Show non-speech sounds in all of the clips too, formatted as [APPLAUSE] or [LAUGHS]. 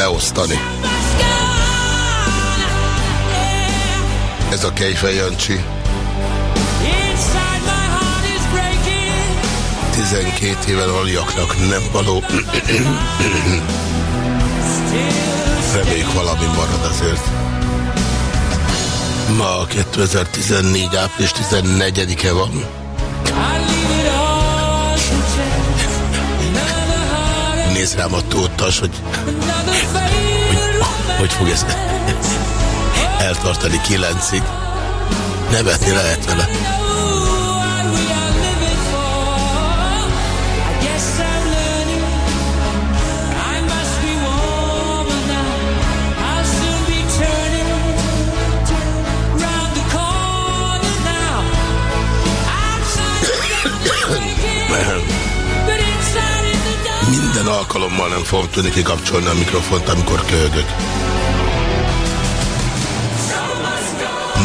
beosztani. Ez a Kejfej Jancsi. Inside my heart is breaking. 12 éven aljaknak nem való. Reméljük valami marad azért. Ma 2014. április 14-e van. Nézd rám a tótas, hogy hogy fog ez [LAUGHS] eltartani kilencig. Nevetni lehet vele. [COUGHS] Minden alkalommal nem fogom tudni kikapcsolni a mikrofont, amikor köhögök.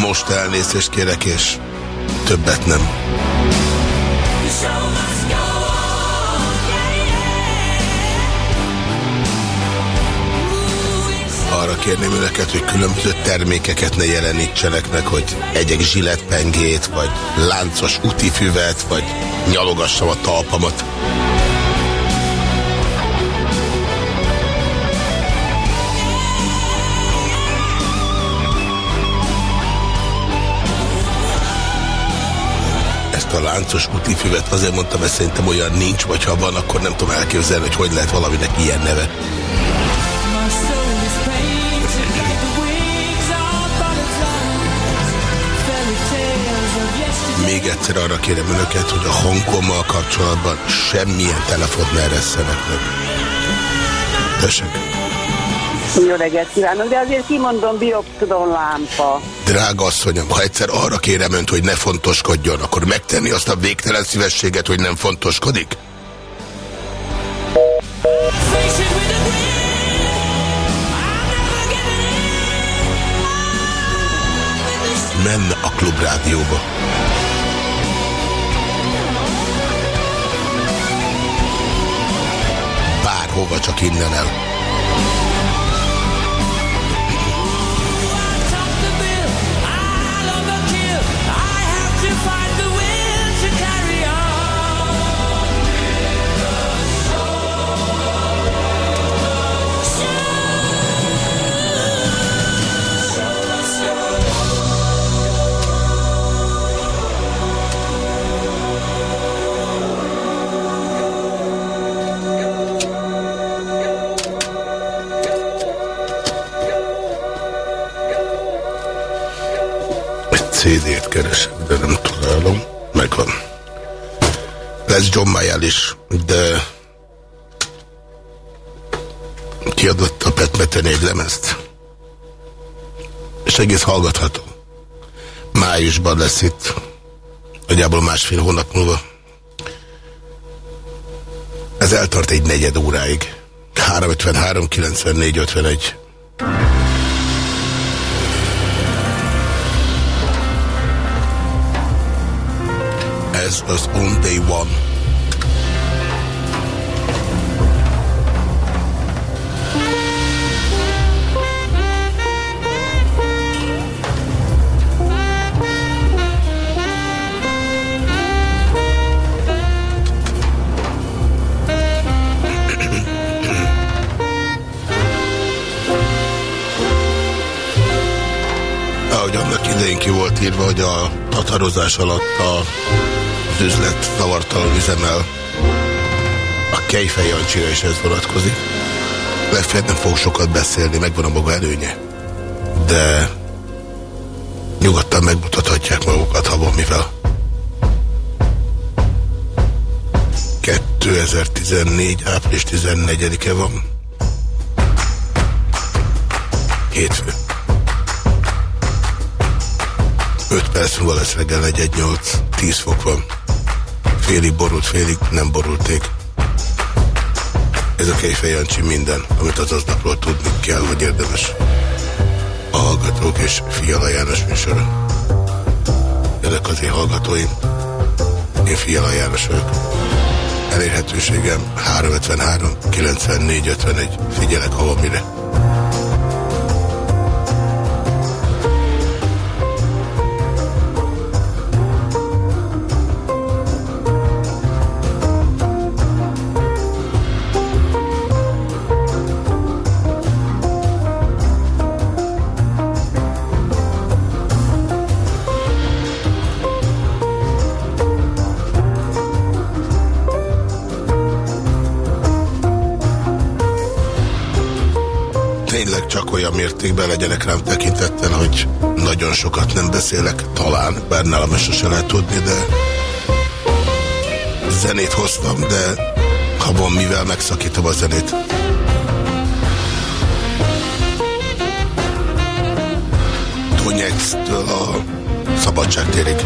Most elnézést kérek, és többet nem. Arra kérném önöket, hogy különböző termékeket ne jelenítsenek meg, hogy egyek zsiletpengét, vagy láncos utifüvet, vagy nyalogassam a talpamat. A láncos utifüvet azért mondtam, mert szerintem olyan nincs, vagy ha van, akkor nem tudom elképzelni, hogy hogy lehet valaminek ilyen neve. Még egyszer arra kérem önöket, hogy a hangommal kapcsolatban semmilyen telefont ne eresszenek meg. Tessék. Jó reggelt kívánok, de azért kimondom bioptudon lámpa. Drága asszonyom, ha egyszer arra kérem önt, hogy ne fontoskodjon, akkor megtenni azt a végtelen szívességet, hogy nem fontoskodik? Menne a klubrádióba. Bárhova, csak innen el. CD-t keresek, de nem találom. Megvan. Lesz John Mayall is, de kiadott a Petmeten egy lemezt. És egész hallgatható. Májusban lesz itt. Nagyjából másfél hónap múlva. Ez eltart egy negyed óráig. 353 94 51. Ez az On Day One. Ahogy annak idején ki volt írva, hogy a tatarozás alatt a, üzlet zavartalan üzemel, a Kejfej Jancsira is ez vonatkozik. Legfeljebb nem fog sokat beszélni, megvan a maga előnye. De nyugodtan megmutathatják magukat, ha van mivel. 2014. április 14-e van. Hétfő. Perc múlva lesz reggel 118. 10 fok van. Félig borult, félig nem borulték. Ez a Kejfej Jancsi minden, amit az aznapról tudni kell, vagy érdemes. A Hallgatók és Fiala János műsora. Ezek az én hallgatóim. Én Fiala János vagyok. Elérhetőségem 353 94 51. Figyelek, ha van mire. Mértékben legyenek rám tekintetten, hogy nagyon sokat nem beszélek, talán, bár nálam ezt se lehet tudni, de zenét hoztam, de ha van mivel, megszakítom a zenét. Donetsztől a szabadságtérig.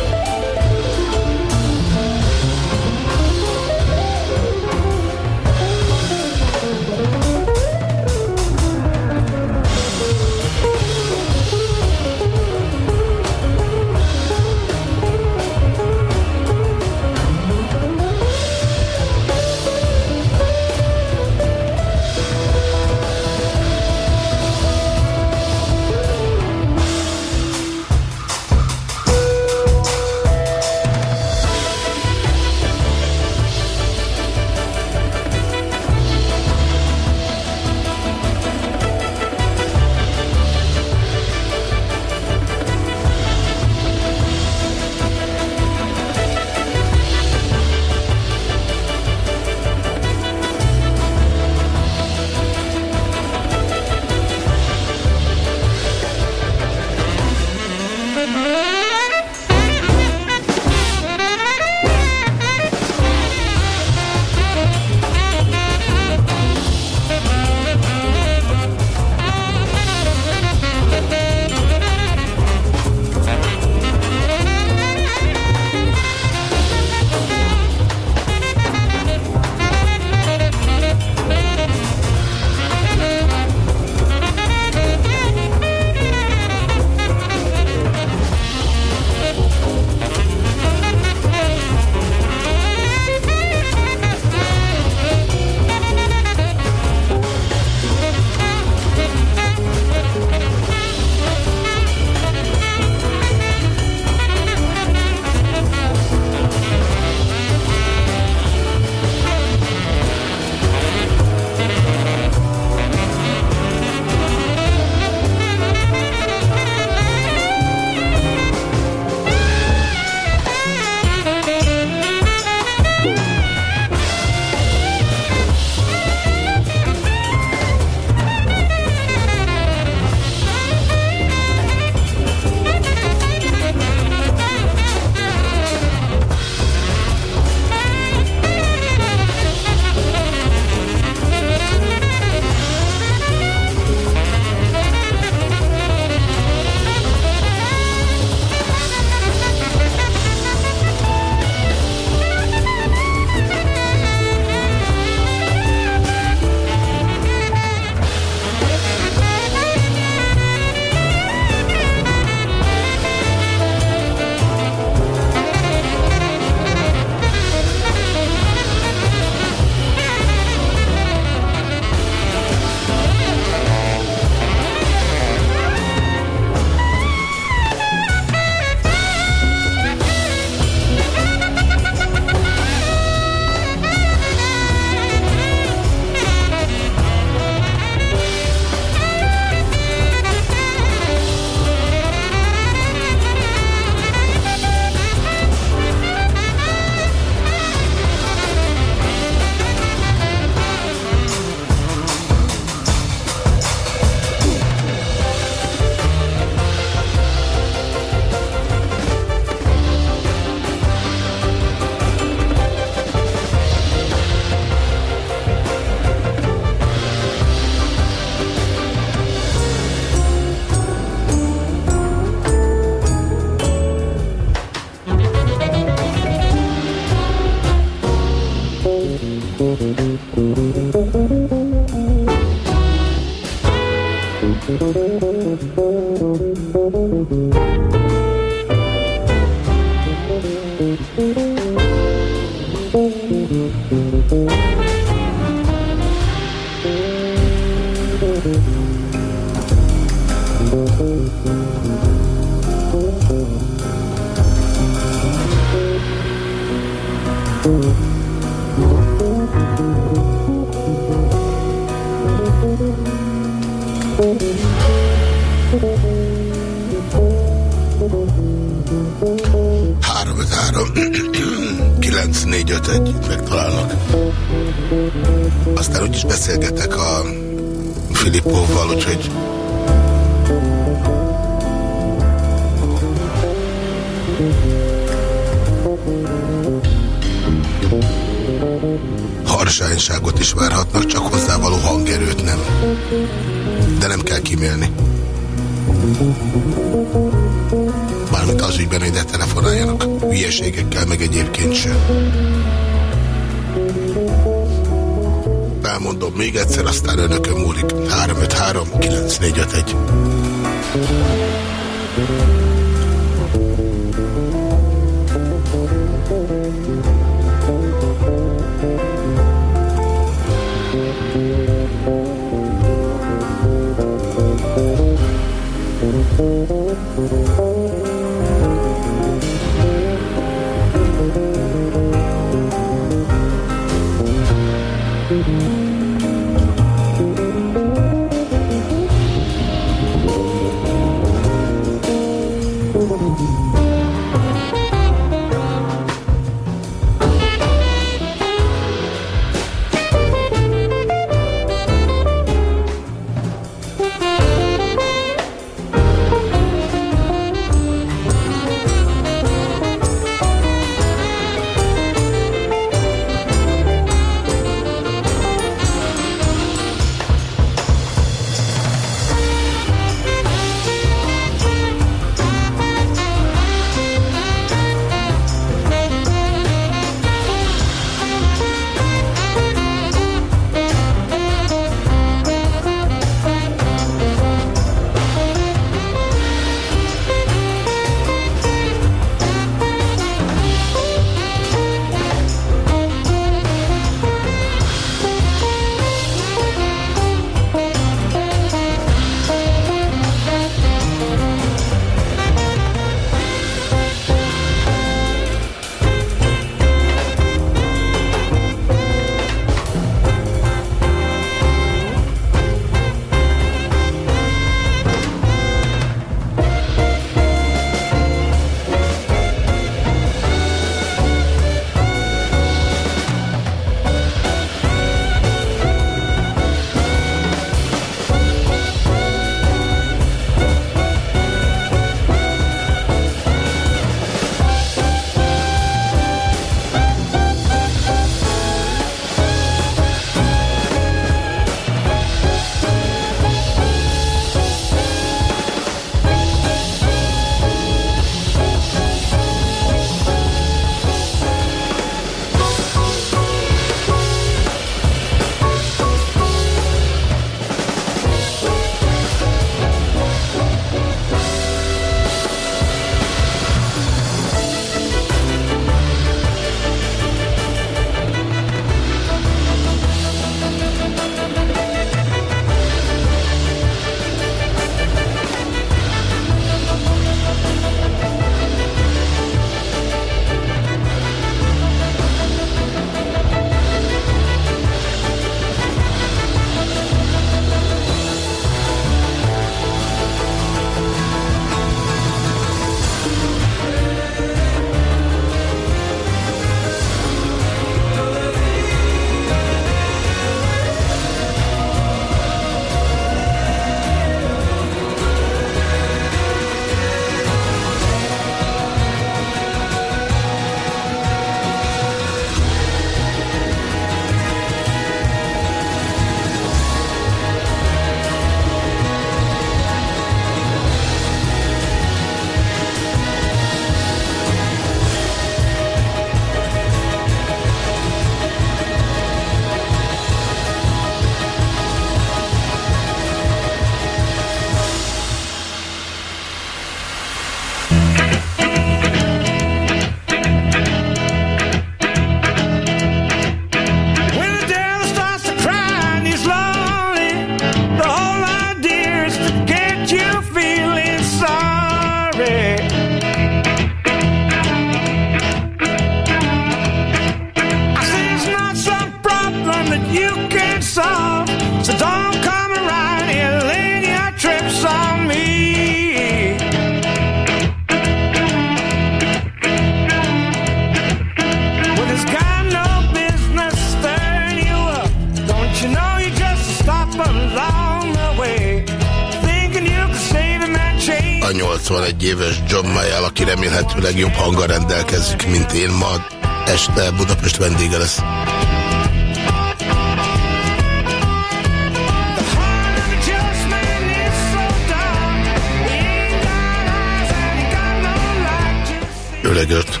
Jó reggelt!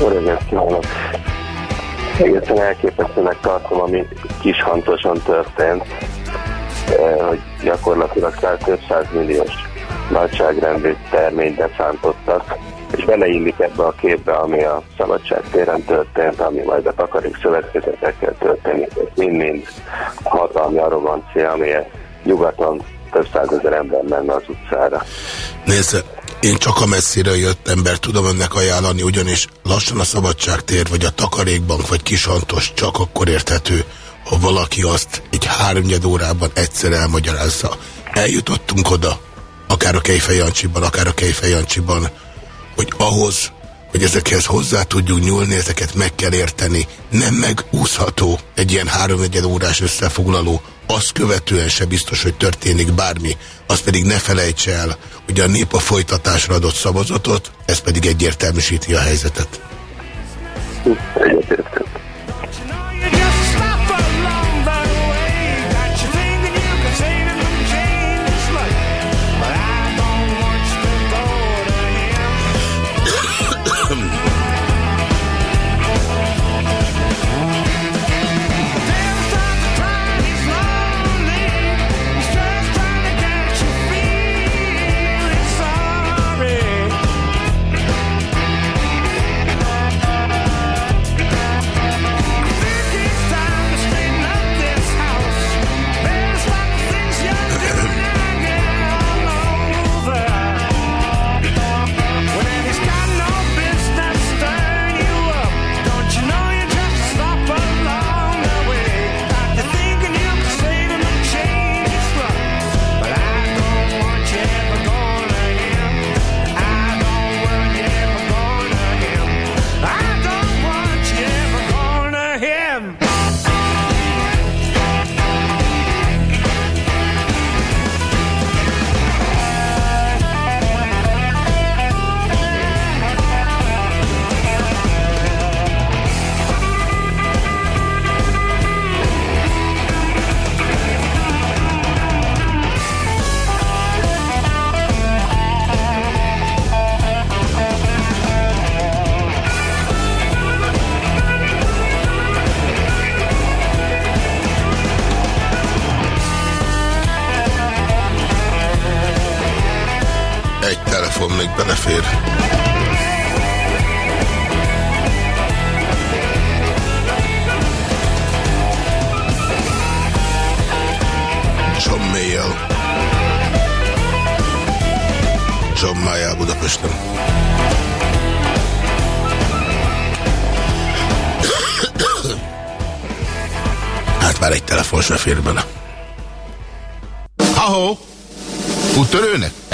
Jó reggelt kívánok! Egészen elképesztőnek tartom, ami kishantosan történt, eh, hogy gyakorlatilag több milliós nagyságrendű terményt beszántottak, és beleillik ebbe a képbe, ami a szabadságtéren történt, ami majd a takarik szövetkezetekkel történik. Ez mind-mind hatalmi arrogancia, ami nyugaton több százezer ember menne az utcára. Nézze, én csak a messzire jött ember tudom önnek ajánlani, ugyanis lassan a szabadságtér, vagy a takarékbank, vagy kishantos csak akkor érthető, ha valaki azt egy háromnyed órában egyszer elmagyarázza. Eljutottunk oda, akár a Kejfejancsiban, akár a Kejfejancsiban, hogy ahhoz, hogy ezekhez hozzá tudjunk nyúlni, ezeket meg kell érteni. Nem megúszható egy ilyen háromnegyed órás összefoglaló, azt követően se biztos, hogy történik bármi, azt pedig ne felejts el, hogy a nép a folytatásra adott szavazatot, ez pedig egyértelműsíti a helyzetet. Egyetértek.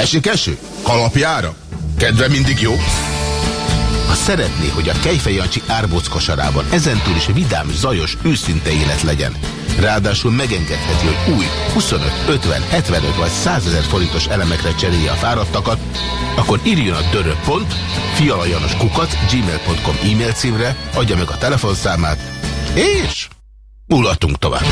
Esik eső? Kalapjára? Kedve mindig jó? Ha szeretné, hogy a Kejfej Jancsi árbóc kosarában ezentúl is vidám, zajos, őszinte élet legyen, ráadásul megengedheti, hogy új 25, 50, 75 vagy 100 ezer forintos elemekre cserélje a fáradtakat, akkor írjon a dörö.pont, fialajanoskukat, gmail.com e-mail címre, adja meg a telefonszámát, és mulatunk tovább.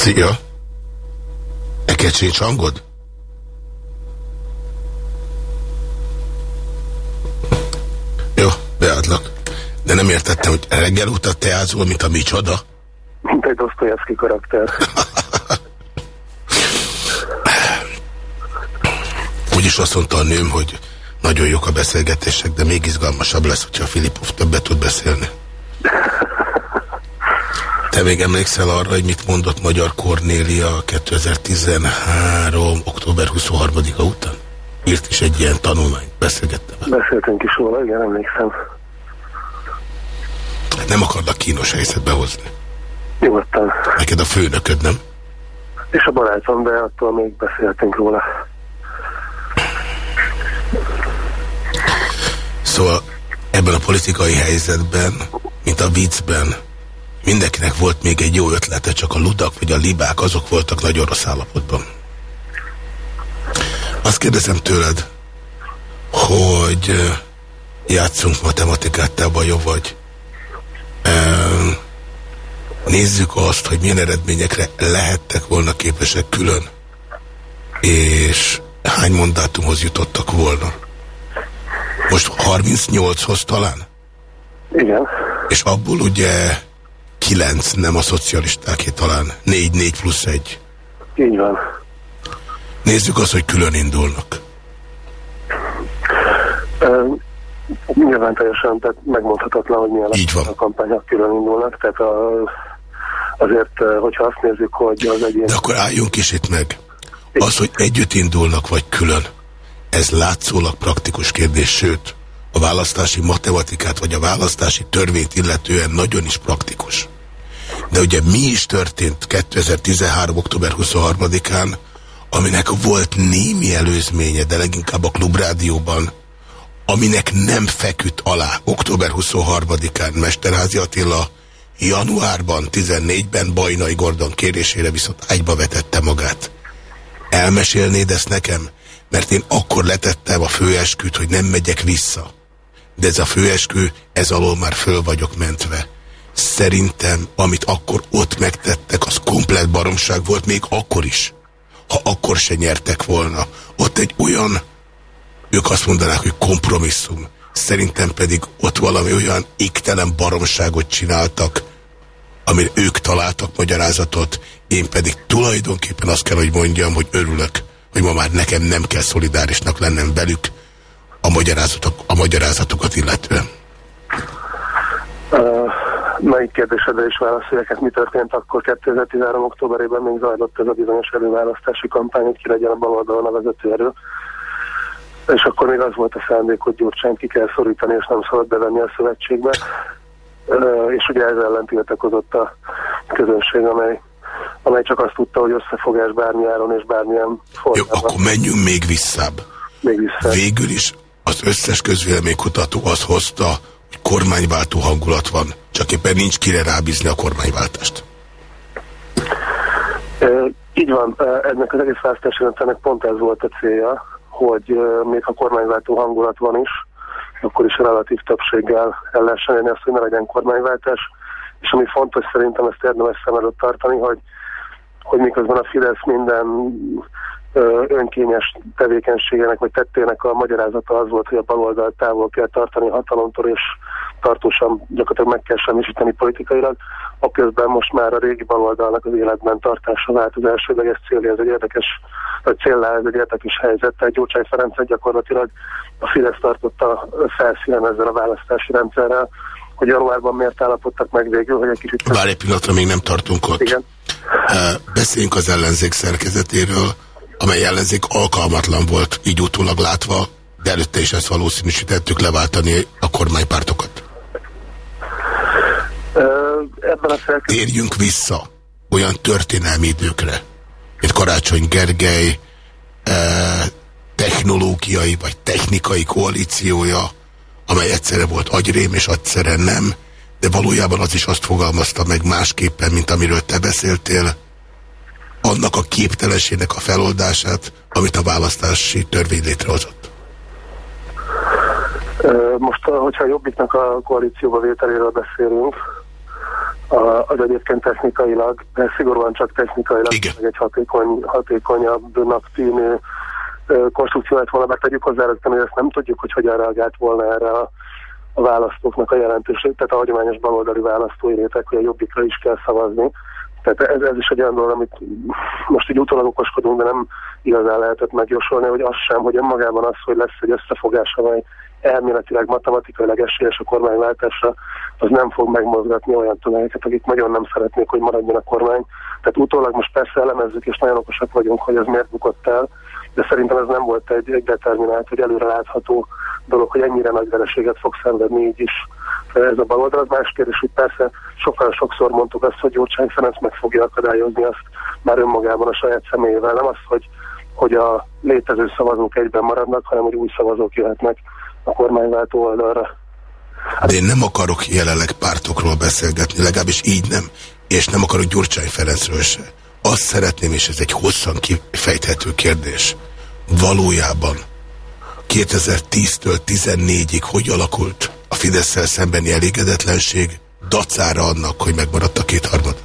Szia! Neked sincs hangod? Jó, beadlak. De nem értettem, hogy reggel utat teázol, mint a micsoda? Mint egy Dostoyevsky karakter. [LAUGHS] Úgyis azt mondta a nőm, hogy nagyon jók a beszélgetések, de még izgalmasabb lesz, hogyha Filipov többet tud beszélni. Te még emlékszel arra, hogy mit mondott Magyar Kornélia 2013. október 23-a után? Írt is egy ilyen tanulmányt, beszélgettem. Beszéltünk is róla, igen, emlékszem. Nem akarnak kínos helyzetbe hozni. Nyugodtan. Neked a főnököd, nem? És a barátom, de attól még beszéltünk róla. Szóval ebben a politikai helyzetben, mint a viccben, mindenkinek volt még egy jó ötlete, csak a ludak vagy a libák, azok voltak nagyon rossz állapotban. Azt kérdezem tőled, hogy játszunk matematikát, te vagy, vagy. Nézzük azt, hogy milyen eredményekre lehettek volna képesek külön, és hány mandátumhoz jutottak volna. Most 38-hoz talán? Igen. És abból ugye 9 nem a szocialistáké talán. 4-4 plusz 1. Így van. Nézzük azt, hogy külön indulnak. Uh, nyilván teljesen, tehát megmondhatatlan, hogy milyen Így van. a kampányok külön indulnak, tehát a, azért, hogyha azt nézzük, hogy az egyén... De akkor álljunk is itt meg. Az, hogy együtt indulnak, vagy külön, ez látszólag praktikus kérdés, sőt, a választási matematikát, vagy a választási törvényt illetően nagyon is praktikus. De ugye mi is történt 2013. október 23-án, aminek volt némi előzménye, de leginkább a klubrádióban, aminek nem feküdt alá október 23-án Mesterházi Attila, januárban, 14-ben Bajnai Gordon kérésére viszont ágyba vetette magát. Elmesélnéd ezt nekem? Mert én akkor letettem a főesküt, hogy nem megyek vissza. De ez a főeskü, ez alól már föl vagyok mentve. Szerintem, amit akkor ott megtettek, az komplet baromság volt, még akkor is. Ha akkor se nyertek volna. Ott egy olyan, ők azt mondanák, hogy kompromisszum. Szerintem pedig ott valami olyan égtelen baromságot csináltak, amire ők találtak magyarázatot, én pedig tulajdonképpen azt kell, hogy mondjam, hogy örülök, hogy ma már nekem nem kell szolidárisnak lennem velük a, magyarázatok, a magyarázatokat illetően. Uh, melyik kérdésedre is válaszoljak, hát mi történt akkor 2013. októberében még zajlott ez a bizonyos előválasztási kampány, hogy ki legyen a baloldalon a vezetőerő. És akkor még az volt a szándék, hogy Gyurcsányt ki kell szorítani, és nem szabad bevenni a szövetségbe. És ugye ez ellen tiltakozott a közönség, amely, amely csak azt tudta, hogy összefogás bármilyen és bármilyen formában. Jó, akkor menjünk még visszább. Még vissza. Végül is az összes közvéleménykutató azt hozta, kormányváltó hangulat van, csak éppen nincs kire rábízni a kormányváltást. Uh, így van, ennek az egész választási pont ez volt a célja, hogy még ha kormányváltó hangulat van is, akkor is relatív többséggel el lehessen érni azt, hogy ne legyen kormányváltás. És ami fontos szerintem, ezt érdemes szem előtt tartani, hogy, hogy miközben a Fidesz minden önkényes tevékenységének vagy tettének a magyarázata az volt, hogy a baloldal távol kell tartani a hatalomtól, és tartósan gyakorlatilag meg kell semmisíteni politikailag, aközben most már a régi baloldalnak az életben tartása vált az elsődleges célja, ez egy érdekes, vagy céllá ez egy érdekes helyzet, tehát Gyurcsány Ferencet gyakorlatilag a Fidesz tartotta felszínen ezzel a választási rendszerrel, hogy januárban miért állapodtak meg végül, hogy egy kicsit... Várj egy pillanatra, még nem tartunk ott. Igen. Beszéljünk az ellenzék szerkezetéről, amely ellenzék alkalmatlan volt, így utólag látva, de előtte is ezt valószínűsítettük leváltani a kormánypártokat. Ebben a. Térjünk vissza olyan történelmi időkre, mint Karácsony Gergely technológiai vagy technikai koalíciója, amely egyszerre volt agyrém és egyszerre nem, de valójában az is azt fogalmazta meg másképpen, mint amiről te beszéltél, annak a képtelenségnek a feloldását, amit a választási törvény létrehozott. Most, hogyha a Jobbiknak a koalícióba vételéről beszélünk, az egyébként technikailag, de szigorúan csak technikailag Igen. egy hatékony, hatékonyabbnak tűnő konstrukció lett volna, mert tegyük hozzá hogy ezt nem tudjuk, hogy hogyan reagált volna erre a, a választóknak a jelentőség, tehát a hagyományos baloldali választói réteg, hogy a jobbikra is kell szavazni. Tehát ez, ez is egy olyan dolog, amit most így utólag okoskodunk, de nem igazán lehetett megjósolni, hogy az sem, hogy önmagában az, hogy lesz egy összefogás, amely elméletileg matematikailag esélyes a kormányváltásra, az nem fog megmozgatni olyan tömegeket, akik nagyon nem szeretnék, hogy maradjon a kormány. Tehát utólag most persze elemezzük, és nagyon okosak vagyunk, hogy ez miért bukott el, de szerintem ez nem volt egy, egy determinált, hogy előre látható dolog, hogy ennyire nagy vereséget fog szenvedni így is ez a baloldal. Más kérdés, hogy persze sokkal sokszor mondtuk azt, hogy Gyurcsány Ferenc meg fogja akadályozni azt már önmagában a saját személyével. Nem az, hogy, hogy a létező szavazók egyben maradnak, hanem hogy új szavazók jöhetnek a kormányváltó oldalra. De én nem akarok jelenleg pártokról beszélgetni, legalábbis így nem. És nem akarok Gyurcsány Ferencről se. Azt szeretném, és ez egy hosszan kifejthető kérdés, valójában 2010-től 14-ig hogy alakult a fidesz szembeni elégedetlenség dacára annak, hogy megmaradt a kétharmad?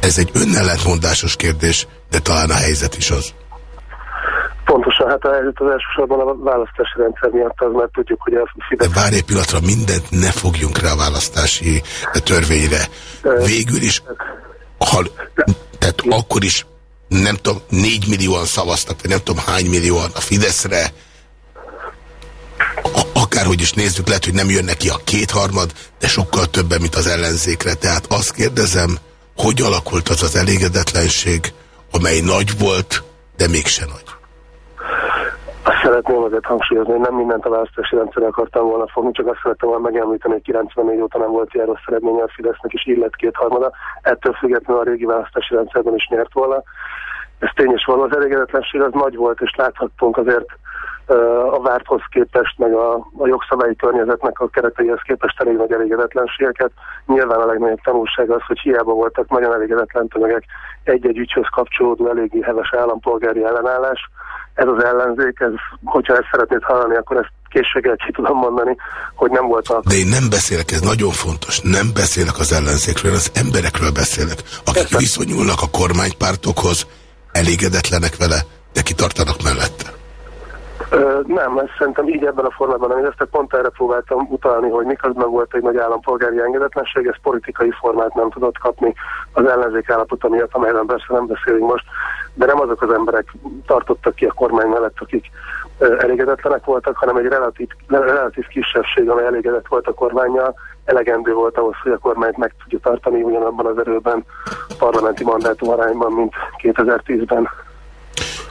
Ez egy önellentmondásos kérdés, de talán a helyzet is az. Pontosan, hát a helyzet az elsősorban a választási rendszer miatt az, mert tudjuk, hogy a Fidesz... De várj egy pillanatra, mindent ne fogjunk rá a választási törvényre. Végül is, ha, tehát akkor is nem tudom, négy millióan szavaztak, vagy nem tudom hány millióan a Fideszre, akárhogy is nézzük, lehet, hogy nem jön neki a kétharmad, de sokkal többen, mint az ellenzékre. Tehát azt kérdezem, hogy alakult az az elégedetlenség, amely nagy volt, de mégse nagy? Azt szeretném azért hangsúlyozni, hogy nem mindent a választási rendszer akartam volna fogni, csak azt szerettem volna megemlíteni, hogy 94 óta nem volt ilyen rossz eredménye a Fidesznek, és illet kétharmada. Ettől függetlenül a régi választási rendszerben is nyert volna. Ez tény is való, az elégedetlenség az nagy volt, és láthattunk azért a várthoz képest, meg a, a jogszabályi környezetnek a kereteihez képest elég nagy elégedetlenségeket. Nyilván a legnagyobb tanulság az, hogy hiába voltak nagyon elégedetlen tömegek egy-egy ügyhöz kapcsolódó eléggé heves állampolgári ellenállás. Ez az ellenzék, ez, hogyha ezt szeretnéd hallani, akkor ezt készséggel ki tudom mondani, hogy nem volt a... De én nem beszélek, ez nagyon fontos, nem beszélek az ellenzékről, az emberekről beszélek, akik Persze. viszonyulnak a kormánypártokhoz, elégedetlenek vele, de kitartanak mellette. Nem, ez szerintem így ebben a formában nem ezt pont erre próbáltam utalni, hogy miközben volt egy nagy állampolgári engedetlenség, ez politikai formát nem tudott kapni az ellenzék állapota miatt, amelyben persze nem beszélünk most, de nem azok az emberek tartottak ki a kormány mellett, akik elégedetlenek voltak, hanem egy relatív, relatív kisebbség, amely elégedett volt a kormányjal, elegendő volt ahhoz, hogy a kormányt meg tudja tartani ugyanabban az erőben parlamenti mandátum arányban, mint 2010-ben.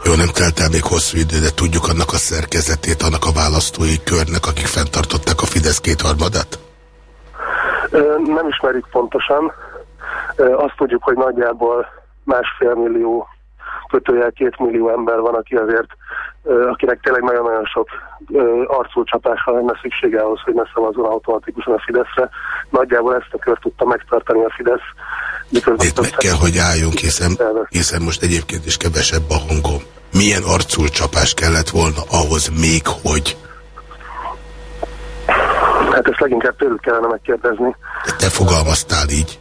Jó, nem telt el még hosszú idő, de tudjuk annak a szerkezetét, annak a választói körnek, akik fenntartották a Fidesz kétharmadát? Nem ismerjük pontosan. Azt tudjuk, hogy nagyjából másfél millió kötőjel két millió ember van, aki azért, akinek tényleg nagyon-nagyon sok arculcsapásra lenne szüksége ahhoz, hogy ne szavazzon automatikusan a Fideszre. Nagyjából ezt a kört tudta megtartani a Fidesz. Itt meg kell, hogy álljunk, hiszen, hiszen most egyébként is kevesebb a hangom. Milyen arculcsapás kellett volna ahhoz még, hogy... Hát ezt leginkább tőlük kellene megkérdezni. De te fogalmaztál így.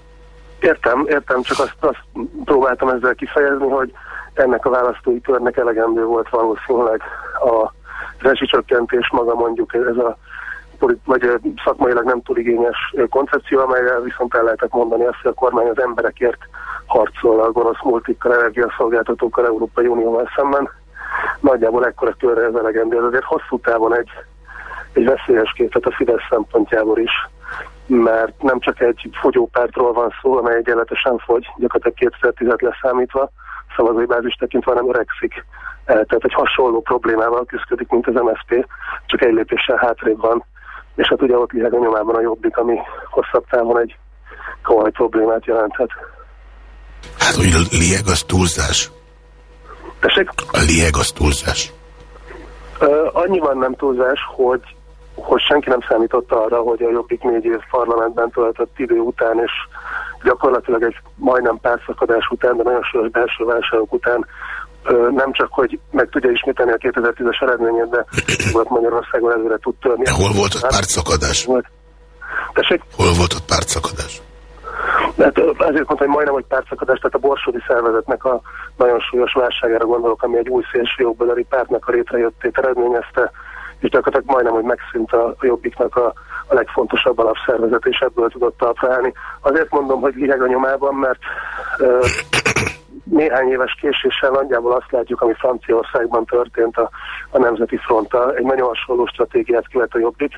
Értem, értem, csak azt, azt próbáltam ezzel kifejezni, hogy ennek a választói körnek elegendő volt valószínűleg a rezsicsökkentés maga mondjuk ez a vagy szakmailag nem túl igényes koncepció, amelyel viszont el lehetett mondani azt, hogy a kormány az emberekért harcol a gonosz multikkal, energiaszolgáltatókkal Európai Unióval szemben. Nagyjából ekkora körre ez elegendő. Ez azért hosszú távon egy, egy veszélyes képet a Fidesz szempontjából is, mert nem csak egy fogyópártról van szó, amely egyenletesen fogy, gyakorlatilag 2010-et leszámítva, szavazói bázis tekintve, hanem öregszik. Tehát egy hasonló problémával küzdik, mint az MSZP, csak egy lépéssel hátrébb van és hát ugye ott lihet a nyomában a jobbik, ami hosszabb távon egy komoly problémát jelenthet. Hát, hogy a lieg az túlzás. Tessék? A lieg az túlzás. Uh, annyiban nem túlzás, hogy, hogy senki nem számított arra, hogy a jobbik négy év parlamentben töltött idő után, és gyakorlatilag egy majdnem párszakadás után, de nagyon súlyos belső válságok után nem csak, hogy meg tudja ismételni a 2010-es eredményét, de volt Magyarországon ezre tud törni. De hol volt ott pártszakadás? Tessék? Hol volt ott pártszakadás? Hát ezért mondtam, hogy majdnem, hogy pártszakadás, tehát a borsodi szervezetnek a nagyon súlyos válságára gondolok, ami egy új szélsőjobbadari pártnak a létrejöttét eredményezte, és gyakorlatilag majdnem, hogy megszűnt a, a jobbiknak a, a legfontosabb alapszervezet, és ebből tudott talpra Azért mondom, hogy lényeg a nyomában, mert néhány éves késéssel nagyjából azt látjuk, ami Franciaországban történt a, a Nemzeti Fronttal. Egy nagyon hasonló stratégiát követ a Jobbik,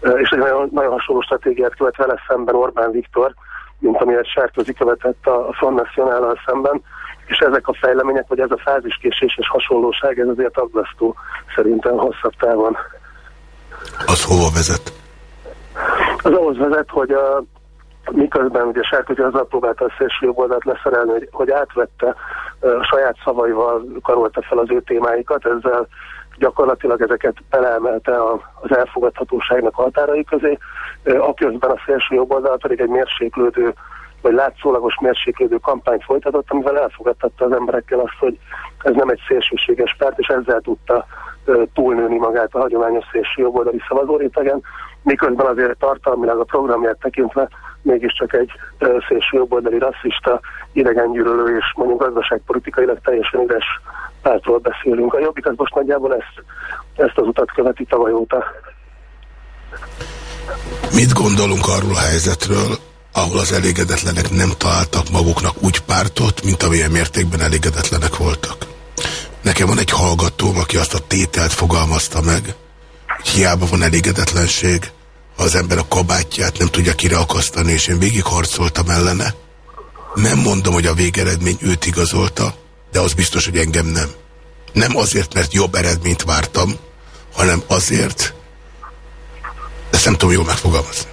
és egy nagyon, nagyon hasonló stratégiát követ vele szemben Orbán Viktor, mint amilyet Sárközi követett a, a Front National szemben, és ezek a fejlemények, vagy ez a fáziskésés és hasonlóság, ez azért aggasztó szerintem hosszabb távon. Az hova vezet? Az ahhoz vezet, hogy a, miközben ugye Sárközi azzal próbálta a szélső jobboldalt leszerelni, hogy, hogy átvette a saját szavaival karolta fel az ő témáikat, ezzel gyakorlatilag ezeket beleemelte az elfogadhatóságnak határai közé, aközben a szélső jobboldal pedig egy mérséklődő vagy látszólagos mérséklődő kampányt folytatott, amivel elfogadtatta az emberekkel azt, hogy ez nem egy szélsőséges párt, és ezzel tudta túlnőni magát a hagyományos szélső jobboldali szavazórétegen, miközben azért tartalmilag a programját tekintve mégiscsak egy szélső jobboldali rasszista, idegengyűlölő és mondjuk gazdaságpolitikailag teljesen üres pártról beszélünk. A Jobbik az most nagyjából ezt, ezt az utat követi tavaly óta. Mit gondolunk arról a helyzetről, ahol az elégedetlenek nem találtak maguknak úgy pártot, mint amilyen mértékben elégedetlenek voltak? Nekem van egy hallgatóm, aki azt a tételt fogalmazta meg, hogy hiába van elégedetlenség, ha az ember a kabátját nem tudja kireakasztani, és én végig harcoltam ellene. Nem mondom, hogy a végeredmény őt igazolta, de az biztos, hogy engem nem. Nem azért, mert jobb eredményt vártam, hanem azért, ezt nem tudom jól megfogalmazni.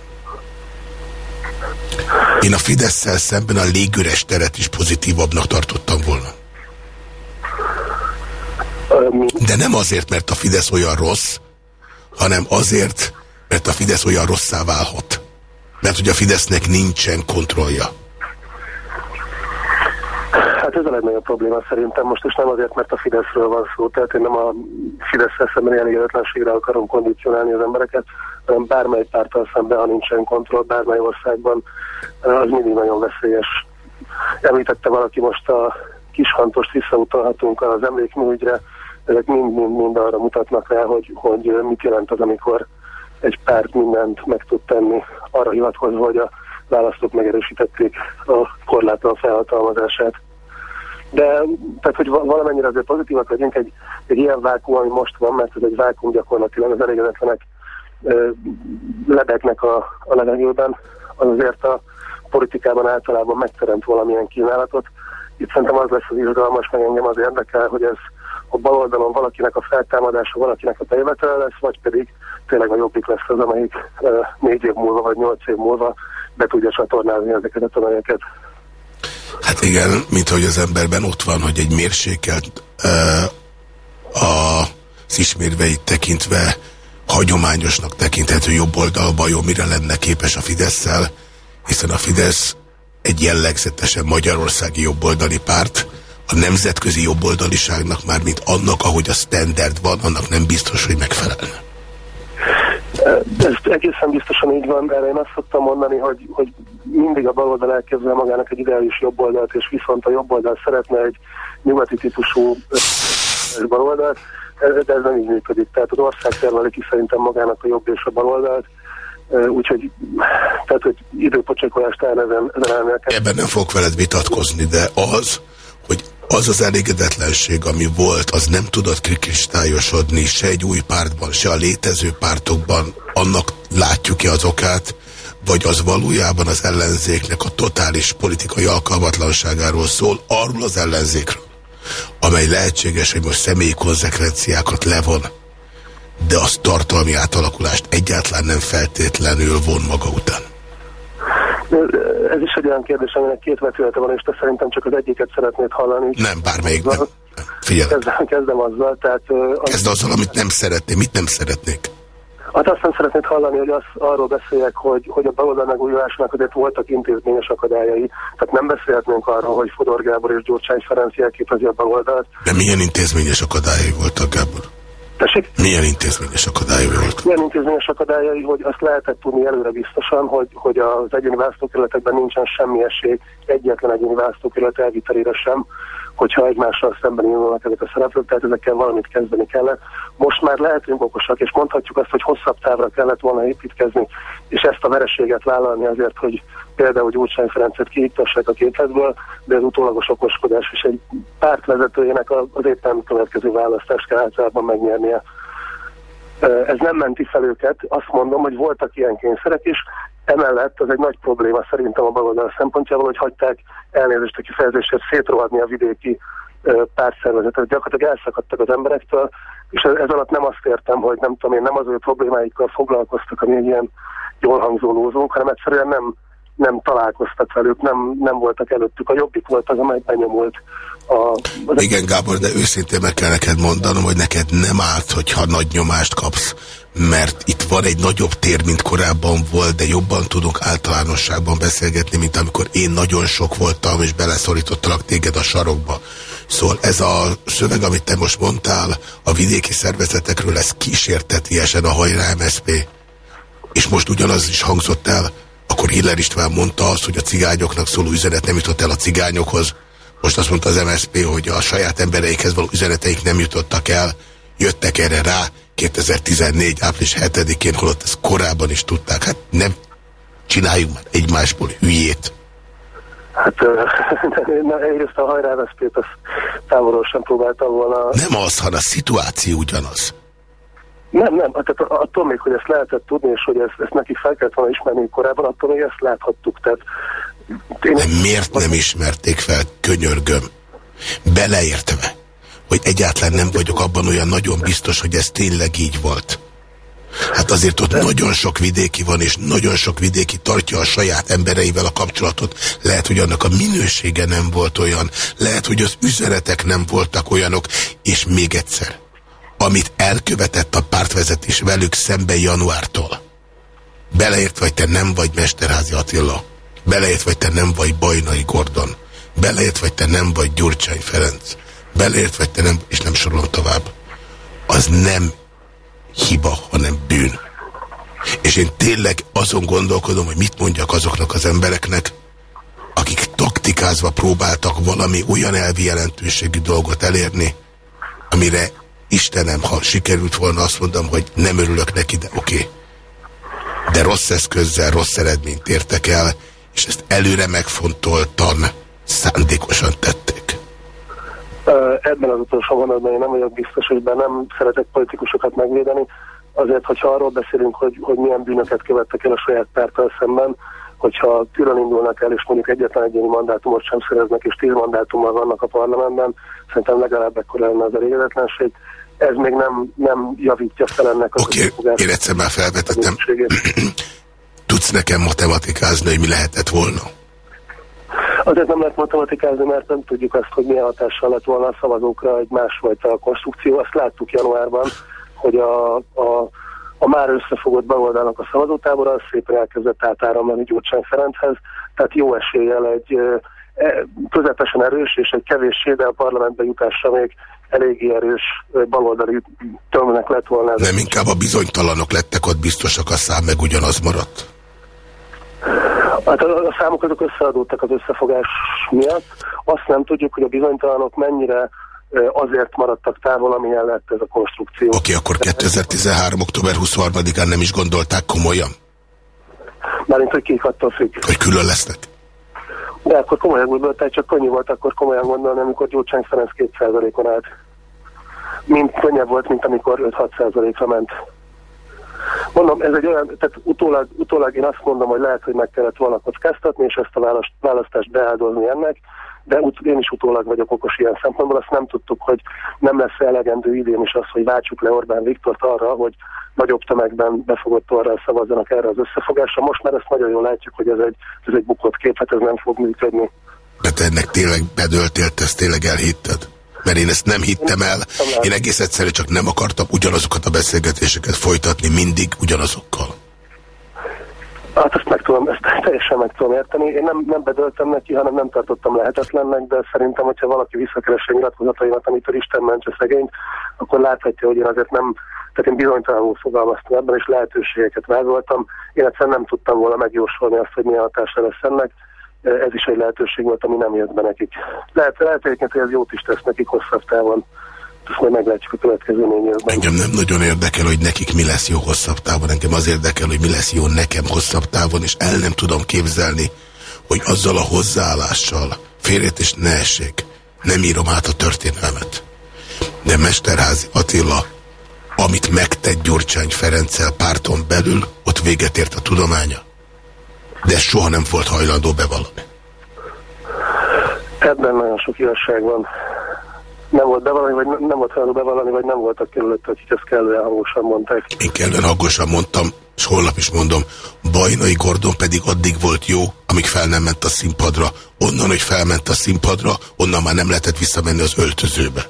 Én a fidesz szemben a légüres teret is pozitívabbnak tartottam volna. De nem azért, mert a Fidesz olyan rossz, hanem azért, mert a Fidesz olyan rosszá válhat. Mert hogy a Fidesznek nincsen kontrollja. Hát ez a legnagyobb probléma szerintem most, és nem azért, mert a Fideszről van szó, tehát én nem a Fidesz szemben elégedetlenségre akarom kondicionálni az embereket, hanem bármely pártal szemben, ha nincsen kontroll, bármely országban, az mindig nagyon veszélyes. Említette valaki most a kishantost visszautalhatunk az emlékműügyre, ezek mind-mind arra mutatnak rá, hogy, hogy mit jelent az, amikor egy párt mindent meg tud tenni, arra hivatkozva, hogy a választók megerősítették a korlátlan felhatalmazását. De tehát, hogy valamennyire azért pozitívak legyünk, egy, egy ilyen vákum, ami most van, mert ez egy vákum gyakorlatilag az elégedetlenek lebegnek a, a levegőben, az azért a politikában általában megteremt valamilyen kínálatot. Itt szerintem az lesz az izgalmas, meg engem az érdekel, hogy ez a baloldalon valakinek a feltámadása, valakinek a bejövetele lesz, vagy pedig tényleg a jobbik lesz az, amelyik négy év múlva, vagy nyolc év múlva be tudja csatornázni ezeket a tananyeket. Hát igen, mint hogy az emberben ott van, hogy egy mérsékelt uh, az ismérveit tekintve hagyományosnak tekinthető jobb oldalba jó mire lenne képes a fidesz hiszen a Fidesz egy jellegzetesen magyarországi jobboldali párt, a nemzetközi jobboldaliságnak már, mint annak, ahogy a standard van, annak nem biztos, hogy megfelelne. Ez egészen biztosan így van, erre én azt szoktam mondani, hogy, hogy mindig a baloldal elkezdve magának egy ideális jobboldalt, és viszont a jobboldal szeretne egy nyugati típusú baloldalt, de ez nem így működik. Tehát az ország termeli ki szerintem magának a jobb és a baloldalt, úgyhogy tehát, hogy időpocsékolást ezen, ezen. Ebben nem fogok veled vitatkozni, de az, hogy az az elégedetlenség, ami volt, az nem tudott kristályosodni se egy új pártban, se a létező pártokban, annak látjuk-e az okát, vagy az valójában az ellenzéknek a totális politikai alkalmatlanságáról szól, arról az ellenzékről, amely lehetséges, hogy most személyi konzekvenciákat levon, de az tartalmi átalakulást egyáltalán nem feltétlenül von maga után. Ez is egy olyan kérdés, aminek két vetülete van, és te szerintem csak az egyiket szeretnéd hallani. Nem, bármelyik nem. Figyelj. Kezdem, kezdem azzal, tehát... Az... Kezd azzal, amit nem szeretnék. Mit nem szeretnék? Hát azt nem szeretnéd hallani, hogy az, arról beszéljek, hogy, hogy a baloldal megújulásnak azért voltak intézményes akadályai. Tehát nem beszélhetnénk arról, hogy Fodor Gábor és Gyurcsány Ferenc jelképezi a baloldalt. De milyen intézményes akadályai voltak, Gábor? Tessék? Milyen intézményes akadályai voltak? Milyen intézményes akadályai, hogy azt lehetett tudni előre biztosan, hogy, hogy az egyéni választókerületekben nincsen semmi esély egyetlen egyéni választókerület elvitelére sem, hogyha egymással szemben indulnak ezek a szereplők, tehát ezekkel valamit kezdeni kellett. Most már lehetünk okosak, és mondhatjuk azt, hogy hosszabb távra kellett volna építkezni, és ezt a vereséget vállalni azért, hogy például Gyurcsány Ferencet kiiktassák a képletből, de ez utólagos okoskodás, és egy pártvezetőjének az éppen következő választást kell általában megnyernie. Ez nem menti fel őket, azt mondom, hogy voltak ilyen kényszerek is, emellett az egy nagy probléma szerintem a baloldal szempontjából, hogy hagyták elnézést a kifejezését szétrohadni a vidéki pártszervezetet. Gyakorlatilag elszakadtak az emberektől, és ez alatt nem azt értem, hogy nem tudom én, nem az ő problémáikkal foglalkoztak, ami egy ilyen jól hangzó lózunk, hanem egyszerűen nem, nem találkoztak velük, nem, nem voltak előttük. A jobbik volt az, amely benyomult a... Igen, Gábor, de őszintén meg kell neked mondanom, hogy neked nem állt, hogyha nagy nyomást kapsz, mert itt van egy nagyobb tér, mint korábban volt, de jobban tudunk általánosságban beszélgetni, mint amikor én nagyon sok voltam, és beleszorítottalak téged a sarokba. Szóval ez a szöveg, amit te most mondtál, a vidéki szervezetekről, ez kísértetiesen a hajrá MSZP. És most ugyanaz is hangzott el, akkor Hiller István mondta azt, hogy a cigányoknak szóló üzenet nem jutott el a cigányokhoz. Most azt mondta az MSZP, hogy a saját embereikhez való üzeneteik nem jutottak el, jöttek erre rá 2014. április 7-én, holott ezt korábban is tudták. Hát nem csináljuk már egymásból hülyét. Hát [LAUGHS] na, egyrészt a hajrá MSZP-t azt távolról sem próbáltam volna. Nem az, hanem a szituáció ugyanaz. Nem, nem, tehát attól még, hogy ezt lehetett tudni, és hogy ezt, ezt neki fel kellett volna ismerni korábban, attól még ezt láthattuk. Tehát. De miért nem ismerték fel, könyörgöm, beleértve, hogy egyáltalán nem vagyok abban olyan nagyon biztos, hogy ez tényleg így volt. Hát azért ott nagyon sok vidéki van, és nagyon sok vidéki tartja a saját embereivel a kapcsolatot. Lehet, hogy annak a minősége nem volt olyan, lehet, hogy az üzenetek nem voltak olyanok, és még egyszer, amit elkövetett a pártvezetés velük szemben januártól, beleért vagy te nem vagy Mesterházi Attila, beleért vagy te nem vagy Bajnai Gordon, beleért vagy te nem vagy Gyurcsány Ferenc, beleért vagy te nem, és nem sorolom tovább, az nem hiba, hanem bűn. És én tényleg azon gondolkodom, hogy mit mondjak azoknak az embereknek, akik taktikázva próbáltak valami olyan elvi jelentőségű dolgot elérni, amire Istenem, ha sikerült volna, azt mondom, hogy nem örülök neki, de oké. Okay. De rossz eszközzel, rossz eredményt értek el, és ezt előre megfontoltan, szándékosan tették. Ebben az utolsó vonatban én nem vagyok biztos, hogy nem szeretek politikusokat megvédeni. Azért, hogyha arról beszélünk, hogy, hogy milyen bűnöket követtek el a saját párttal szemben, hogyha külön indulnak el, és mondjuk egyetlen egyéni mandátumot sem szereznek, és tíz mandátummal vannak a parlamentben, szerintem legalább ekkor lenne az elégedetlenség ez még nem, nem javítja fel ennek az Oké, okay, én egyszer már felvetettem. Tudsz nekem matematikázni, hogy mi lehetett volna? Azért nem lehet matematikázni, mert nem tudjuk azt, hogy milyen hatással lett volna a szavazókra egy másfajta konstrukció. Azt láttuk januárban, hogy a, a, a már összefogott baloldalnak a szavazótábor az szépen elkezdett átáramlani Gyurcsány Ferenchez, tehát jó eséllyel egy e, közepesen erős és egy kevéssé, de a parlamentbe jutásra még eléggé erős baloldali tömnek lett volna. Ez Nem inkább a bizonytalanok lettek ott biztosak, a szám meg ugyanaz maradt? Hát a, a számok azok összeadódtak az összefogás miatt. Azt nem tudjuk, hogy a bizonytalanok mennyire azért maradtak távol, amilyen lett ez a konstrukció. Oké, okay, akkor 2013. október 23-án nem is gondolták komolyan? Mármint, hogy kik attól függ. Hogy külön lesznek? De akkor komolyan gondolták, csak könnyű volt akkor komolyan gondolni, amikor Gyurcsány Ferenc 2%-on állt. Mint könnyebb volt, mint amikor 5-6%-ra ment. Mondom, ez egy olyan, tehát utólag, utólag én azt mondom, hogy lehet, hogy meg kellett volna kockáztatni, és ezt a választást beáldozni ennek, de ut én is utólag vagyok okos ilyen szempontból, azt nem tudtuk, hogy nem lesz elegendő idén is az, hogy váltsuk le Orbán Viktort arra, hogy nagyobb tömegben befogott orral szavazzanak erre az összefogásra. Most már ezt nagyon jól látjuk, hogy ez egy, ez egy bukott kép, hát ez nem fog működni. De te ennek tényleg bedöltél, te ezt tényleg elhitted? Mert én ezt nem hittem el. Én egész egyszerűen csak nem akartam ugyanazokat a beszélgetéseket folytatni mindig ugyanazokkal. Hát ezt meg tudom, ezt teljesen meg tudom érteni. Én nem, nem bedöltem neki, hanem nem tartottam lehetetlennek, de szerintem, hogyha valaki visszakeresse nyilatkozataimat, amitől Isten mentse szegényt, akkor láthatja, hogy én azért nem, tehát én bizonytalanul fogalmaztam ebben, és lehetőségeket vázoltam. Én egyszerűen nem tudtam volna megjósolni azt, hogy milyen hatása lesz ennek. Ez is egy lehetőség volt, ami nem jött be nekik. Lehet, lehet hogy ez jót is tesz nekik hosszabb távon. Ezt majd meglátjuk a következő négy évben. Engem nem nagyon érdekel, hogy nekik mi lesz jó hosszabb távon. Engem az érdekel, hogy mi lesz jó nekem hosszabb távon, és el nem tudom képzelni, hogy azzal a hozzáállással, félét ne essék, nem írom át a történelmet. De Mesterházi Attila, amit megtett Gyurcsány Ferenccel párton belül, ott véget ért a tudománya. De soha nem volt hajlandó bevallani. Ebben nagyon sok igazság van. Nem volt bevallani, vagy nem volt hajlandó bevallani, vagy nem voltak kerülött, akik ezt kellően hangosan mondták. Én kellően hangosan mondtam, és holnap is mondom, Bajnai Gordon pedig addig volt jó, amíg fel nem ment a színpadra. Onnan, hogy felment a színpadra, onnan már nem lehetett visszamenni az öltözőbe.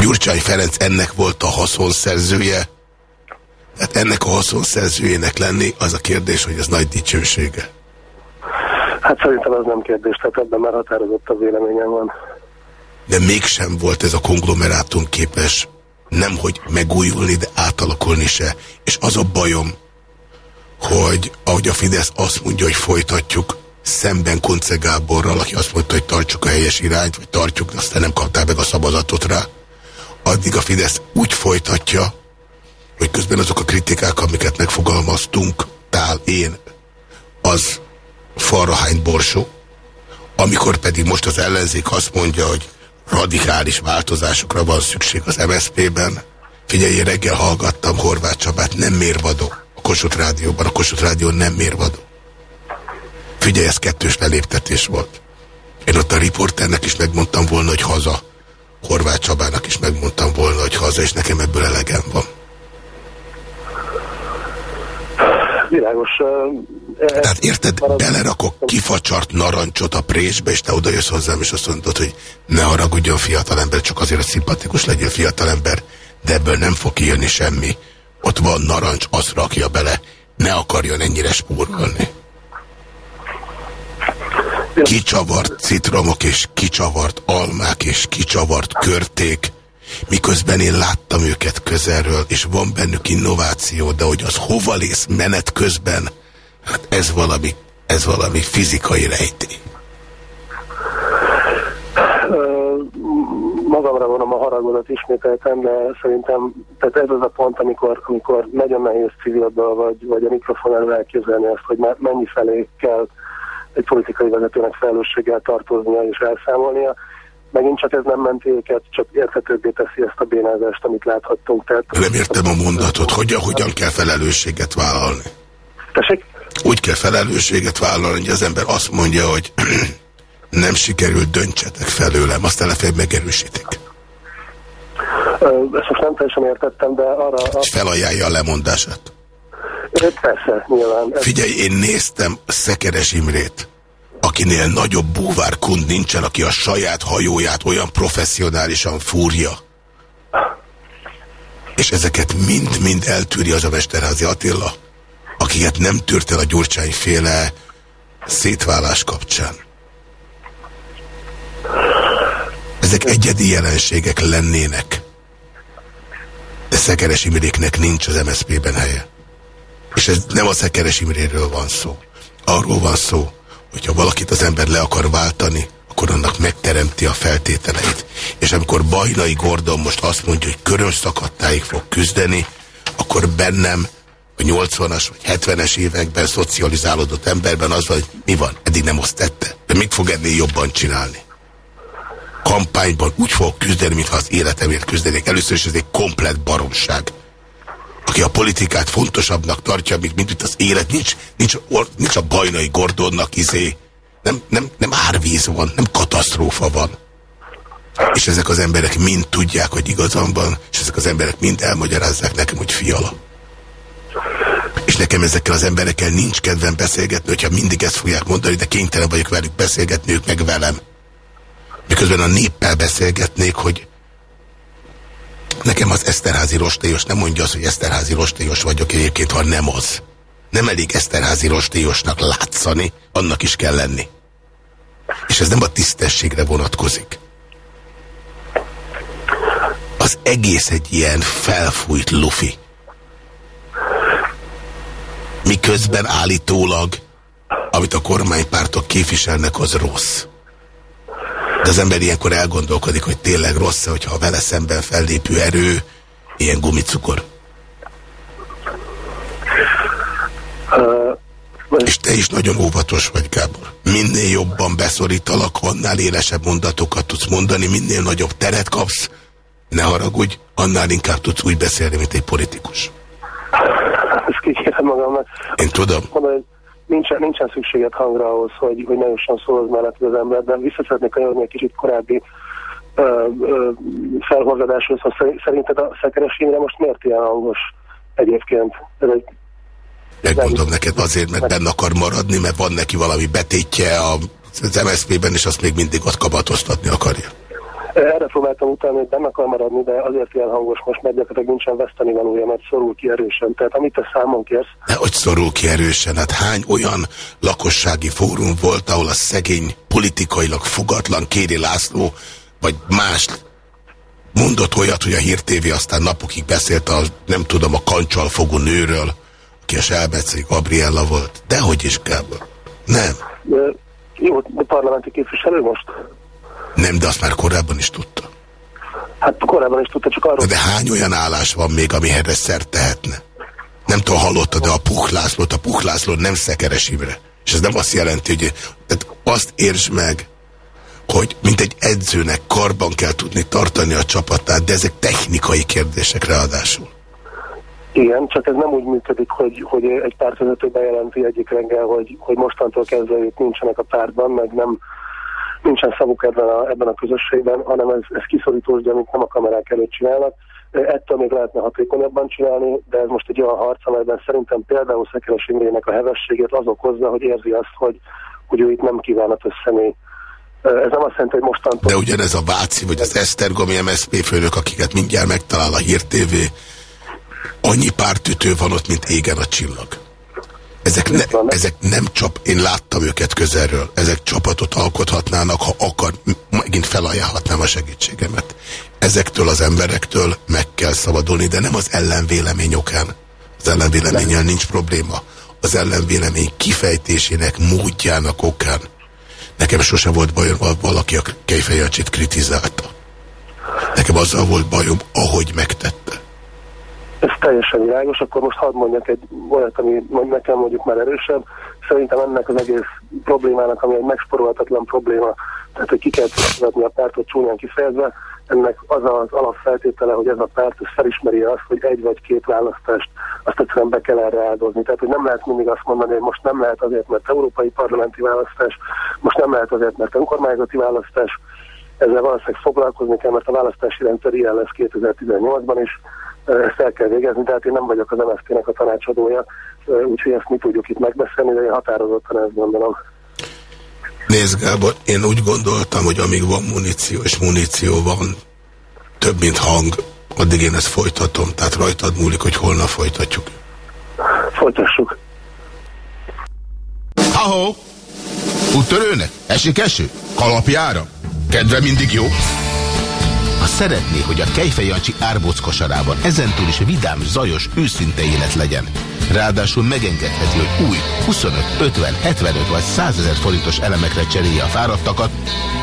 Gyurcsány Ferenc ennek volt a haszonszerzője. Hát ennek a haszonszerzőjének lenni, az a kérdés, hogy ez nagy dicsősége. Hát szerintem ez nem kérdés, tehát ebben már határozott a véleményem van. De mégsem volt ez a konglomerátum képes nem hogy megújulni, de átalakulni se. És az a bajom, hogy ahogy a Fidesz azt mondja, hogy folytatjuk, szemben Konce Gáborral, aki azt mondta, hogy tartsuk a helyes irányt, vagy tartjuk, aztán nem kapták meg a szabadatot rá, addig a Fidesz úgy folytatja, hogy közben azok a kritikák, amiket megfogalmaztunk, tál én, az falrahány borsó, amikor pedig most az ellenzék azt mondja, hogy radikális változásokra van szükség az MSZP-ben. Figyelj, én reggel hallgattam Horváth Csabát, nem mérvadó. A Kossuth Rádióban, a Kossuth Rádió nem mérvadó. Figyelj, ez kettős leléptetés volt. Én ott a riporternek is megmondtam volna, hogy haza. Horváth Csabának is megmondtam volna, hogy haza, és nekem ebből elegem van. Világos. Tehát érted, belerakok kifacsart narancsot a présbe, és te odajössz hozzám, és azt mondod, hogy ne haragudjon fiatalember, csak azért, hogy szimpatikus legyen fiatalember, de ebből nem fog kijönni semmi. Ott van narancs, azt rakja bele, ne akarjon ennyire spórolni. Kicsavart citromok, és kicsavart almák, és kicsavart körték, miközben én láttam őket közelről, és van bennük innováció, de hogy az hova lész menet közben, hát ez valami, ez valami fizikai rejtély. Magamra vonom a haragodat ismételtem, de szerintem tehát ez az a pont, amikor, amikor nagyon nehéz civilből vagy, vagy a mikrofon elő elképzelni azt, hogy már mennyi felé kell egy politikai vezetőnek felelősséggel tartoznia és elszámolnia megint csak ez nem menti őket, csak érthetőbbé teszi ezt a bénázást, amit láthattunk. Tehát... Nem értem a mondatot. Hogyan, hogyan kell felelősséget vállalni? Tessék? Úgy kell felelősséget vállalni, hogy az ember azt mondja, hogy [CLEARS THROAT] nem sikerült, döntsetek felőlem, aztán lefelé megerősítik. Ezt most nem teljesen értettem, de arra... És felajánlja a lemondását. Persze, nyilván. Figyelj, én néztem Szekeres Imrét akinél nagyobb búvárkund nincsen, aki a saját hajóját olyan professzionálisan fúrja. És ezeket mind-mind eltűri az a Mesterházi Attila, akiket nem tűrt el a Gyurcsány féle szétválás kapcsán. Ezek egyedi jelenségek lennének. De Szekeres Imréknek nincs az MSZP-ben helye. És ez nem a Szekeres Imréről van szó. Arról van szó, hogyha valakit az ember le akar váltani, akkor annak megteremti a feltételeit. És amikor Bajnai Gordon most azt mondja, hogy körös szakadtáig fog küzdeni, akkor bennem a 80-as vagy 70-es években szocializálódott emberben az van, hogy mi van, eddig nem azt tette. De mit fog ennél jobban csinálni? Kampányban úgy fog küzdeni, mintha az életemért küzdenék. Először is ez egy komplet baromság aki a politikát fontosabbnak tartja, mint, mint az élet, nincs, nincs, nincs a bajnai Gordonnak izé, nem, nem, nem árvíz van, nem katasztrófa van. És ezek az emberek mind tudják, hogy igazam van, és ezek az emberek mind elmagyarázzák nekem, hogy fiala. És nekem ezekkel az emberekkel nincs kedvem beszélgetni, hogyha mindig ezt fogják mondani, de kénytelen vagyok velük beszélgetni, ők meg velem. Miközben a néppel beszélgetnék, hogy Nekem az Eszterházi rostélyos nem mondja azt, hogy Eszterházi rostélyos vagyok egyébként, ha nem az. Nem elég Eszterházi rostélyosnak látszani, annak is kell lenni. És ez nem a tisztességre vonatkozik. Az egész egy ilyen felfújt lufi. Miközben állítólag, amit a kormánypártok képviselnek, az rossz. De az ember ilyenkor elgondolkodik, hogy tényleg rossz hogyha a vele szemben fellépő erő ilyen gumicukor. Uh, És te is nagyon óvatos vagy, Gábor. Minél jobban beszorítalak, annál élesebb mondatokat tudsz mondani, minél nagyobb teret kapsz, ne haragudj, annál inkább tudsz úgy beszélni, mint egy politikus. Ezt kikérem magamnak. Én tudom. Hogy nincsen, nincsen szükséged hangra ahhoz, hogy, hogy ne jusson szó az mellett az ember, de vissza szeretnék kanyarodni egy kicsit korábbi felhorgadáshoz, hogy szerinted a Szekeres Imre most miért ilyen hangos egyébként? Ez egy Megmondom neked azért, mert benne akar maradni, mert van neki valami betétje az MSZP-ben, és azt még mindig ott kabatoztatni akarja. Erre próbáltam utána, hogy benne akar maradni, de azért ilyen hangos most, mert gyakorlatilag nincsen veszteni valója, mert szorul ki erősen. Tehát amit te számon kérsz... De hogy szorul ki erősen? Hát hány olyan lakossági fórum volt, ahol a szegény, politikailag fogatlan Kéri László, vagy más mondott olyat, hogy a Hír TV aztán napokig beszélt a, nem tudom, a kancsal fogó nőről, aki a Selbeci Gabriella volt. Dehogy is, Gábor. Nem. Jó, de parlamenti képviselő most? Nem, de azt már korábban is tudta. Hát korábban is tudta, csak arról... De hány olyan állás van még, ami erre szert tehetne? Nem tudom, hallotta, de a Puhlászlót, a Puhlászló nem Szekeres Imre. És ez nem azt jelenti, hogy tehát azt értsd meg, hogy mint egy edzőnek karban kell tudni tartani a csapatát, de ezek technikai kérdések ráadásul. Igen, csak ez nem úgy működik, hogy, hogy egy pártvezető bejelenti egyik reggel, hogy, hogy mostantól kezdve ők nincsenek a pártban, meg nem, nincsen szavuk ebben a, ebben a közösségben, hanem ez, ez kiszorítós, amit nem a kamerák előtt csinálnak. Ettől még lehetne hatékonyabban csinálni, de ez most egy olyan harc, amelyben szerintem például Szekeres Imrének a hevességét az okozza, hogy érzi azt, hogy, hogy ő itt nem kívánatos személy. Ez nem azt jelenti, hogy mostantól... De ugyanez a Váci, vagy az Esztergomi MSZP főnök, akiket mindjárt megtalál a Hír TV, annyi pártütő van ott, mint égen a csillag. Ezek, ne, ezek nem csap, én láttam őket közelről, ezek csapatot alkothatnának, ha akar, megint felajánlhatnám a segítségemet. Ezektől az emberektől meg kell szabadulni, de nem az ellenvélemény okán. Az ellenvéleménnyel nincs probléma. Az ellenvélemény kifejtésének módjának okán. Nekem sose volt bajom, ha valaki a Kejfejjelcsit kritizálta. Nekem azzal volt bajom, ahogy megtette ez teljesen világos, akkor most hadd mondjak egy olyat, ami nekem mondjuk már erősebb. Szerintem ennek az egész problémának, ami egy megsporolhatatlan probléma, tehát hogy ki kell tudni a pártot csúnyán kifejezve, ennek az az alapfeltétele, hogy ez a párt felismeri azt, hogy egy vagy két választást azt egyszerűen be kell erre áldozni. Tehát, hogy nem lehet mindig azt mondani, hogy most nem lehet azért, mert európai parlamenti választás, most nem lehet azért, mert önkormányzati választás, ezzel valószínűleg foglalkozni kell, mert a választási rendszer ilyen lesz 2018-ban is, ezt el kell végezni, tehát én nem vagyok az MSZT-nek a tanácsadója, úgyhogy ezt mi tudjuk itt megbeszélni, de én határozottan ezt gondolom. Nézd Gábor, én úgy gondoltam, hogy amíg van muníció, és muníció van több, mint hang, addig én ezt folytatom, tehát rajtad múlik, hogy holnap folytatjuk. Folytassuk. Ahó! Úttörőnek? Esik eső? Kalapjára? Kedve mindig jó? Ha szeretné, hogy a Kejfej Jancsi árbóc kosarában ezentúl is vidám, zajos, őszinte élet legyen, ráadásul megengedheti, hogy új 25, 50, 75 vagy 100 ezer forintos elemekre cserélje a fáradtakat,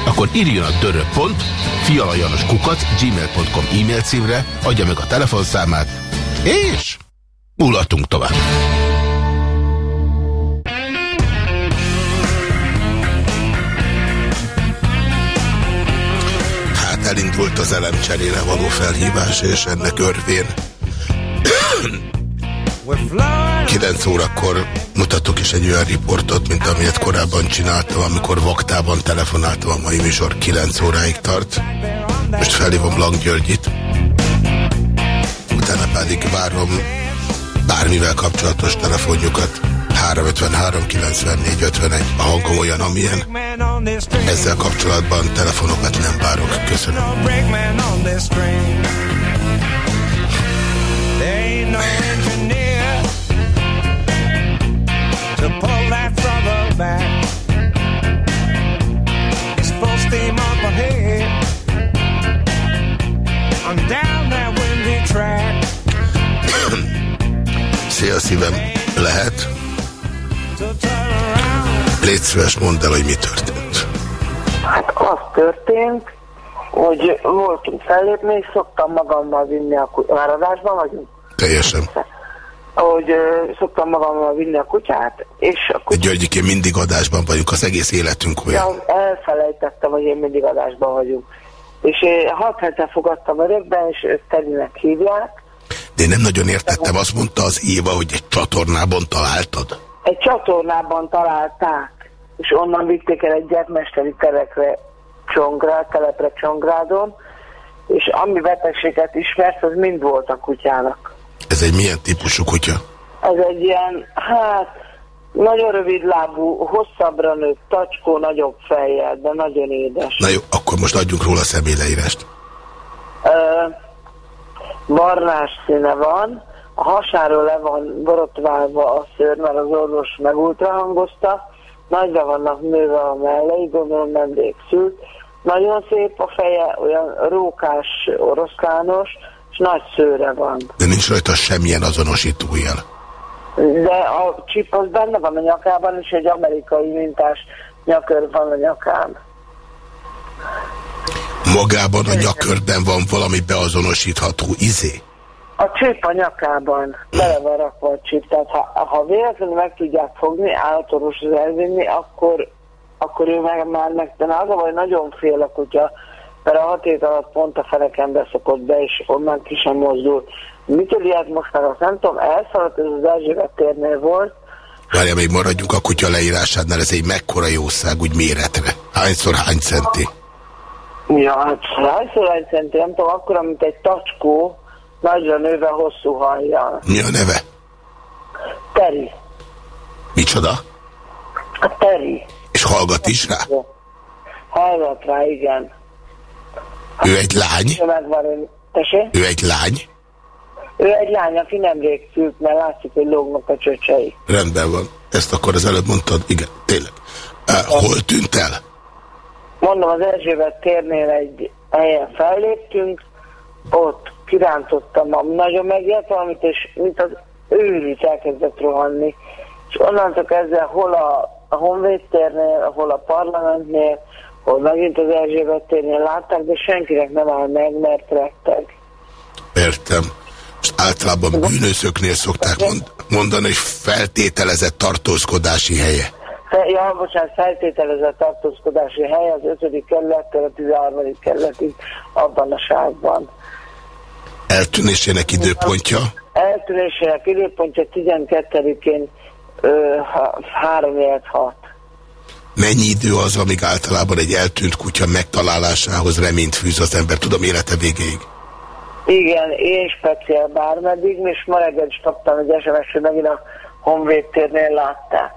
akkor írjon a dörö.pont, fialajanos kukat, gmail.com e-mail címre, adja meg a telefonszámát, és mulatunk tovább. Az elemcserére való felhívás, és ennek örvén 9 órakor mutatok is egy olyan riportot, mint amilyet korábban csináltam, amikor vaktában telefonáltam a mai műsor 9 óráig tart. Most felhívom Lang Györgyit. Utána pedig várom bármivel kapcsolatos telefonjukat. 353 94 51. A hangom olyan, amilyen. Ezzel kapcsolatban telefonokat nem várok. Köszönöm. Szia szívem, lehet? Légy szíves, mondd el, hogy mi történt. Hát az történt, hogy voltunk fellépni, és szoktam magammal vinni a váradásban vagyunk. Teljesen. Ahogy ö, szoktam magammal vinni a kutyát, és a kutyát Györgyikén mindig adásban vagyunk, az egész életünk olyan. Ja, elfelejtettem, hogy én mindig adásban vagyunk. És én hat hete fogadtam örökben, és Terinek hívják. De én nem nagyon értettem, azt mondta az Éva, hogy egy csatornában találtad. Egy csatornában találták, és onnan vitték el egy gyermesteri terekre Csongrád, telepre Csongrádon, és ami betegséget ismert, az mind volt a kutyának. Ez egy milyen típusú kutya? Ez egy ilyen, hát, nagyon rövid lábú, hosszabbra nőtt, tacskó, nagyobb fejjel, de nagyon édes. Na jó, akkor most adjunk róla személyleírást. Ö, barnás színe van, a hasáról le van borotválva a szőr, mert az orvos meg ultrahangozta, nagyra vannak nőve a mellei, gondolom nem végszült. Nagyon szép a feje, olyan rókás, oroszlános, és nagy szőre van. De nincs rajta semmilyen azonosítójel. De a csip az benne van a nyakában, és egy amerikai mintás nyakör van a nyakán. Magában a nyakörben van valami beazonosítható izé. A csip a nyakában bele van rakva a csip, tehát ha, ha véletlenül meg tudják fogni, állatorvoshoz elvinni, akkor, akkor ő meg már meg, de az a baj, nagyon fél a kutya, mert a hat hét alatt pont a fenekembe szokott be, és onnan ki sem mozdul. Mitől ilyet most meg azt nem tudom, elszaladt, ez az Erzsébet térnél volt, Várja, még maradjunk a kutya leírásánál, ez egy mekkora jószág, úgy méretre. Hányszor hány centi? Ja, hát hányszor egy centi, nem tudom, akkor, mint egy tacskó, nagyra nőve hosszú hajjal. Mi a neve? Teri. Micsoda? A Teri. És hallgat is rá? Hallgat rá, igen. Ő egy lány? Ő megvan, egy lány? Ő egy lány, aki nemrég szült, mert látszik, hogy lógnak a csöcsei. Rendben van. Ezt akkor az előbb mondtad? Igen, tényleg. Hol tűnt el? Mondom, az Erzsébet térnél egy helyen felléptünk, ott kirántottam, a nagyon megijedt valamit, és mint az őrült elkezdett rohanni. És onnantól kezdve hol a, a Honvéd térnél, hol a parlamentnél, hol megint az Erzsébet térnél látták, de senkinek nem áll meg, mert retteg. Értem. Most általában bűnözőknél szokták mond, mondani, hogy feltételezett tartózkodási helye. Fe, ja, bocsánat, feltételezett tartózkodási hely az 5. kerülettől a 13. kerületig abban a sávban. Eltűnésének időpontja? Eltűnésének időpontja 12-én 3 6. Mennyi idő az, amíg általában egy eltűnt kutya megtalálásához reményt fűz az ember, tudom, élete végéig? Igen, én speciál bármeddig, és ma reggel is kaptam egy SMS, hogy megint a Honvéd térnél látták.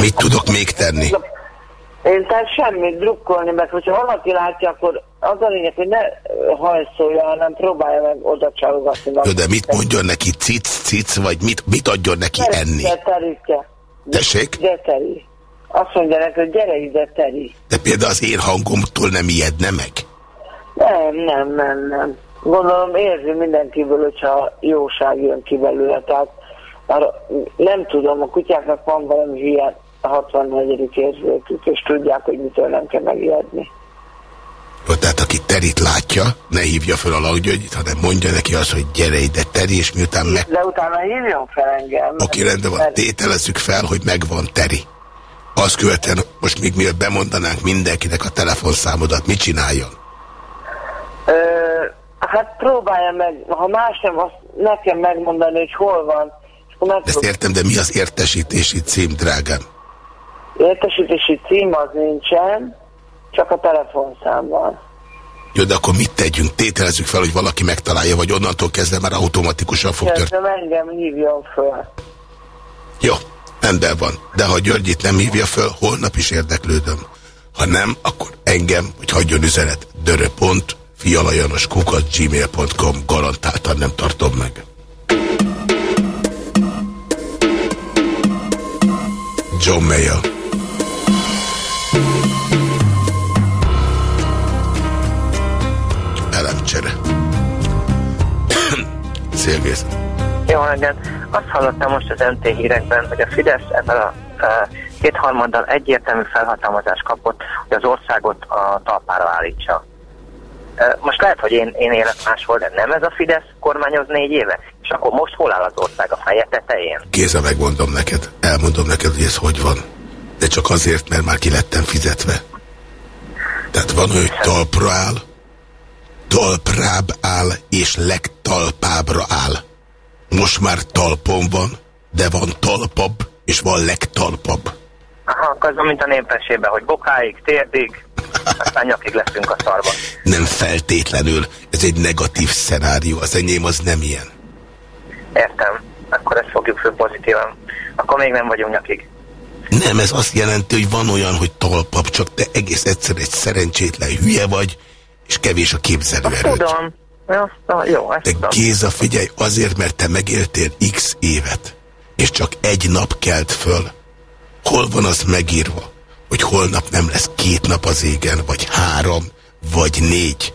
Mit tudok még tenni? Én tehát semmit drukkolni, mert hogyha valaki látja, akkor az a lényeg, hogy ne hajszolja, hanem próbálja meg oda csalogatni. Jó, de mit mondjon neki? Cic, cic, vagy mit, mit adjon neki enni? De terike. Tessék? De teri. Azt mondja neki, hogy gyere ide, teri. De például az én hangomtól nem ijedne meg? Nem, nem, nem, nem. Gondolom érzi mindenkiből, hogyha jóság jön ki belőle. Tehát nem tudom, a kutyáknak van valami hülye a 64. érzékük, és tudják, hogy mitől nem kell megijedni. Jó, tehát aki Terit látja, ne hívja fel a Laggyörgyit, hanem mondja neki azt, hogy gyere ide Teri, és miután meg... De utána hívjon fel engem. Oké, rendben van, Mert- tételezzük fel, hogy megvan Teri. Azt követően, most még miért bemondanánk mindenkinek a telefonszámodat, mit csináljon? Ö, hát próbálja meg, ha más nem, azt nekem megmondani, hogy hol van. Ezt értem, de mi az értesítési cím, drágám? Értesítési cím az nincsen, csak a telefonszám van. Jó, de akkor mit tegyünk? Tételezzük fel, hogy valaki megtalálja, vagy onnantól kezdve már automatikusan fog történni. Engem hívjon föl. Jó, rendben van. De ha Györgyit nem hívja föl, holnap is érdeklődöm. Ha nem, akkor engem, hogy hagyjon üzenet, dörö.pont, fialajanos kukat, gmail.com, garantáltan nem tartom meg. John Mayer. Szélvész. Jó reggelt! Azt hallottam most az MT hírekben, hogy a Fidesz ebben a kétharmaddal egyértelmű felhatalmazást kapott, hogy az országot a talpára állítsa. Most lehet, hogy én, én élek máshol, de nem ez a Fidesz kormányoz négy éve? És akkor most hol áll az ország a feje tetején? Géza, megmondom neked, elmondom neked, hogy ez hogy van. De csak azért, mert már ki lettem fizetve. Tehát van, hogy talpra áll, talprább áll, és legtalpábbra áll. Most már talpon van, de van talpabb, és van legtalpabb. Aha, az mint a népességben, hogy bokáig, térdig, aztán nyakig leszünk a szarban. Nem feltétlenül. Ez egy negatív szenárió. Az enyém az nem ilyen. Értem. Akkor ezt fogjuk föl pozitívan. Akkor még nem vagyunk nyakig. Nem, ez azt jelenti, hogy van olyan, hogy talpap, csak te egész egyszer egy szerencsétlen hülye vagy, és kevés a képzelőerőd. Tudom. Ja, jó, ezt De tudom. Géza, figyelj, azért, mert te megéltél x évet, és csak egy nap kelt föl. Hol van az megírva, hogy holnap nem lesz két nap az égen, vagy három, vagy négy?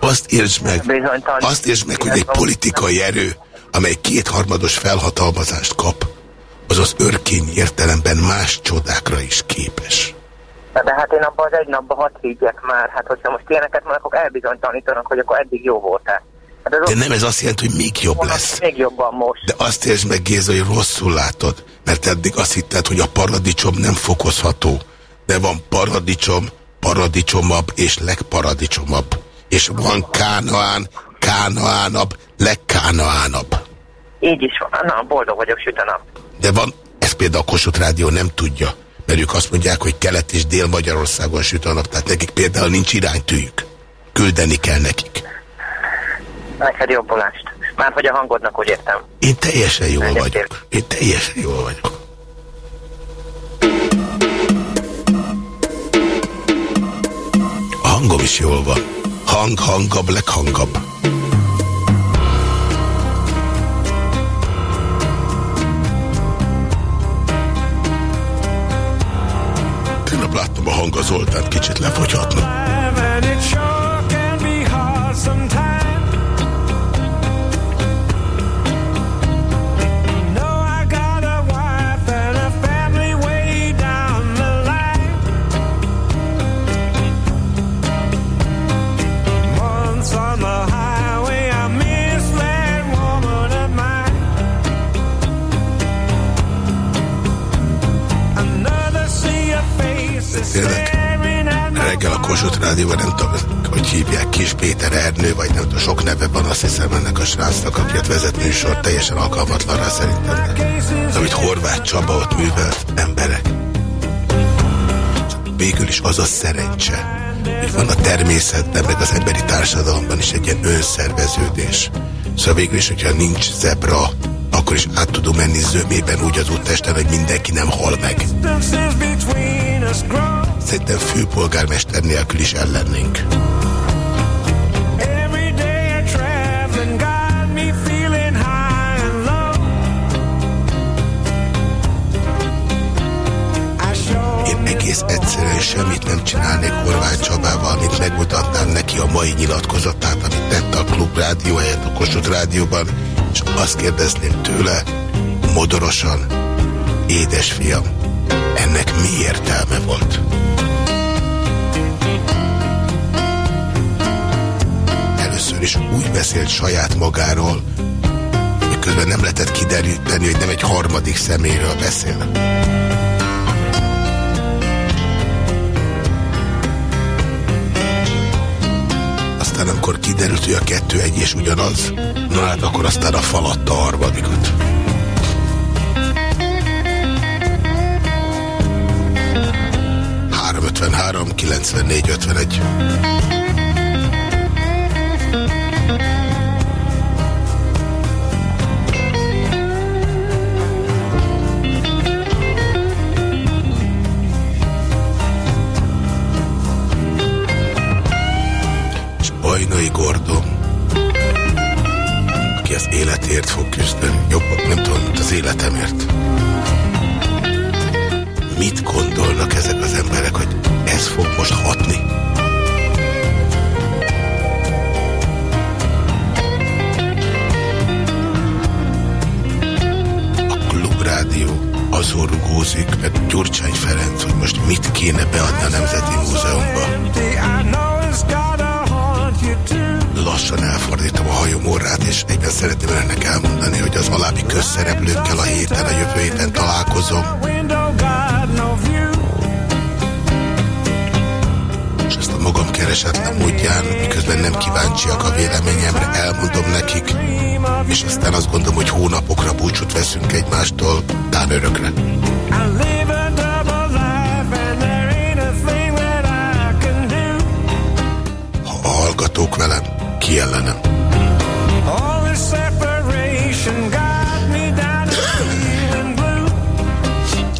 Azt értsd meg, Bizonytalan. azt értsd meg, hogy egy politikai erő, amely kétharmados felhatalmazást kap, az az örkény értelemben más csodákra is képes. Na, De hát én abban az egy napban hat higgyek már. Hát hogyha most ilyeneket mondok, akkor elbizonytalanítanak, hogy akkor eddig jó voltál. Hát ez De nem ez azt jelenti, hogy még jobb lesz. még jobban most. De azt értsd meg, Géza, hogy rosszul látod, mert eddig azt hitted, hogy a paradicsom nem fokozható. De van paradicsom, paradicsomabb és legparadicsomabb. És van kánaán, kánaánabb, legkánaánabb. Így is van. Na, boldog vagyok süt a nap. De van, ezt például a Kossuth Rádió nem tudja, mert ők azt mondják, hogy Kelet és Dél-Magyarországon süt a nap, tehát nekik például nincs iránytűjük. Küldeni kell nekik. Neked jobbulást. Már hogy a hangodnak, úgy értem. Én teljesen jól Egyetért. vagyok. Én teljesen jól vagyok. A hangom is jól van. Hang, hangabb, leghangabb. Láttam a hanga Zoltánt kicsit lefogyhatna. Kossuth Rádióban nem tudom, hogy hívják Kis Péter Ernő, vagy nem tudom, sok neve van, azt hiszem ennek a srácnak, aki ott vezet műsor, teljesen alkalmatlan rá szerintem. Amit Horváth Csaba ott művelt, emberek. Végül is az a szerencse, hogy van a természetben, meg az emberi társadalomban is egy ilyen önszerveződés. Szóval végül is, hogyha nincs zebra, akkor is át tudom menni zömében úgy az úttesten, hogy mindenki nem hal meg. Szerintem főpolgármester nélkül is ellennénk. Én egész egyszerűen semmit nem csinálnék Horváth Csabával, mint megmutatnám neki a mai nyilatkozatát, amit tett a Klub Rádió helyett a Kossuth Rádióban, és azt kérdezném tőle, modorosan, édesfiam, ennek mi értelme volt? Először is úgy beszélt saját magáról, hogy közben nem lehetett kideríteni, hogy nem egy harmadik személyről beszél. Aztán amikor kiderült, hogy a kettő egy és ugyanaz, na hát akkor aztán a falatta a harmadikat. Három 94 51. Bajnai Gordon, aki az életért fog küzdeni, jobban nem tudom, mint az életemért. Mit gondolnak ezek az emberek, hogy ez fog most hatni? A klubrádió azon rugózik, mert Gyurcsány Ferenc, hogy most mit kéne beadni a Nemzeti Múzeumba. Lassan elfordítom a hajom orrát, és egyben szeretném önnek elmondani, hogy az alábbi közszereplőkkel a héten, a jövő héten találkozom. És ezt a magam keresetlen módján, miközben nem kíváncsiak a véleményemre, elmondom nekik, és aztán azt gondolom, hogy hónapokra búcsút veszünk egymástól, tán örökre. Ha hallgatók velem, ki ellenem.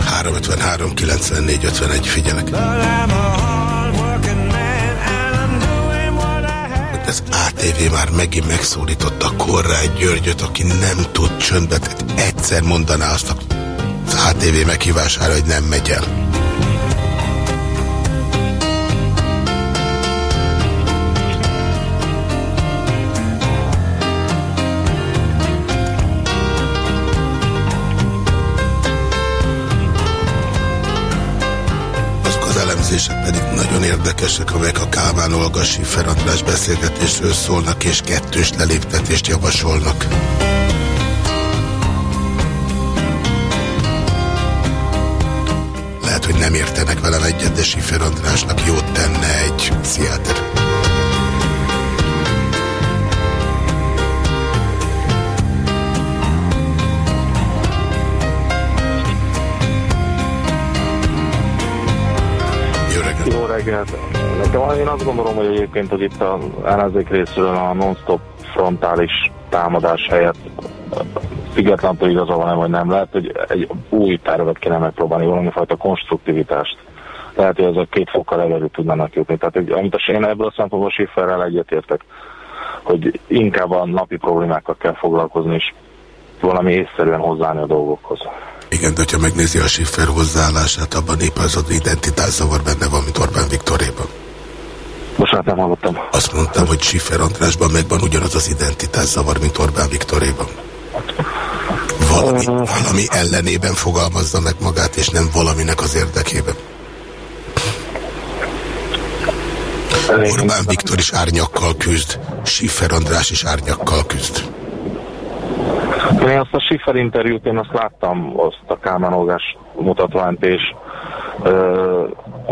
353 94 51 figyelek. Az ATV már megint megszólította Korrágy Györgyöt, aki nem tud csöndbe, tehát egyszer mondaná azt az ATV meghívására, hogy nem megy el. Elemzések pedig nagyon érdekesek, amelyek a Kálmán Olga Schiffer András beszélgetésről szólnak, és kettős leléptetést javasolnak. Lehet, hogy nem értenek velem egyet, de Schiffer Andrásnak jót tenne egy pszichiáter. Reggelt! Nekem én azt gondolom, hogy egyébként, hogy itt a ellenzék részéről a non-stop frontális támadás helyett függetlenül igaza van-e, vagy nem, lehet, hogy egy új tervet kéne megpróbálni, valami fajta konstruktivitást. Lehet, hogy ezek két fokkal előre tudnának jutni. Tehát, hogy, amit én ebből a szempontból Schifferrel egyetértek, hogy inkább a napi problémákkal kell foglalkozni, és valami észszerűen hozzáállni a dolgokhoz. Igen, de ha megnézi a Schiffer hozzáállását, abban épp az identitászavar benne van, mint Orbán Viktoréban. Most hát nem hallottam. Azt mondtam, hogy Schiffer Andrásban megvan ugyanaz az identitászavar, mint Orbán Viktoréban. Valami, valami ellenében fogalmazza meg magát, és nem valaminek az érdekében. Orbán Viktor is árnyakkal küzd, Schiffer András is árnyakkal küzd. Én azt a Schiffer interjút, én azt láttam, azt a Kálmán Olgás mutatványt, és ö,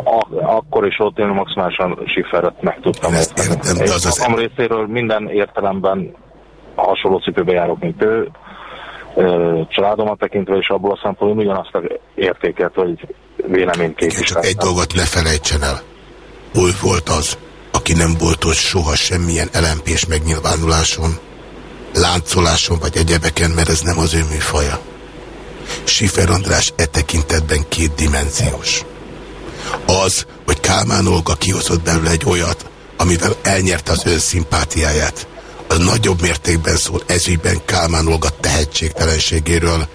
a, akkor is ott én maximálisan Schifferet meg tudtam Ezt értem, de az az- magam részéről minden értelemben hasonló cipőbe járok, mint ő, ö, családomat tekintve, és abból a szempontból ugyanazt a értéket, vagy véleményt Igen, csak egy képviseltem. dolgot ne felejtsen el. Hol volt az, aki nem volt ott soha semmilyen elempés megnyilvánuláson, láncoláson vagy egyebeken, mert ez nem az ő műfaja. Sifer András e tekintetben kétdimenziós. Az, hogy Kálmán Olga kihozott belőle egy olyat, amivel elnyerte az ön szimpátiáját, az nagyobb mértékben szól ezügyben Kálmán Olga tehetségtelenségéről,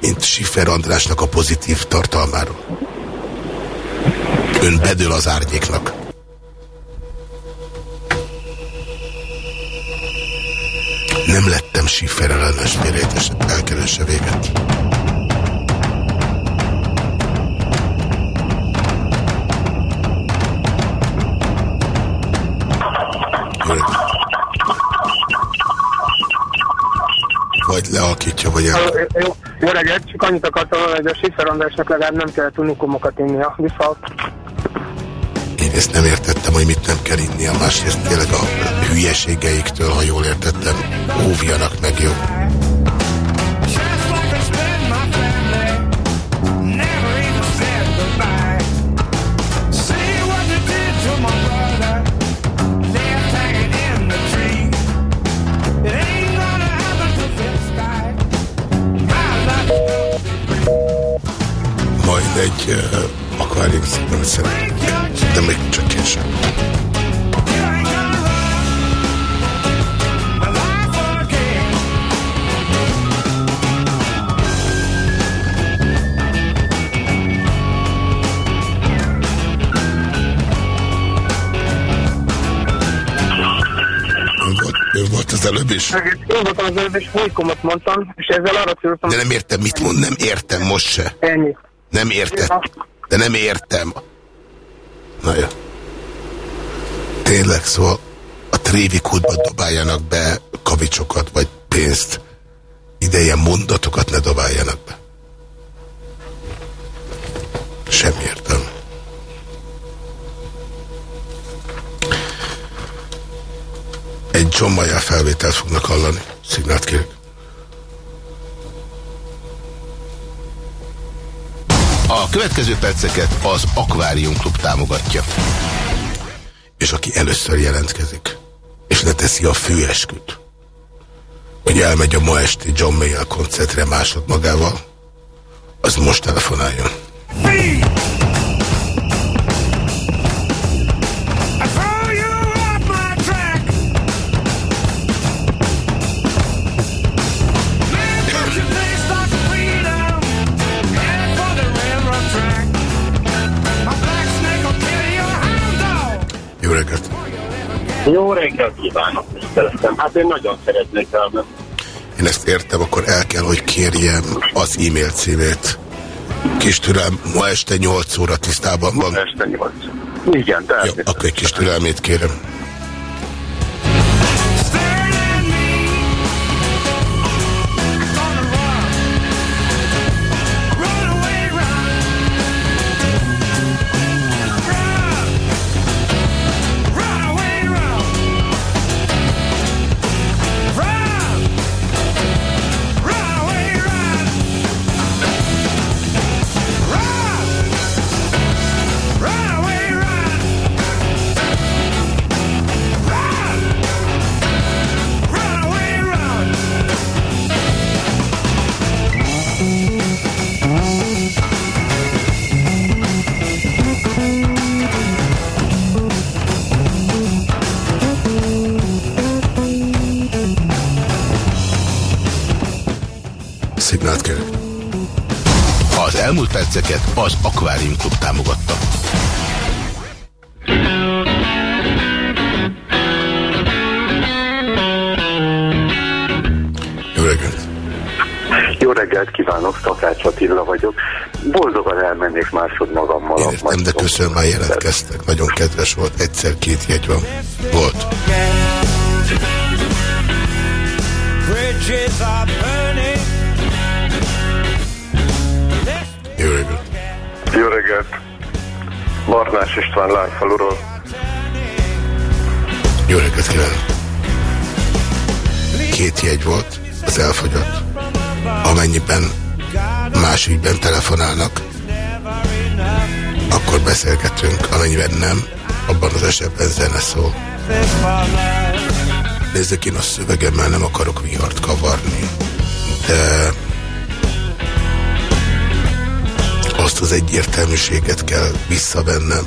mint Sifer Andrásnak a pozitív tartalmáról. Ön bedől az árnyéknak. Nem lettem Schiffer ellenes félrejtés elkerülése véget. Vagy lealkítja, vagy el. Jó, jó reggelt, csak annyit akartam hogy a Schiffer Andrásnak legalább nem kellett unikumokat innia. Viszont Én ezt nem értettem, hogy mit nem kell inni, a másrészt tényleg a hülyeségeiktől, ha jól értettem, óvjanak meg. Majd egy uh, akvárium szeretnék, de még csak én sem. Volt, az előbb is? én voltam az előbb, és unikumot mondtam, és ezzel arra céloztam, De nem értem, mit mond, nem értem most se. ennyi. Nem értem. De nem értem. Na jó. Tényleg, szóval a trévikódba dobáljanak be kavicsokat, vagy pénzt. Ide ilyen mondatokat ne dobáljanak be. Semmi értelme. Egy John Mayer felvételt fognak hallani. Szignált kérek. A következő perceket az Aquarium Klub támogatja. És aki először jelentkezik, és leteszi a főesküt, hogy elmegy a ma esti John Mayer koncertre másod magával, az most telefonáljon. Jó Jó reggelt kívánok, szeretem. Hát én nagyon szeretnék elmenni. Én ezt értem, akkor el kell, hogy kérjem az e-mail címét. Kis türelm, ma este 8 óra tisztában van. Este 8. Igen, de Jó, akkor egy kis türelmét kérem. Az Aquarium Klub támogatta. Jó reggelt! Jó reggelt kívánok, Takács Attila vagyok. Boldogan elmennék másod magammal. Én értem, de köszönöm, már jelentkeztek. Nagyon kedves volt. Egyszer két jegy van. Volt. Jó reggelt! Jó reggelt! Barnás István Lányfaluról. Jó reggelt kívánok! Két jegy volt, az elfogyott. Amennyiben más ügyben telefonálnak, akkor beszélgetünk, amennyiben nem, abban az esetben zene szól. Nézzük, én a szövegemmel nem akarok vihart kavarni, de azt az egyértelműséget kell visszavennem,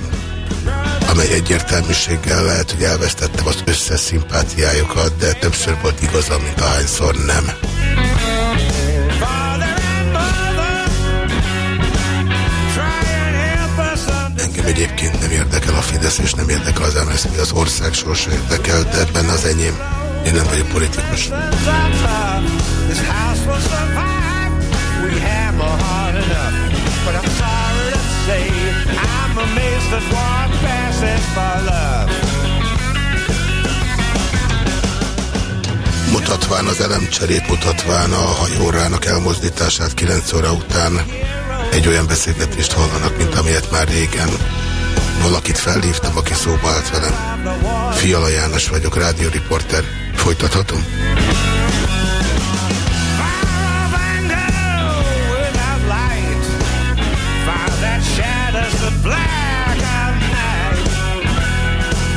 amely egyértelműséggel lehet, hogy elvesztettem az összes szimpátiájukat, de többször volt igazam, mint ahányszor nem. Engem egyébként nem érdekel a Fidesz, és nem érdekel az MSZP, az ország sorsa érdekel, de ebben az enyém. Én nem vagyok politikus. We. But I'm sorry to say, I'm amazed that one passes for love. Mutatván az elemcserét, mutatván a hajórának elmozdítását 9 óra után egy olyan beszélgetést hallanak, mint amilyet már régen valakit felhívtam, aki szóba állt velem. Fiala János vagyok, rádióriporter. Folytathatom? The black of night.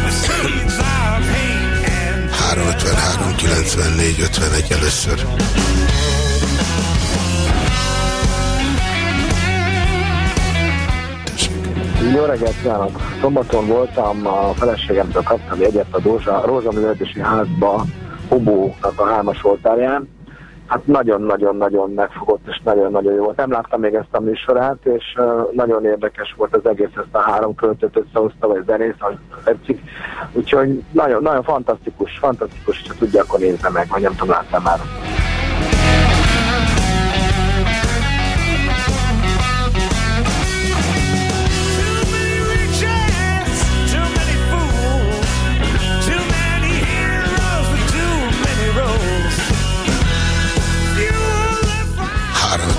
The seeds of hate and 353 94 51 először. Jó reggelt kívánok! Szombaton voltam, a feleségemtől kaptam jegyet a Rózsa, Rózsaművelődési házba, Hubónak a hármas oltárján. Hát nagyon-nagyon-nagyon megfogott, és nagyon-nagyon jó volt. Nem láttam még ezt a műsorát, és nagyon érdekes volt az egész, ezt a három költőt összehozta, vagy zenész, ahogy tetszik. Úgyhogy nagyon, nagyon fantasztikus, fantasztikus, és ha tudja, akkor nézze meg, vagy nem tudom, láttam már.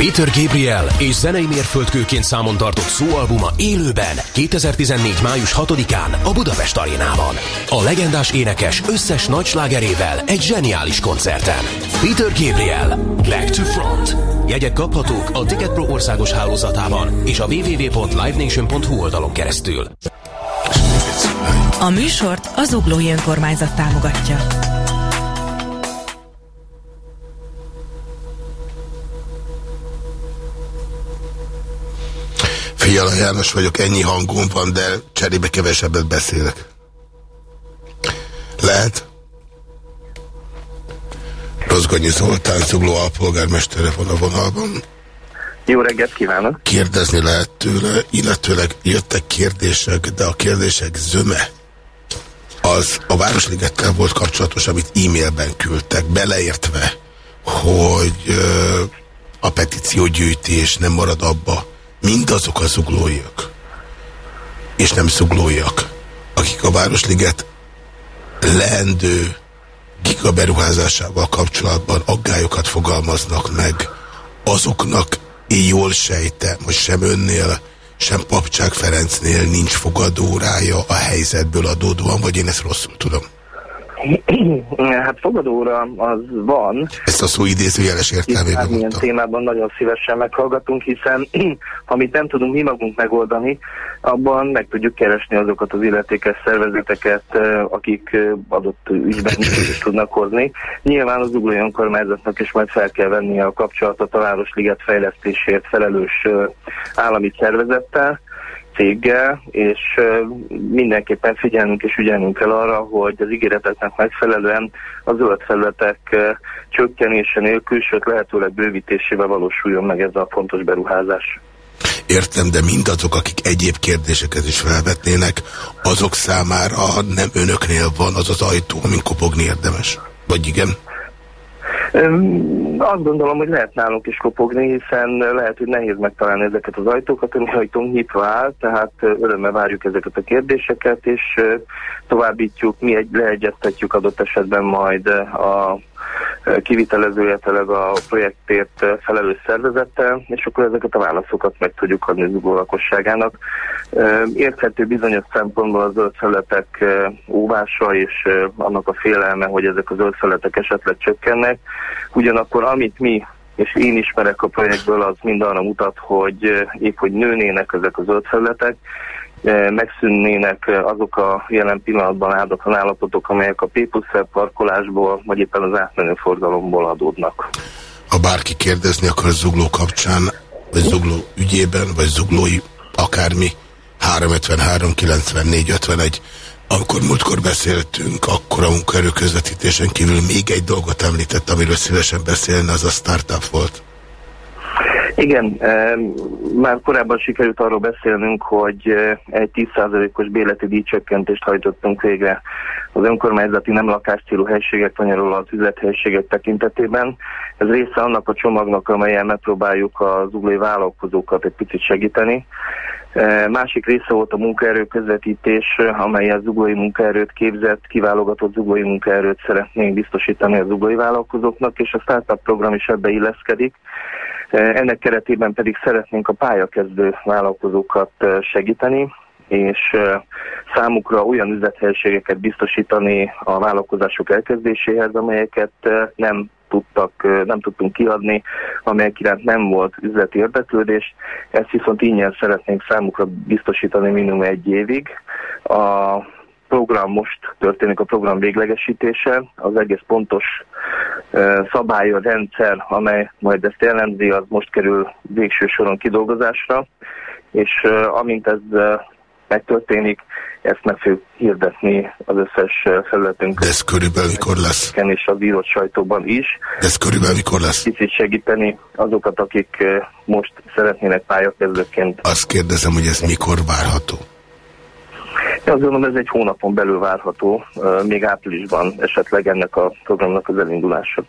Peter Gabriel és zenei mérföldkőként számon tartott szóalbuma élőben 2014. május 6-án a Budapest arénában. A legendás énekes összes nagy slágerével egy zseniális koncerten. Peter Gabriel, Back to Front. Jegyek kaphatók a Ticketpro országos hálózatában és a www.livenation.hu oldalon keresztül. A műsort az Zuglói Önkormányzat támogatja. Fiala János vagyok, ennyi hangom van, de cserébe kevesebbet beszélek. Lehet? Rozgonyi Zoltán, Zugló alpolgármestere van a vonalban. Jó reggelt kívánok! Kérdezni lehet tőle, illetőleg jöttek kérdések, de a kérdések zöme az a Városligettel volt kapcsolatos, amit e-mailben küldtek, beleértve, hogy a petíciógyűjtés nem marad abba, mindazok a zuglóiak, és nem zuglóiak, akik a Városliget leendő gigaberuházásával kapcsolatban aggályokat fogalmaznak meg, azoknak én jól sejtem, hogy sem önnél, sem Papcsák Ferencnél nincs fogadórája a helyzetből adódóan, vagy én ezt rosszul tudom. [CLEARS THROAT] Hát fogadóra az van. Ezt a szó idézőjeles értelmében Hiszen ilyen témában nagyon szívesen meghallgatunk, hiszen [CLEARS THROAT] ha mit nem tudunk mi magunk megoldani, abban meg tudjuk keresni azokat az illetékes szervezeteket, akik adott ügyben [CLEARS THROAT] tudnak hozni. Nyilván az uglói önkormányzatnak is majd fel kell vennie a kapcsolatot a Városliget fejlesztésért felelős állami szervezettel, céggel, és mindenképpen figyelnünk és ügyelnünk kell arra, hogy az ígéreteknek megfelelően a zöld felületek csökkenése nélkül, sőt lehetőleg bővítésével valósuljon meg ez a fontos beruházás. Értem, de mindazok, akik egyéb kérdéseket is felvetnének, azok számára nem önöknél van az az ajtó, amin kopogni érdemes. Vagy igen? Azt gondolom, hogy lehet nálunk is kopogni, hiszen lehet, hogy nehéz megtalálni ezeket az ajtókat, a mi ajtónk nyitva áll, tehát örömmel várjuk ezeket a kérdéseket, és továbbítjuk, mi egy, leegyeztetjük adott esetben majd a ö, kivitelezőjeteleg a projektért felelős szervezettel, és akkor ezeket a válaszokat meg tudjuk adni az lakosságának. Érthető bizonyos szempontból a zöld felületek ö, óvása és annak a félelme, hogy ezek a zöld felületek esetleg csökkennek. Ugyanakkor amit mi és én ismerek a projektből, az mind arra mutat, hogy épp hogy nőnének ezek a zöld megszűnnének eh, azok a jelen pillanatban áldatlan állapotok, amelyek a p parkolásból, vagy éppen az átmenő forgalomból adódnak. Ha bárki kérdezni akar Zugló kapcsán, vagy Zugló ügyében, vagy Zuglói akármi, 353 94 51. Amikor múltkor beszéltünk, akkor a munkaerő közvetítésen kívül még egy dolgot említett, amiről szívesen beszélne, az a startup volt. Igen, eh, már korábban sikerült arról beszélnünk, hogy eh, egy 10%-os béleti díjcsökkentést hajtottunk végre az önkormányzati nem lakáscélú helységek, tanyaról az üzlethelységek tekintetében. Ez része annak a csomagnak, amelyen megpróbáljuk az uglói vállalkozókat egy picit segíteni. Eh, Másik része volt a munkaerő közvetítés, amely az zuglói munkaerőt képzett, kiválogatott zuglói munkaerőt szeretnénk biztosítani az zuglói vállalkozóknak, és a startup program is ebbe illeszkedik. Eh, Ennek keretében pedig szeretnénk a pályakezdő vállalkozókat eh, segíteni, és eh, számukra olyan üzlethelyiségeket biztosítani a vállalkozások elkezdéséhez, amelyeket nem tudtak, nem tudtunk kiadni, amelyek iránt nem volt üzleti érdeklődés. Ezt viszont ingyen szeretnénk számukra biztosítani minimum egy évig. A program most történik a program véglegesítése, az egész pontos szabály, a rendszer, amely majd ezt jellemzi, az most kerül végső soron kidolgozásra, és amint ez megtörténik, ezt meg fogjuk hirdetni az összes ö, felületünkön. De ez körülbelül mikor lesz? És az írott sajtóban is. De ez körülbelül mikor lesz? Kicsit segíteni azokat, akik most szeretnének pályakezdőként. Azt kérdezem, hogy ez mikor várható? Én azt gondolom, ez egy hónapon belül várható, még áprilisban esetleg ennek a programnak az elindulása.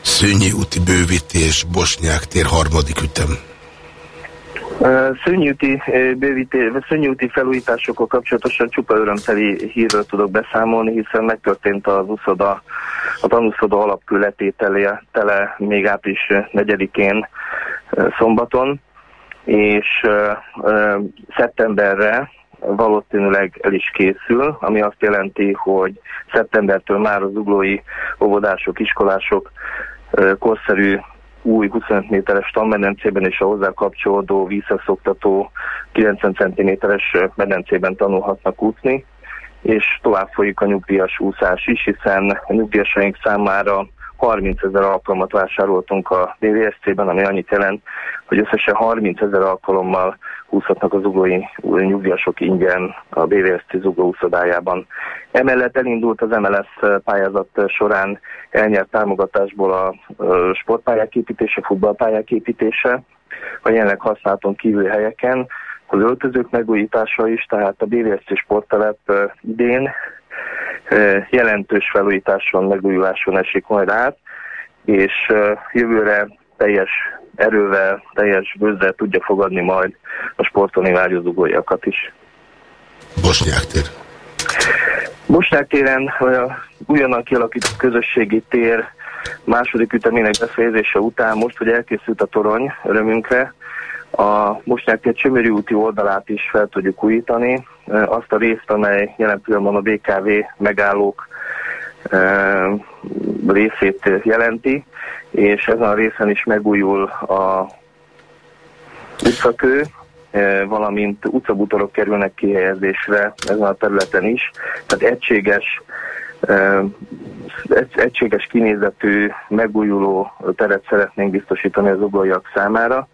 Szőnyi úti bővítés, Bosnyák tér harmadik ütem. Ö, bővíté, vagy szőnyűti felújításokkal kapcsolatosan csupa örömteli hírről tudok beszámolni, hiszen megtörtént az uszoda, a tanúszoda alapkületétele tele még április 4-én ö, szombaton, és szeptemberre valószínűleg el is készül, ami azt jelenti, hogy szeptembertől már az uglói óvodások, iskolások korszerű új 25 méteres tanmedencében és a hozzá kapcsolódó vízszoktató 90 cm-es medencében tanulhatnak úszni, és tovább folyik a nyugdíjas úszás is, hiszen a nyugdíjasaink számára 30 ezer alkalmat vásároltunk a DVSC-ben, ami annyit jelent, hogy összesen 30 ezer alkalommal úszhatnak az uglói nyugdíjasok ingyen a BVSC zugló úszodájában. Emellett elindult az MLS pályázat során elnyert támogatásból a sportpályák építése, futballpályák építése, a jelenleg használaton kívül helyeken, az öltözők megújítása is, tehát a BVSC sporttelep idén jelentős felújításon, megújuláson esik majd át, és jövőre teljes erővel, teljes bőzzel tudja fogadni majd a sportolni vágyózugójakat is. Bosnyák tér. Bosnyák téren a újonnan kialakított közösségi tér második ütemének befejezése után most, hogy elkészült a torony örömünkre, a Bosnyák tér Csömöri úti oldalát is fel tudjuk újítani. Azt a részt, amely jelen pillanatban a BKV megállók részét jelenti, és ezen a részen is megújul a utcakő, valamint utcabútorok kerülnek kihelyezésre ezen a területen is. Tehát egységes, egységes kinézetű, megújuló teret szeretnénk biztosítani az ugolyak számára.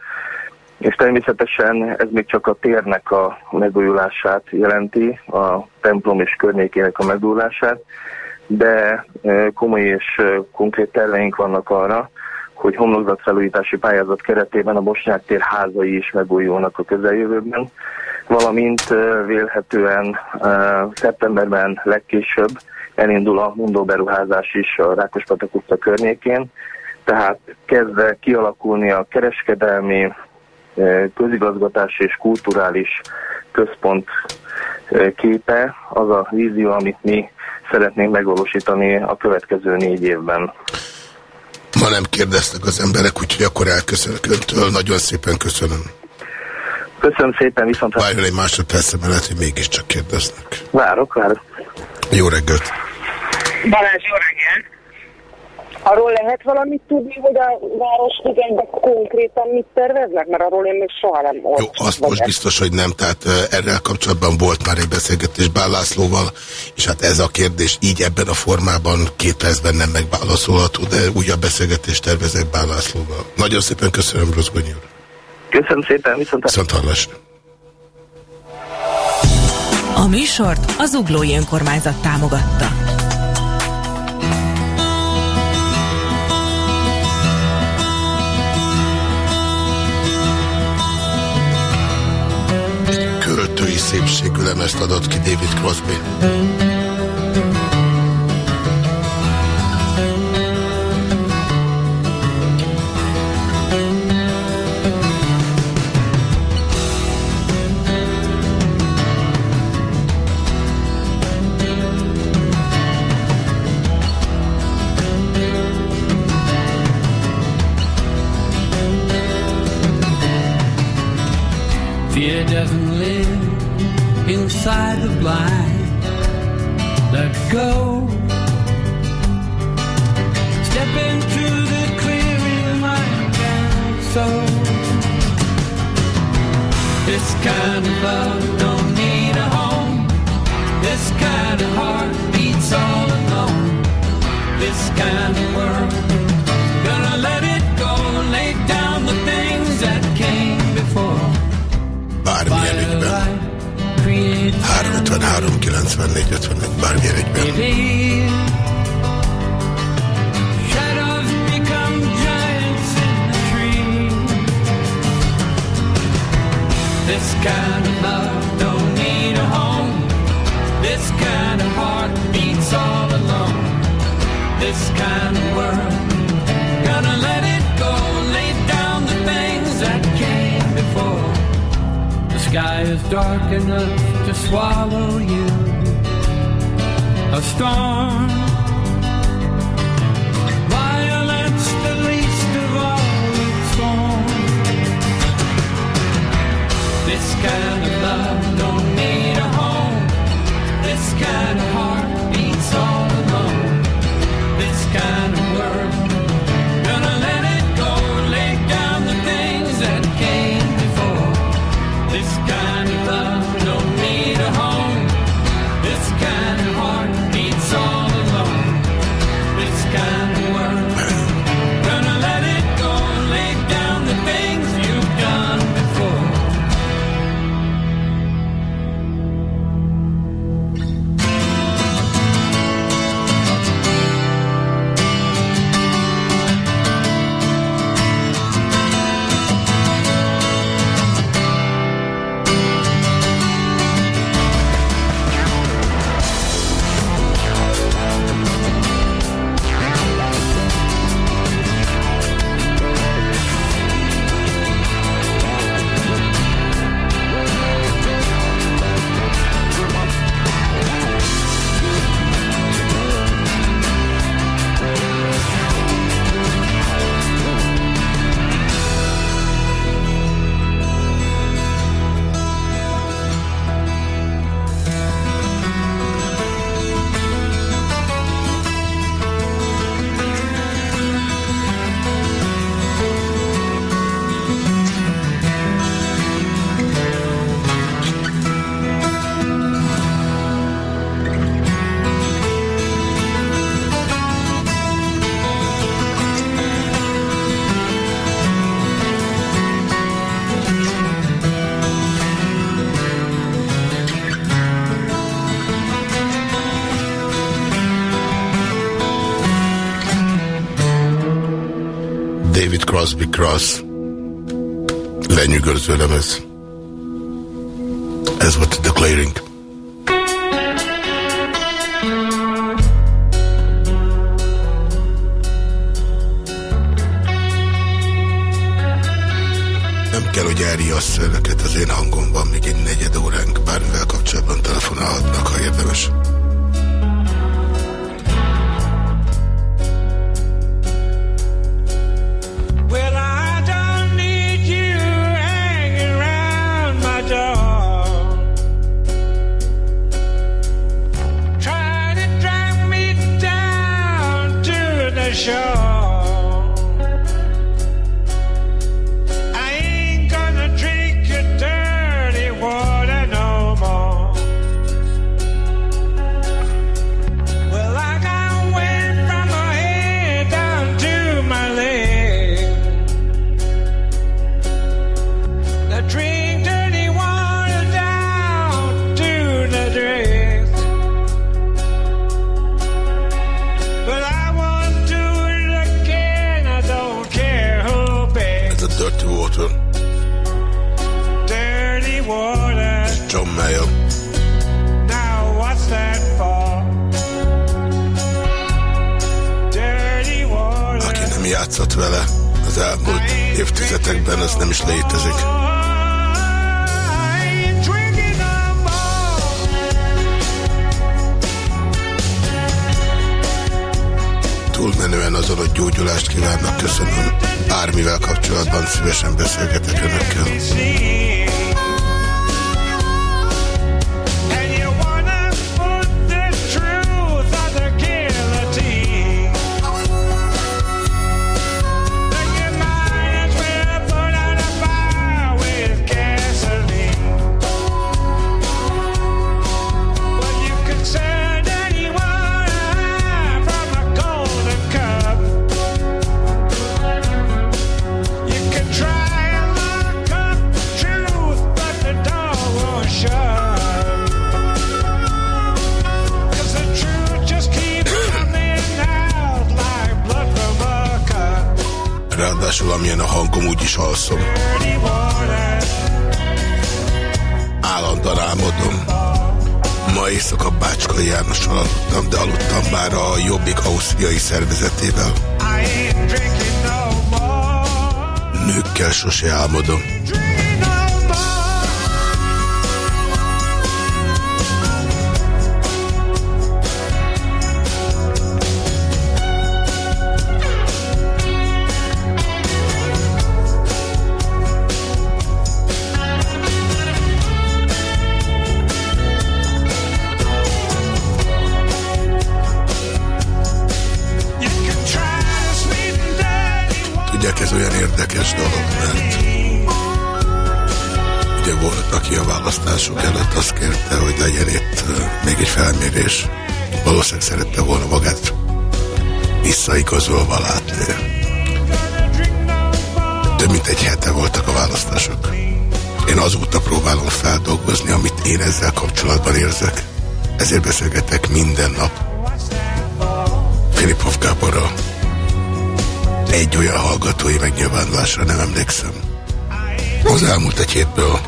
És természetesen ez még csak a térnek a megújulását jelenti, a templom és környékének a megújulását, de komoly és konkrét terveink vannak arra, hogy homlokzatfelújítási pályázat keretében a Bosnyák tér házai is megújulnak a közeljövőben, valamint vélhetően szeptemberben legkésőbb elindul a Mundó beruházás is a Rákospatak utca környékén, tehát kezdve kialakulni a kereskedelmi, közigazgatási és kulturális központ képe, az a vízió, amit mi szeretnénk megvalósítani a következő négy évben. Ma nem kérdeztek az emberek, úgyhogy akkor elköszönök öntől. Nagyon szépen köszönöm. Köszönöm szépen, viszont... Várjon egy másodperc mellett, hogy mégiscsak kérdeznek. Várok, várok. Jó reggelt! Balázs, jó reggelt! Arról lehet valamit tudni, hogy a Városligetben konkrétan mit terveznek? Mert arról én még soha nem ott Jó, azt most biztos, hogy nem, tehát erre kapcsolatban volt már egy beszélgetés Bállászlóval, és hát ez a kérdés így ebben a formában két percben nem megválaszolható, de újabb beszélgetést tervezek Bállászlóval. Nagyon szépen köszönöm, Rozgonyi úr. Köszönöm szépen, viszont... Viszont hallásra. A műsort az Uglói Önkormányzat támogatta. Szépségű lemezt adott ki David Crosby. Doesn't inside the blind. Let go. Step into the clearing, my soul. This kind of love don't need a home. This kind of heart beats all alone. This kind of world. 353 94 54 bármilyen egyben. This kind of love don't need a home. This kind of heart beats all alone. This kind of world. sky is dark enough to swallow you. A storm. Violence, the least of all its forms. This kind of love don't need a home. This kind of heart beats all alone. This kind of Cross. Lenyűgöző lemez. Ez volt a The Nem kell, hogy elriassza önöket az én hangomban, még egy negyed óránk bármivel kapcsolatban telefonálhatnak, ha érdemes. Érdekes dolog, mert ugye volt, aki a választások előtt azt kérte, hogy legyen itt még egy felmérés. Valószínűleg szerette volna magát visszaigazolva látni. Több mint egy hete voltak a választások. Én azóta próbálom feldolgozni, amit én ezzel kapcsolatban érzek. Ezért beszélgetek minden nap. Filipov Gáborral. Egy olyan hallgatói megnyilvánulásra nem emlékszem. Az elmúlt egy hétből,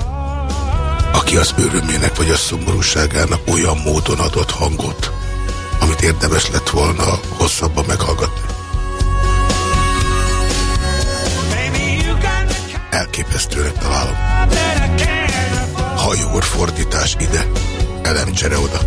aki az örömének vagy a szomorúságának olyan módon adott hangot, amit érdemes lett volna hosszabban meghallgatni. Elképesztőnek találom. Hajór fordítás ide, elemcsere oda.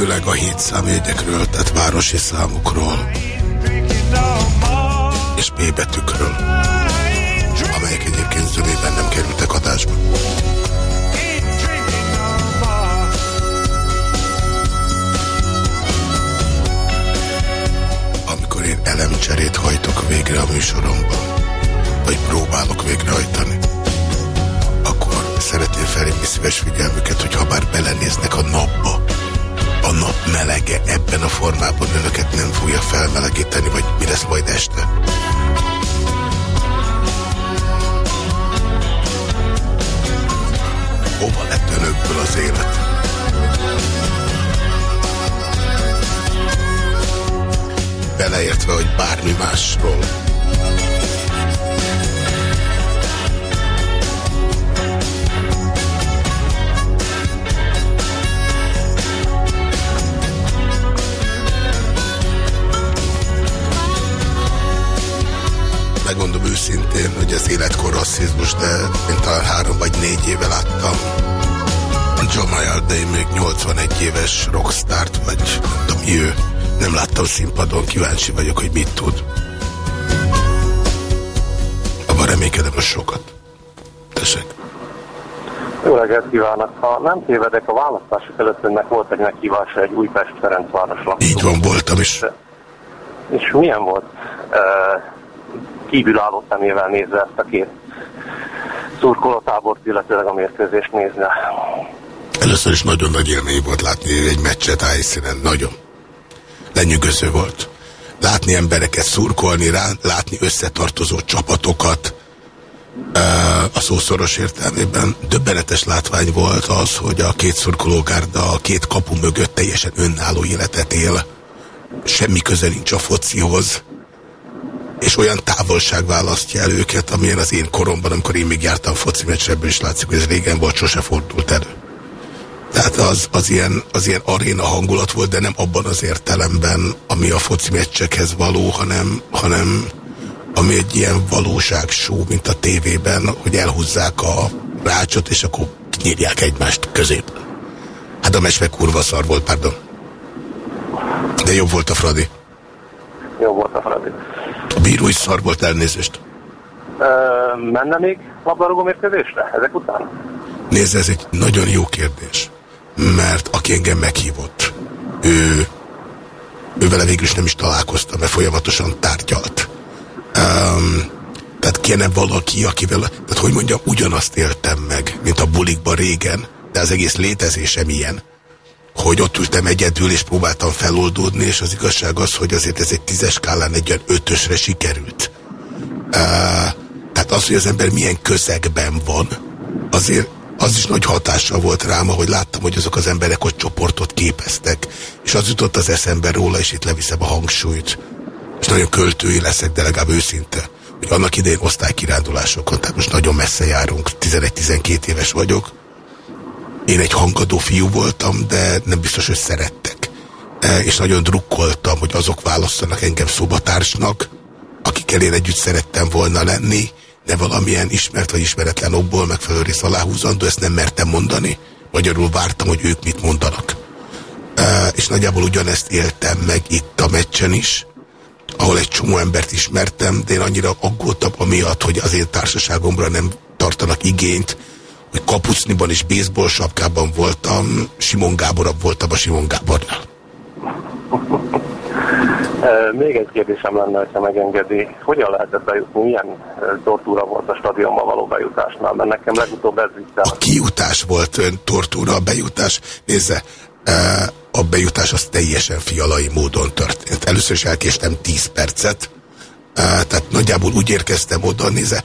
Főleg a hétszámjegyekről, tehát városi számukról és B betűkről, amelyek egyébként zömében nem kerültek adásba. Amikor én elemcserét hajtok végre a műsoromban, vagy próbálok végrehajtani, akkor szeretném felhívni szíves figyelmüket, hogy ha bár belenéznek a napba, a nap melege ebben a formában önöket nem fogja felmelegíteni, vagy mi lesz majd este. Hova lett önökből az élet? Beleértve, hogy bármi másról. Őszintén, hogy az életkor rasszizmus, de én talán három vagy négy éve láttam John Mayer, de én még 81 éves rockstart, vagy nem tudom, ő. Nem láttam színpadon, kíváncsi vagyok, hogy mit tud. Abban reménykedem, hogy sokat. Tessék. Jó reggelt kívánok! Ha nem tévedek, a választások előtt önnek volt egy meghívása egy Újpest Ferencvárosra. Így van, voltam is. És milyen volt uh, kívülálló szemével nézve ezt a két szurkolótábort, illetőleg a mérkőzést nézni? Először is nagyon nagy élmény volt látni egy meccset helyszínen, nagyon. Lenyűgöző volt. Látni embereket szurkolni rá, látni összetartozó csapatokat, a szószoros értelmében döbbenetes látvány volt az, hogy a két szurkológárda a két kapu mögött teljesen önálló életet él. Semmi köze nincs a focihoz, és olyan távolság választja el őket, amilyen az én koromban, amikor én még jártam foci meccsre, ebből is látszik, hogy ez régen volt, sose fordult elő. Tehát az, az, ilyen, az ilyen aréna hangulat volt, de nem abban az értelemben, ami a foci meccsekhez való, hanem, hanem ami egy ilyen valóságsó, mint a tévében, hogy elhúzzák a rácsot, és akkor nyírják egymást közép. Hát a meccs meg kurva szar volt, pardon. De jobb volt a Fradi. Jó volt a Fradi. A bíró is szar volt, elnézést. Ö, menne még labdarúgó mérkőzésre ezek után? Nézd, ez egy nagyon jó kérdés. Mert aki engem meghívott, ő, ő vele végül is nem is találkoztam, mert folyamatosan tárgyalt. Um, tehát kéne valaki, akivel, tehát hogy mondjam, ugyanazt éltem meg, mint a bulikban régen, de az egész létezésem ilyen, hogy ott ültem egyedül, és próbáltam feloldódni, és az igazság az, hogy azért ez egy tízes skálán egy olyan ötösre sikerült. Tehát az, hogy az ember milyen közegben van, azért az is nagy hatással volt rám, ahogy láttam, hogy azok az emberek ott csoportot képeztek, és az jutott az eszembe róla, és itt leviszem a hangsúlyt. És nagyon költői leszek, de legalább őszinte, hogy annak idején osztálykirándulásokon, tehát most nagyon messze járunk, 11-12 éves vagyok. Én egy hangadó fiú voltam, de nem biztos, hogy szerettek. E, és nagyon drukkoltam, hogy azok válasszanak engem szobatársnak, akikkel én együtt szerettem volna lenni, de valamilyen ismert vagy ismeretlen okból megfelelő rész aláhúzandó, ezt nem mertem mondani. Magyarul vártam, hogy ők mit mondanak. E, és nagyjából ugyanezt éltem meg itt a meccsen is, ahol egy csomó embert ismertem, de én annyira aggódtam amiatt, hogy az én társaságomra nem tartanak igényt, hogy kapucniban és baseball sapkában voltam, Simon Gáborabb voltam a Simon Gábornál. Még egy kérdésem lenne, ha megengedi. Hogyan lehetett bejutni? Milyen tortúra volt a stadionba való bejutásnál? Mert nekem legutóbb ez vitte. A kijutás volt ön tortúra, a bejutás. Nézze, a bejutás az teljesen fialai módon történt. Először is elkéstem 10 percet, tehát nagyjából úgy érkeztem oda, nézze,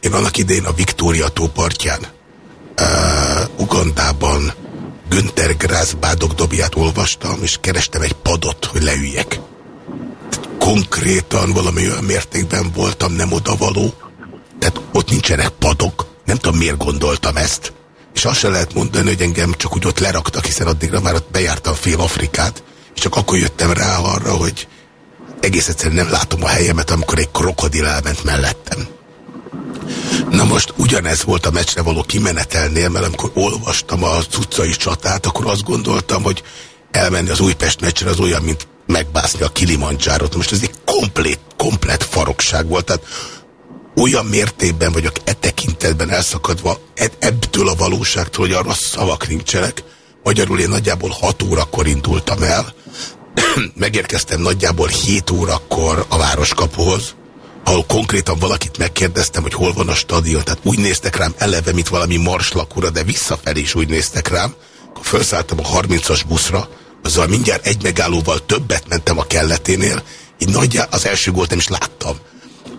én annak idején a Viktória tó partján, Ugandában Günther Grász bádogdobját olvastam, és kerestem egy padot, hogy leüljek. Konkrétan valami olyan mértékben voltam nem odavaló, tehát ott nincsenek padok, nem tudom miért gondoltam ezt, és azt se lehet mondani, hogy engem csak úgy ott leraktak, hiszen addigra már ott bejártam fél Afrikát, és csak akkor jöttem rá arra, hogy egész egyszerűen nem látom a helyemet, amikor egy krokodil elment mellettem. Na most ugyanez volt a meccsre való kimenetelnél, mert amikor olvastam a utcai csatát, akkor azt gondoltam, hogy elmenni az Újpest meccsre az olyan, mint megbászni a Kilimancsárot. Most ez egy komplét, komplet farokság volt. Tehát olyan mértékben vagyok e tekintetben elszakadva e ebből a valóságtól, hogy arra szavak nincsenek. Magyarul én nagyjából 6 órakor indultam el, [CLEARS THROAT] megérkeztem nagyjából 7 órakor a városkapuhoz, ahol konkrétan valakit megkérdeztem, hogy hol van a stadion. Tehát úgy néztek rám eleve, mint valami marslakura, de visszafelé is úgy néztek rám. Akkor felszálltam a 30-as buszra, azzal mindjárt egy megállóval többet mentem a kelleténél, így nagyjából az első gólt nem is láttam.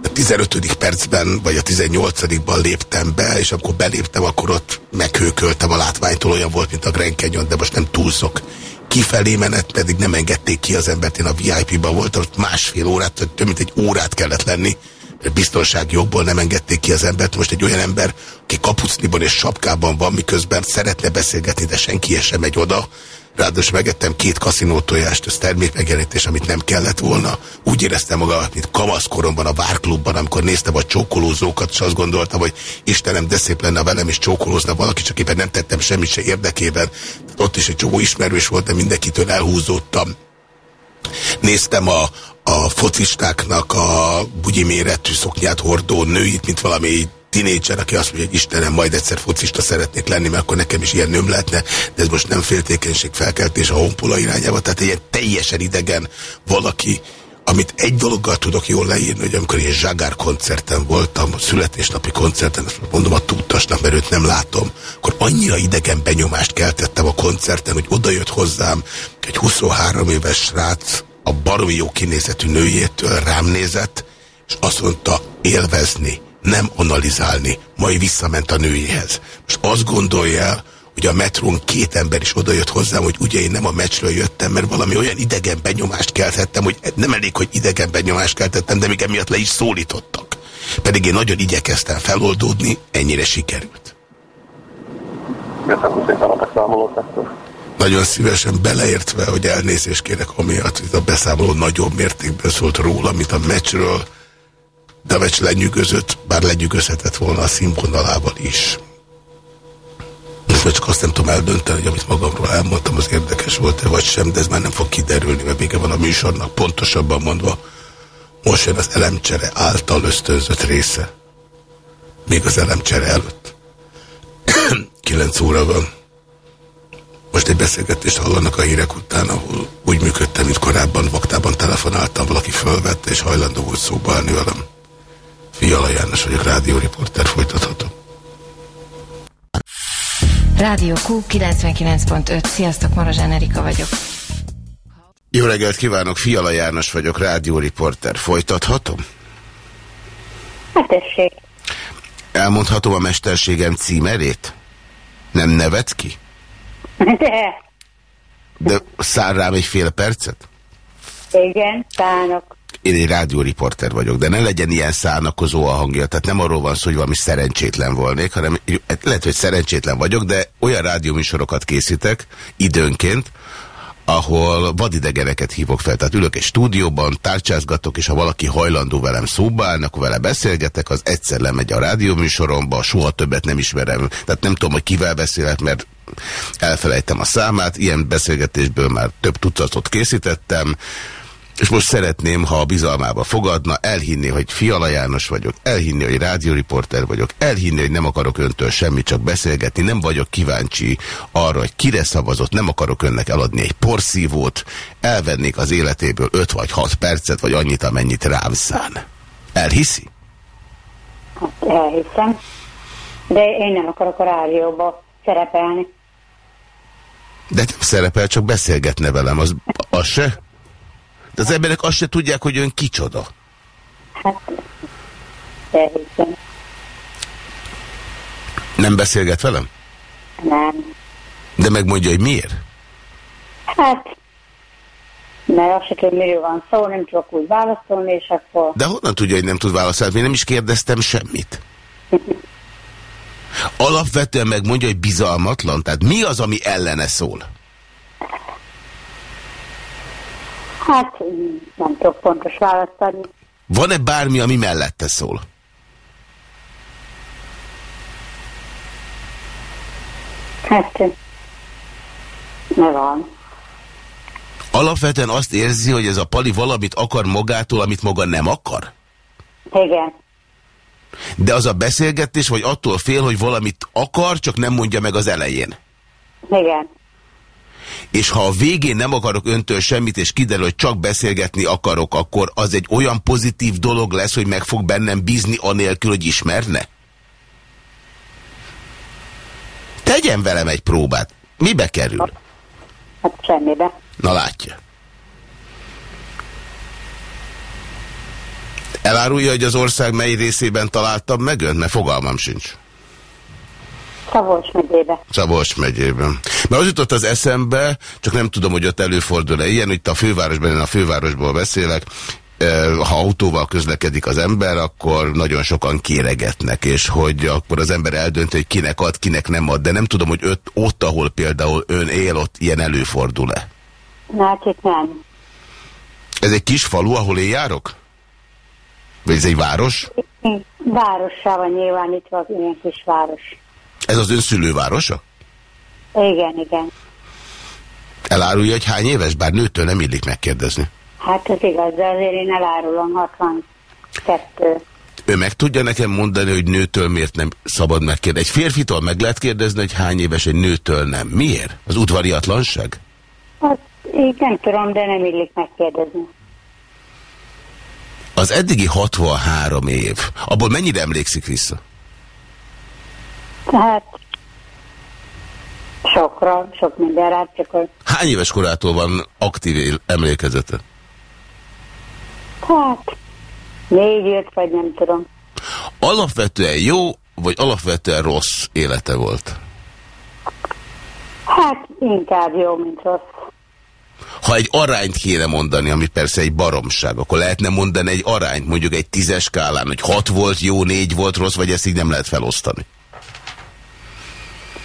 A 15. percben, vagy a 18-ban léptem be, és amikor beléptem, akkor ott meghőköltem a látványtól, olyan volt, mint a Grand Canyon, de most nem túlzok. Kifelé menet pedig nem engedték ki az embert, én a VIP-ban voltam, ott másfél órát, több mint egy órát kellett lenni, mert biztonsági jogból nem engedték ki az embert. Most egy olyan ember, aki kapucniban és sapkában van, miközben szeretne beszélgetni, de senki sem megy oda, Ráadásul megettem két kaszinó tojást, ez termékmegjelenítés, amit nem kellett volna. Úgy éreztem magam, mint kamaszkoromban a várklubban, amikor néztem a csókolózókat, és azt gondoltam, hogy Istenem, de szép lenne velem is csókolózna valaki, csak éppen nem tettem semmit se érdekében. Ott is egy csomó ismerős volt, de mindenkitől elhúzódtam. Néztem a, a focistáknak a bugyi méretű szoknyát hordó nőit, mint valami tinédzser, aki azt mondja, hogy Istenem, majd egyszer focista szeretnék lenni, mert akkor nekem is ilyen nőm lehetne, de ez most nem féltékenység felkeltés a honpola irányába, tehát ilyen teljesen idegen valaki, amit egy dologgal tudok jól leírni, hogy amikor én Zsagár koncerten voltam, a születésnapi koncerten, azt mondom a tudtasnak, mert őt nem látom, akkor annyira idegen benyomást keltettem a koncerten, hogy odajött hozzám egy 23 éves srác, a baromi jó kinézetű nőjétől rám nézett, és azt mondta, élvezni nem analizálni, majd visszament a nőjéhez. Most azt gondolja hogy a metrón két ember is odajött hozzám, hogy ugye én nem a meccsről jöttem, mert valami olyan idegen benyomást keltettem, hogy nem elég, hogy idegen benyomást keltettem, de még emiatt le is szólítottak. Pedig én nagyon igyekeztem feloldódni, ennyire sikerült. Nagyon szívesen beleértve, hogy elnézést kérek amiatt, hogy a beszámoló nagyobb mértékben szólt róla, mint a meccsről, meccs lenyűgözött, bár lenyűgözhetett volna a színvonalával is. Most csak azt nem tudom eldönteni, hogy amit magamról elmondtam, az érdekes volt-e vagy sem, de ez már nem fog kiderülni, mert vége van a műsornak. Pontosabban mondva, most jön az elemcsere által ösztönzött része. Még az elemcsere előtt. [CLEARS THROAT] 9 óra van. Most egy beszélgetést hallanak a hírek után, ahol úgy működtem, mint korábban, vaktában telefonáltam, valaki fölvette, és hajlandó volt szóba állni velem. Fiala János vagyok, rádióriporter, folytathatom. Rádió Q 99.5. Sziasztok, Marozsán Erika vagyok. Jó reggelt kívánok, Fiala János vagyok, rádióriporter. Folytathatom? Hát tessék. Elmondhatom a mesterségem címerét? Nem nevet ki? De, De száll rám egy fél percet? igen, szánok. Én egy rádióriporter vagyok, de ne legyen ilyen szánakozó a hangja. Tehát nem arról van szó, hogy valami szerencsétlen volnék, hanem hát lehet, hogy szerencsétlen vagyok, de olyan rádióműsorokat készítek időnként, ahol vadidegeneket hívok fel. Tehát ülök egy stúdióban, tárcsázgatok, és ha valaki hajlandó velem szóba állni, akkor vele beszélgetek, az egyszer lemegy a rádióműsoromba, soha többet nem ismerem. Tehát nem tudom, hogy kivel beszélek, mert elfelejtem a számát. Ilyen beszélgetésből már több tucatot készítettem. És most szeretném, ha a bizalmába fogadna, elhinni, hogy Fiala János vagyok, elhinni, hogy rádióriporter vagyok, elhinni, hogy nem akarok öntől semmit, csak beszélgetni, nem vagyok kíváncsi arra, hogy kire szavazott, nem akarok önnek eladni egy porszívót, elvennék az életéből 5 vagy 6 percet, vagy annyit, amennyit rám szán. Elhiszi? Hát elhiszem. De én nem akarok a rádióba szerepelni. De nem szerepel, csak beszélgetne velem, az, az se? De az emberek azt se tudják, hogy ön kicsoda. Hát, elhiszem. Nem beszélget velem? Nem. De megmondja, hogy miért? Hát, mert azt se tudom, miről van szó, nem tudok úgy válaszolni, és akkor... De honnan tudja, hogy nem tud válaszolni? Én nem is kérdeztem semmit. [LAUGHS] Alapvetően megmondja, hogy bizalmatlan. Tehát mi az, ami ellene szól? Hát, nem tudok pontos választ adni. Van-e bármi, ami mellette szól? Hát, ne van. Alapvetően azt érzi, hogy ez a pali valamit akar magától, amit maga nem akar? Igen. De az a beszélgetés, vagy attól fél, hogy valamit akar, csak nem mondja meg az elején? Igen. És ha a végén nem akarok öntől semmit, és kiderül, hogy csak beszélgetni akarok, akkor az egy olyan pozitív dolog lesz, hogy meg fog bennem bízni anélkül, hogy ismerne? Tegyen velem egy próbát. Mibe kerül? Hát semmibe. Na látja. Elárulja, hogy az ország mely részében találtam meg önt? Mert fogalmam sincs. Szabolcs megyébe. Szabolcs megyében. Mert az jutott az eszembe, csak nem tudom, hogy ott előfordul-e ilyen, itt a fővárosban, én a fővárosból beszélek, eh, ha autóval közlekedik az ember, akkor nagyon sokan kéregetnek, és hogy akkor az ember eldönti, hogy kinek ad, kinek nem ad, de nem tudom, hogy ott, ott ahol például ön él, ott ilyen előfordul-e. Na, hát itt nem. Ez egy kis falu, ahol én járok? Vagy ez egy város? Várossá van nyilvánítva, ilyen kis város. Ez az ön szülővárosa? Igen, igen. Elárulja, hogy hány éves, bár nőtől nem illik megkérdezni. Hát ez igaz, de azért én elárulom 62. Ő meg tudja nekem mondani, hogy nőtől miért nem szabad megkérdezni? Egy férfitől meg lehet kérdezni, hogy hány éves, egy nőtől nem. Miért? Az udvariatlanság? Hát, így nem tudom, de nem illik megkérdezni. Az eddigi 63 év, abból mennyire emlékszik vissza? Hát, sokra, sok mindenre, hát csak hogy, Hány éves korától van aktív emlékezete? hát, négy, öt, vagy nem tudom. Alapvetően jó, vagy alapvetően rossz élete volt? Hát, inkább jó, mint rossz. Ha egy arányt kéne mondani, ami persze egy baromság, akkor lehetne mondani egy arányt, mondjuk egy tízes skálán, hogy hat volt jó, négy volt rossz, vagy ezt így nem lehet felosztani.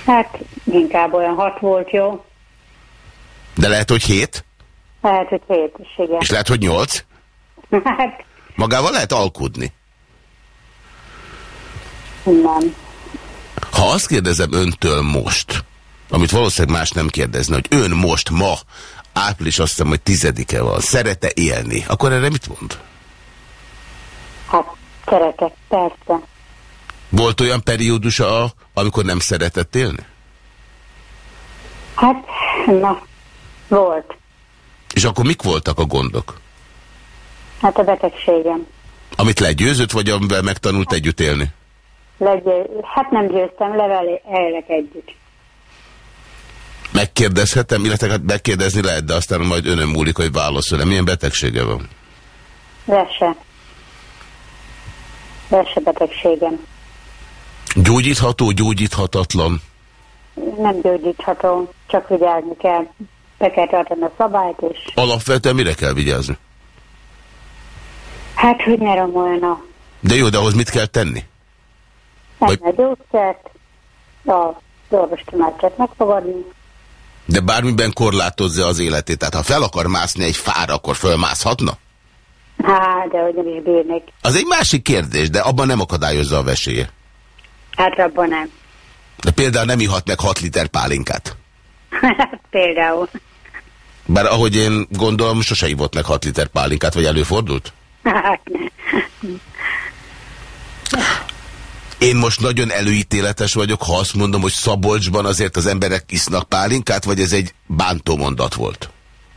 Hát, inkább olyan hat volt jó. De lehet, hogy hét, Lehet, hogy hét is, igen. és lehet, hogy nyolc. Hát, Magával lehet alkudni. nem. Ha azt kérdezem öntől most, amit valószínűleg más nem kérdezne, hogy ön most, ma, április azt hiszem, hogy tizedike van, szerete élni, akkor erre mit mond? Hát, szeretek, persze. Volt olyan periódusa, amikor nem szeretett élni? Hát, na, volt. És akkor mik voltak a gondok? Hát a betegségem. Amit legyőzött, vagy amivel megtanult együtt élni? Legyő... Hát nem győztem, level élek együtt. Megkérdezhetem, illetve hát megkérdezni lehet, de aztán majd önön múlik, hogy válaszol-e. Milyen betegsége van? Vese. Vese betegségem. Gyógyítható, gyógyíthatatlan? Nem gyógyítható, csak vigyázni kell. Be kell tartani a szabályt, és Alapvetően mire kell vigyázni? hát, hogy ne romolna. De jó, de ahhoz mit kell tenni? Nem a gyógyszert, a orvos tanácsát megfogadni. De bármiben korlátozza az életét. Tehát ha fel akar mászni egy fára, akkor fölmászhatna? Hát, de hogy nem is bírnék. Az egy másik kérdés, de abban nem akadályozza a vesélye. Hát abban nem. De például nem ihat meg 6 liter pálinkát. Hát például. Bár ahogy én gondolom, sose ivott meg 6 liter pálinkát, vagy előfordult? Hát. Én most nagyon előítéletes vagyok, ha azt mondom, hogy Szabolcsban azért az emberek isznak pálinkát, vagy ez egy bántó mondat volt?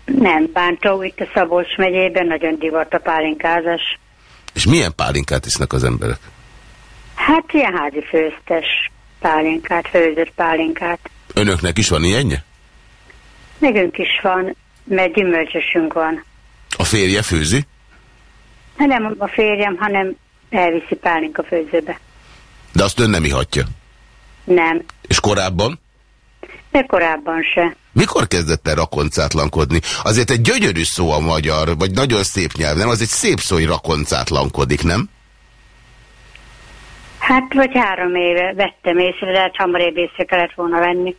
Nem bántó, itt a Szabolcs megyében nagyon divat a pálinkázás. És milyen pálinkát isznak az emberek? Hát ilyen házi főztes pálinkát, főzött pálinkát. Önöknek is van ilyenje? Nekünk is van, mert gyümölcsösünk van. A férje főzi? Hát nem a férjem, hanem elviszi pálinka főzőbe. De azt ön nem ihatja. Nem, És korábban? de korábban se. Mikor kezdett el rakoncátlankodni? Azért egy gyönyörű szó a magyar, vagy nagyon szép nyelv, nem? Az egy szép szó, hogy rakoncátlankodik, nem? Hát vagy három éve vettem észre, de hát hamarabb észre kellett volna venni.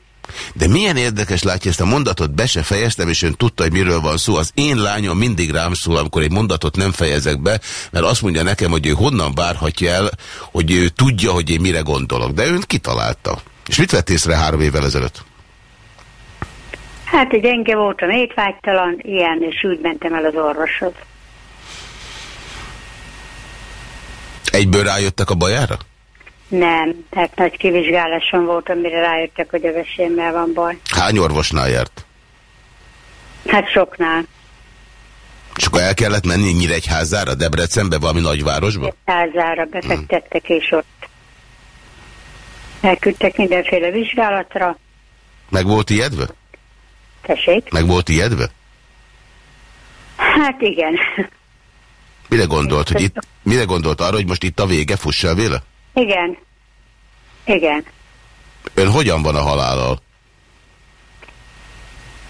De milyen érdekes látja ezt a mondatot, be se fejeztem, és ön tudta, hogy miről van szó. Az én lányom mindig rám szól, amikor egy mondatot nem fejezek be, mert azt mondja nekem, hogy ő honnan várhatja el, hogy ő tudja, hogy én mire gondolok. De ön kitalálta. És mit vett észre három évvel ezelőtt? Hát, hogy gyenge voltam, étvágytalan, ilyen, és úgy mentem el az orvoshoz. Egyből rájöttek a bajára? Nem, tehát nagy kivizsgáláson voltam, mire rájöttek, hogy a vesémmel van baj. Hány orvosnál járt? Hát soknál. És akkor el kellett menni Nyíregyházára, Debrecenbe, valami nagyvárosba? Házára befektettek, és ott elküldtek mindenféle vizsgálatra. Meg volt ijedve? Tessék? Meg volt ijedve? Hát igen. Mire gondolt, hogy itt, mire gondolt arra, hogy most itt a vége, fussa véle? Igen. Igen. Ön hogyan van a halállal?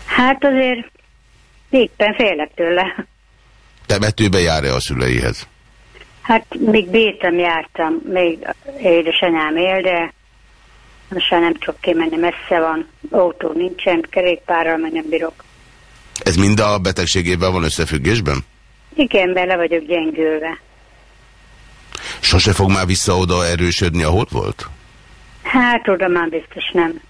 Hát azért éppen félek tőle. Temetőbe jár-e a szüleihez? Hát még bírtam, jártam, még édesanyám él, de most már nem tudok kimenni, messze van, autó nincsen, kerékpárral meg nem bírok. Ez mind a betegségével van összefüggésben? Igen, bele vagyok gyengülve. Sose fog már vissza oda erősödni, ahol volt? Hát oda már biztos nem.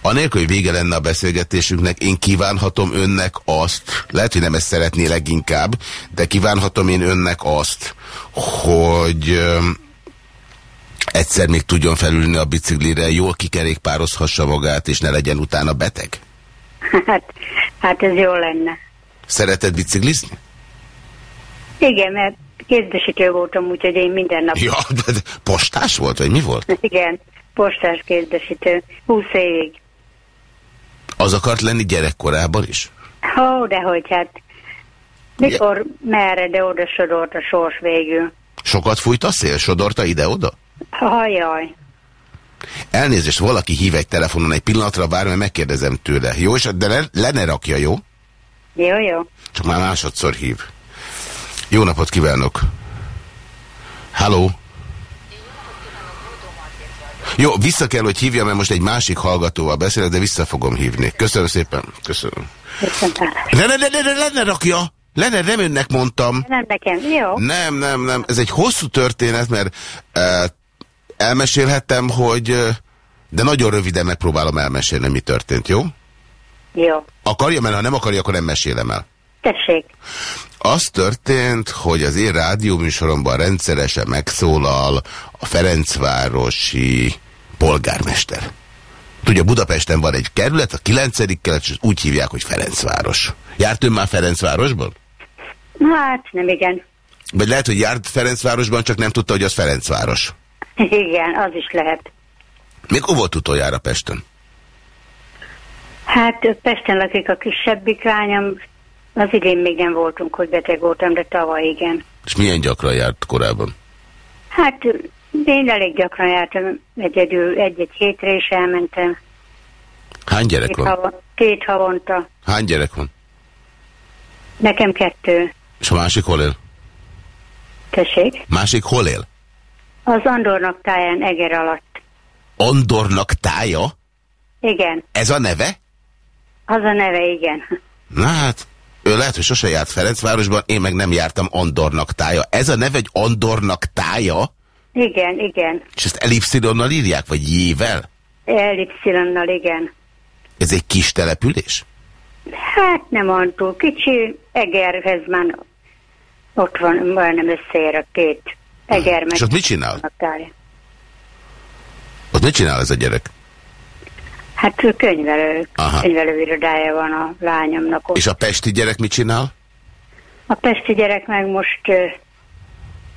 Anélkül, hogy vége lenne a beszélgetésünknek, én kívánhatom önnek azt, lehet, hogy nem ezt szeretné leginkább, de kívánhatom én önnek azt, hogy egyszer még tudjon felülni a biciklire, jól kikerékpározhassa magát, és ne legyen utána beteg? Hát, hát ez jó lenne. Szereted biciklizni? Igen, mert kézbesítő voltam, úgyhogy én minden nap... Ja, de, postás volt, vagy mi volt? [LAUGHS] Igen, postás kézbesítő, 20 évig. Az akart lenni gyerekkorában is? Ó, dehogy hát. Mikor, merre, de oda sodort a sors végül. Sokat fújt a szél, sodorta ide-oda? Hajjaj. Elnézést, valaki hív egy telefonon egy pillanatra, vár, mert megkérdezem tőle. Jó, és de le, le ne rakja, jó? Jó, jó. Csak már másodszor hív. Jó napot kívánok! Halló! Jó, vissza kell, hogy hívjam, mert most egy másik hallgatóval beszélek, de vissza fogom hívni. Köszönöm szépen. Köszönöm. Ne, ne, ne, ne, ne, le ne rakja! Le ne, nem önnek mondtam. Nem nekem, jó. Nem, nem, nem. Ez egy hosszú történet, mert uh, elmesélhettem, hogy uh, de nagyon röviden megpróbálom elmesélni, mi történt, jó? Jó. Akarja, mert ha nem akarja, akkor nem mesélem el. Tessék. Az történt, hogy az én rádióműsoromban rendszeresen megszólal a Ferencvárosi polgármester. Tudja, Budapesten van egy kerület, a 9. kelet, és úgy hívják, hogy Ferencváros. Járt ön már Ferencvárosban? Hát, nem igen. Vagy lehet, hogy járt Ferencvárosban, csak nem tudta, hogy az Ferencváros. Igen, az is lehet. Mikor volt utoljára Pesten? Hát Pesten lakik a kisebbik lányom, az idén még nem voltunk, hogy beteg voltam, de tavaly igen. És milyen gyakran járt korábban? Hát én elég gyakran jártam egyedül, egy-egy hétre is elmentem. Hány gyerek Két, van? hava, két havonta. Hány gyerek van? Nekem kettő. És a másik hol él? Tessék? Másik hol él? Az Andornak táján Eger alatt. Andornak tája? Igen, Ez a neve? az a neve, igen. Na hát, ő lehet, hogy sose járt Ferencvárosban, én meg nem jártam Andornak tája. Ez a neve egy Andornak tája? Igen, igen. És ezt elipszilonnal írják, vagy jével? Ellipszilonnal, igen. Ez egy kis település? Hát nem olyan túl kicsi, Egerhez már ott van, majdnem összeér a két Eger meg. És ott mit csinál? Ott mit csinál ez a gyerek? Hát könyvelő, Aha. könyvelőirodája van a lányomnak ott. És a pesti gyerek mit csinál? A pesti gyerek meg most uh,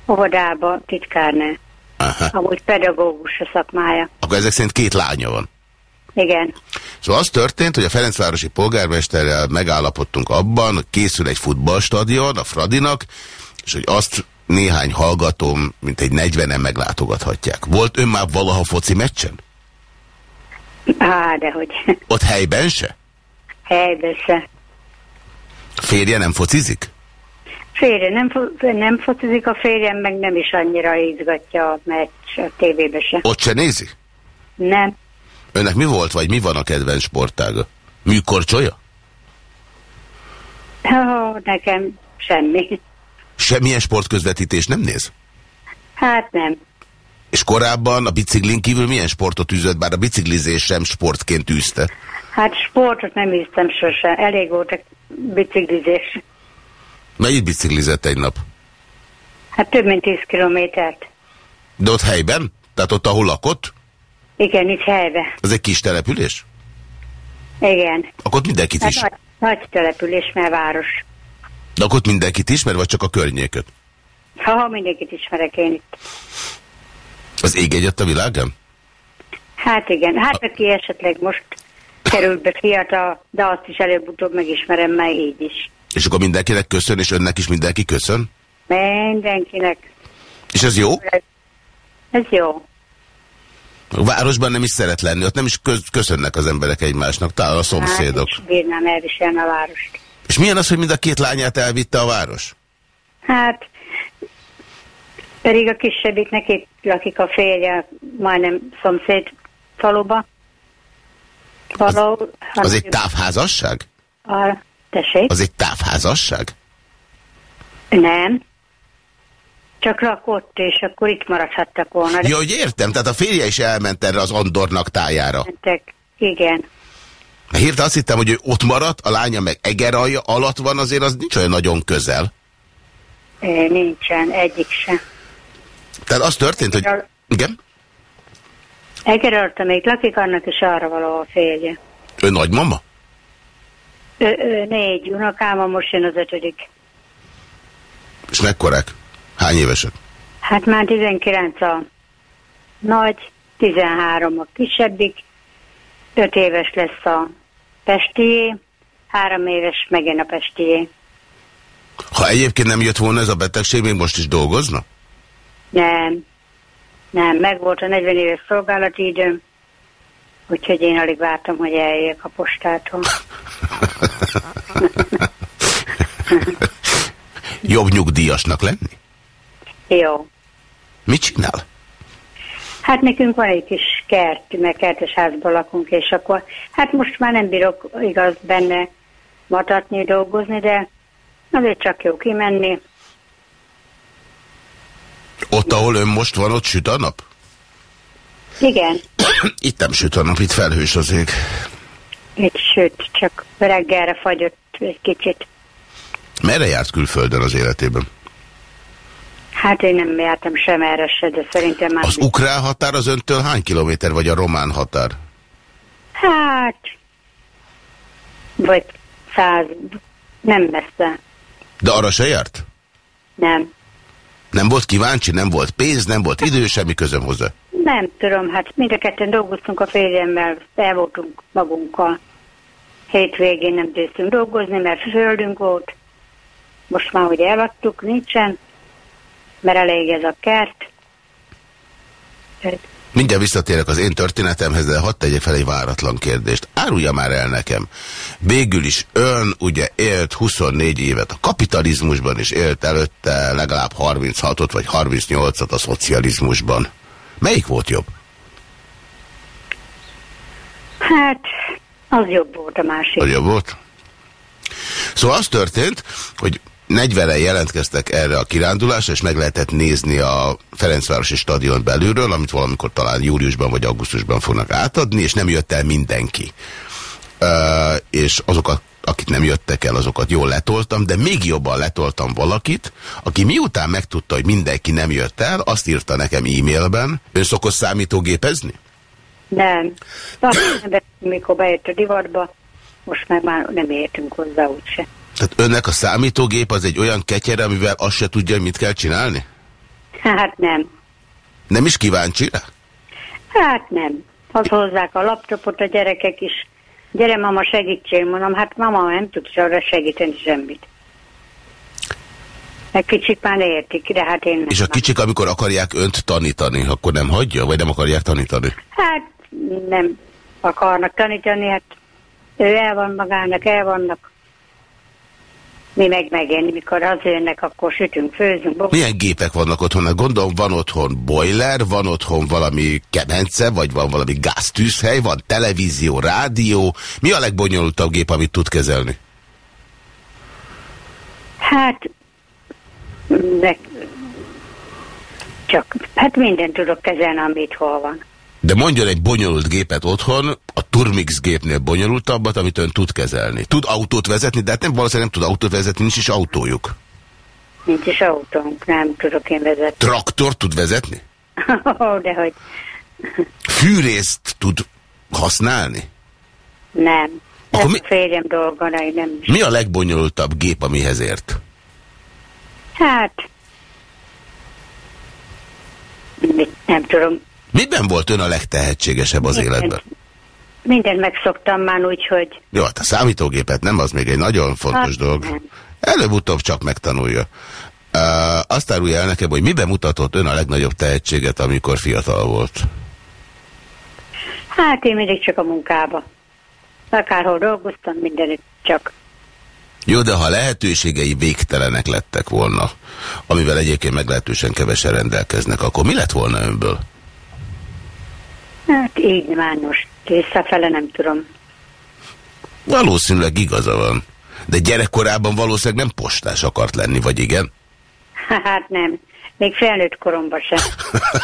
óvodába titkárnő. Aha. Amúgy pedagógus a szakmája. Akkor ezek szerint két lánya van. Igen. Szóval az történt, hogy a Ferencvárosi polgármesterrel megállapodtunk abban, hogy készül egy futballstadion a Fradinak, és hogy azt néhány hallgatóm, mint egy 40-en meglátogathatják. Volt ön már valaha foci meccsen? Á, dehogy. Ott helyben se? Helyben se. Férje nem focizik? Férje nem, fo- nem focizik a férjem, meg nem is annyira izgatja a meccs a tévébe se. Ott se nézi? Nem. Önnek mi volt, vagy mi van a kedvenc sportága? Műkorcsolya? Ó, nekem semmi. Semmilyen sportközvetítés nem néz? Hát nem. És korábban a biciklin kívül milyen sportot űzött, bár a biciklizés sem sportként űzte? Hát sportot nem űztem sose. Elég volt a biciklizés. Mennyit biciklizett egy nap? Hát több mint 10 kilométert. De ott helyben? Tehát ott, ahol lakott? Igen, itt helybe. Ez egy kis település? Igen. Akkor ott mindenkit Hát is. nagy, nagy település, mert város. De akkor ott mindenkit ismer, vagy csak a környéket? Ha mindenkit ismerek én itt. Az ég egyet a világán? Hát igen, hát aki esetleg most került be fiatal, de azt is előbb-utóbb megismerem meg így is. És akkor mindenkinek köszön, és önnek is mindenki köszön? Mindenkinek. És ez jó? Ez jó. A városban nem is szeret lenni, ott nem is köszönnek az emberek egymásnak, talán a szomszédok. Hát, bírnám elviselni a várost. És milyen az, hogy mind a két lányát elvitte a város? Hát, pedig a kisebbiknek itt lakik a férje, majdnem szomszéd faluba. Való, Az egy távházasság? A, tessék? Az egy távházasság? Nem. Csak lakott, és akkor itt maradhattak volna. Ja, hogy értem, tehát a férje is elment erre az Andornak tájára. mentek. Igen. Hirtelen azt hittem, hogy ő ott maradt, a lánya meg Egeralja alatt van, azért az nincs olyan nagyon közel. É, nincsen, egyik sem. Tehát az történt, hogy... Igen? Egerarta még lakik, annak is arra való a férje. Ő nagymama? Ö, ö, négy unokáma, most jön az ötödik. És mekkorák? Hány évesek? Hát már 19 a nagy, 13 a kisebbik, 5 éves lesz a pestié, 3 éves megint a pestié. Ha egyébként nem jött volna ez a betegség, még most is dolgozna? Nem, nem, meg volt a 40 éves szolgálati időm, úgyhogy én alig vártam, hogy eljöjjek a postától. [LAUGHS] Jobb nyugdíjasnak lenni? Jó. Mit csinál? Hát nekünk van egy kis kert, mert kertes házban lakunk, és akkor, hát most már nem bírok igaz benne matatni, dolgozni, de azért csak jó kimenni. Ott, ahol ön most van, ott süt a nap? Igen, [CLEARS THROAT] Itt nem süt a nap, itt felhős az ég. itt sőt, csak reggelre fagyott egy kicsit. Merre járt külföldön az életében? Hát én nem jártam sem erre se, de szerintem már... Az ukrán határ az öntől hány kilométer, vagy a román határ? Hát... Vagy száz... Nem messze. De arra se járt? Nem. Nem volt kíváncsi, nem volt pénz, nem volt idő, semmi közöm hozzá. Nem tudom, hát mind a ketten dolgoztunk a férjemmel, el voltunk magunkkal. Hétvégén nem tudtunk dolgozni, mert földünk volt. Most már, hogy eladtuk, nincsen, mert elég ez a kert. Mindjárt visszatérek az én történetemhez, de hadd tegyek fel egy váratlan kérdést. Árulja már el nekem. Végül is ön ugye élt 24 évet a kapitalizmusban, és élt előtte legalább 36-ot vagy 38-at a szocializmusban. Melyik volt jobb? Hát, az jobb volt a másik. Az jobb volt? Szóval az történt, hogy 40-en jelentkeztek erre a kirándulásra, és meg lehetett nézni a Ferencvárosi stadion belülről, amit valamikor talán júliusban vagy augusztusban fognak átadni, és nem jött el mindenki. Uh, és azokat, akik nem jöttek el, azokat jól letoltam, de még jobban letoltam valakit, aki miután megtudta, hogy mindenki nem jött el, azt írta nekem e-mailben, ön szokott számítógépezni? Nem. De mikor bejött a divatba, most meg már nem értünk hozzá úgyse. Tehát önnek a számítógép az egy olyan ketyere, amivel azt se tudja, mit kell csinálni? Hát nem. Nem is kíváncsi rá? Hát nem. Az hozzák a laptopot a gyerekek is. Gyere, mama, segítsél, mondom. Hát mama nem tudsz arra segíteni semmit. Egy kicsit már értik, de hát én nem. És a kicsik, amikor akarják önt tanítani, akkor nem hagyja? Vagy nem akarják tanítani? Hát nem akarnak tanítani, hát ő el van magának, el vannak. Mi meg megenni, mikor az jönnek, akkor sütünk, főzünk. Bog... Milyen gépek vannak otthon? Gondolom, van otthon boiler, van otthon valami kemence, vagy van valami gáztűzhely, van televízió, rádió. Mi a legbonyolultabb gép, amit tud kezelni? Hát, de csak, hát mindent tudok kezelni, amit hol van. De mondjon egy bonyolult gépet otthon, a Turmix gépnél bonyolultabbat, amit ön tud kezelni. Tud autót vezetni, de hát nem valószínűleg nem tud autót vezetni, nincs is autójuk. Nincs is autónk, nem tudok én vezetni. Traktor tud vezetni? [LAUGHS] Ó, de hogy Fűrészt tud használni? nem. Akkor mi- a férjem dolga, nem is. Mi a legbonyolultabb gép, amihez ért? Hát, nem tudom. Miben volt ön a legtehetségesebb az életben? Mindent megszoktam már úgy, hogy Jó, hát a számítógépet nem, az még egy nagyon fontos Hát, dolog. Előbb-utóbb csak megtanulja. Uh, azt árulja el nekem, hogy miben mutatott ön a legnagyobb tehetséget, amikor fiatal volt? hát én mindig csak a munkába. Akárhol dolgoztam, mindenütt csak. Jó, de ha lehetőségei végtelenek lettek volna, amivel egyébként meglehetősen kevesen rendelkeznek, akkor mi lett volna önből? Hát így most visszafele nem tudom. Valószínűleg igaza van. De gyerekkorában valószínűleg nem postás akart lenni, vagy igen? Hát nem. Még felnőtt koromban sem.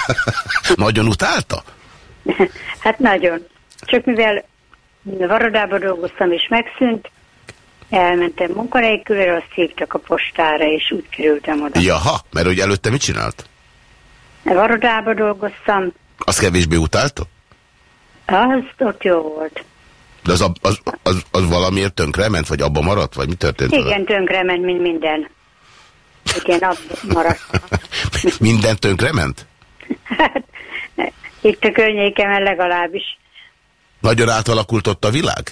[LAUGHS] Nagyon utálta? [LAUGHS] Hát nagyon. Csak mivel Varodában dolgoztam és megszűnt, elmentem munkanélkülre, azt hívtak a postára, és úgy kerültem oda. Jaha, mert hogy előtte mit csinált? Varodában dolgoztam, Az kevésbé utálta? Az ott jó volt. De az, a- az, az, az valamiért tönkrement, vagy abba maradt, vagy mi történt? Igen, tönkrement, mint minden. Igen, abban maradt. [LAUGHS] Minden tönkrement? Hát, itt a környékemen legalábbis. Nagyon átalakult ott a világ?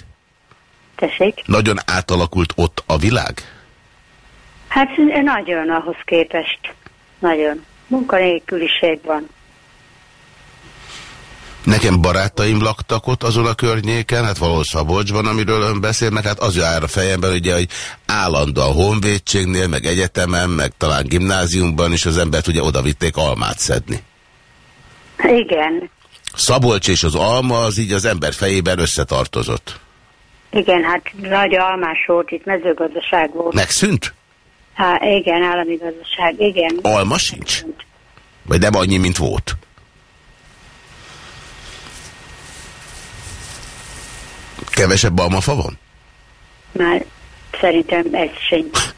Tessék? Nagyon átalakult ott a világ? Hát nagyon ahhoz képest. Nagyon. Munkanélküliség van. Nekem barátaim laktak ott azon a környéken, hát valahol Szabolcsban, amiről ön beszél, meg hát az jár a fejemben, ugye, hogy állandóan honvédségnél, meg egyetemen, meg talán gimnáziumban is az embert ugye oda vitték almát szedni. Igen, Szabolcs és az alma az így az ember fejében összetartozott. igen, hát nagy almás volt, itt mezőgazdaság volt. Megszűnt? Hát igen, állami gazdaság, igen. Alma sincs? Vagy nem annyi, mint volt? Kevesebb almafa van? Már szerintem ez sincs. [LAUGHS]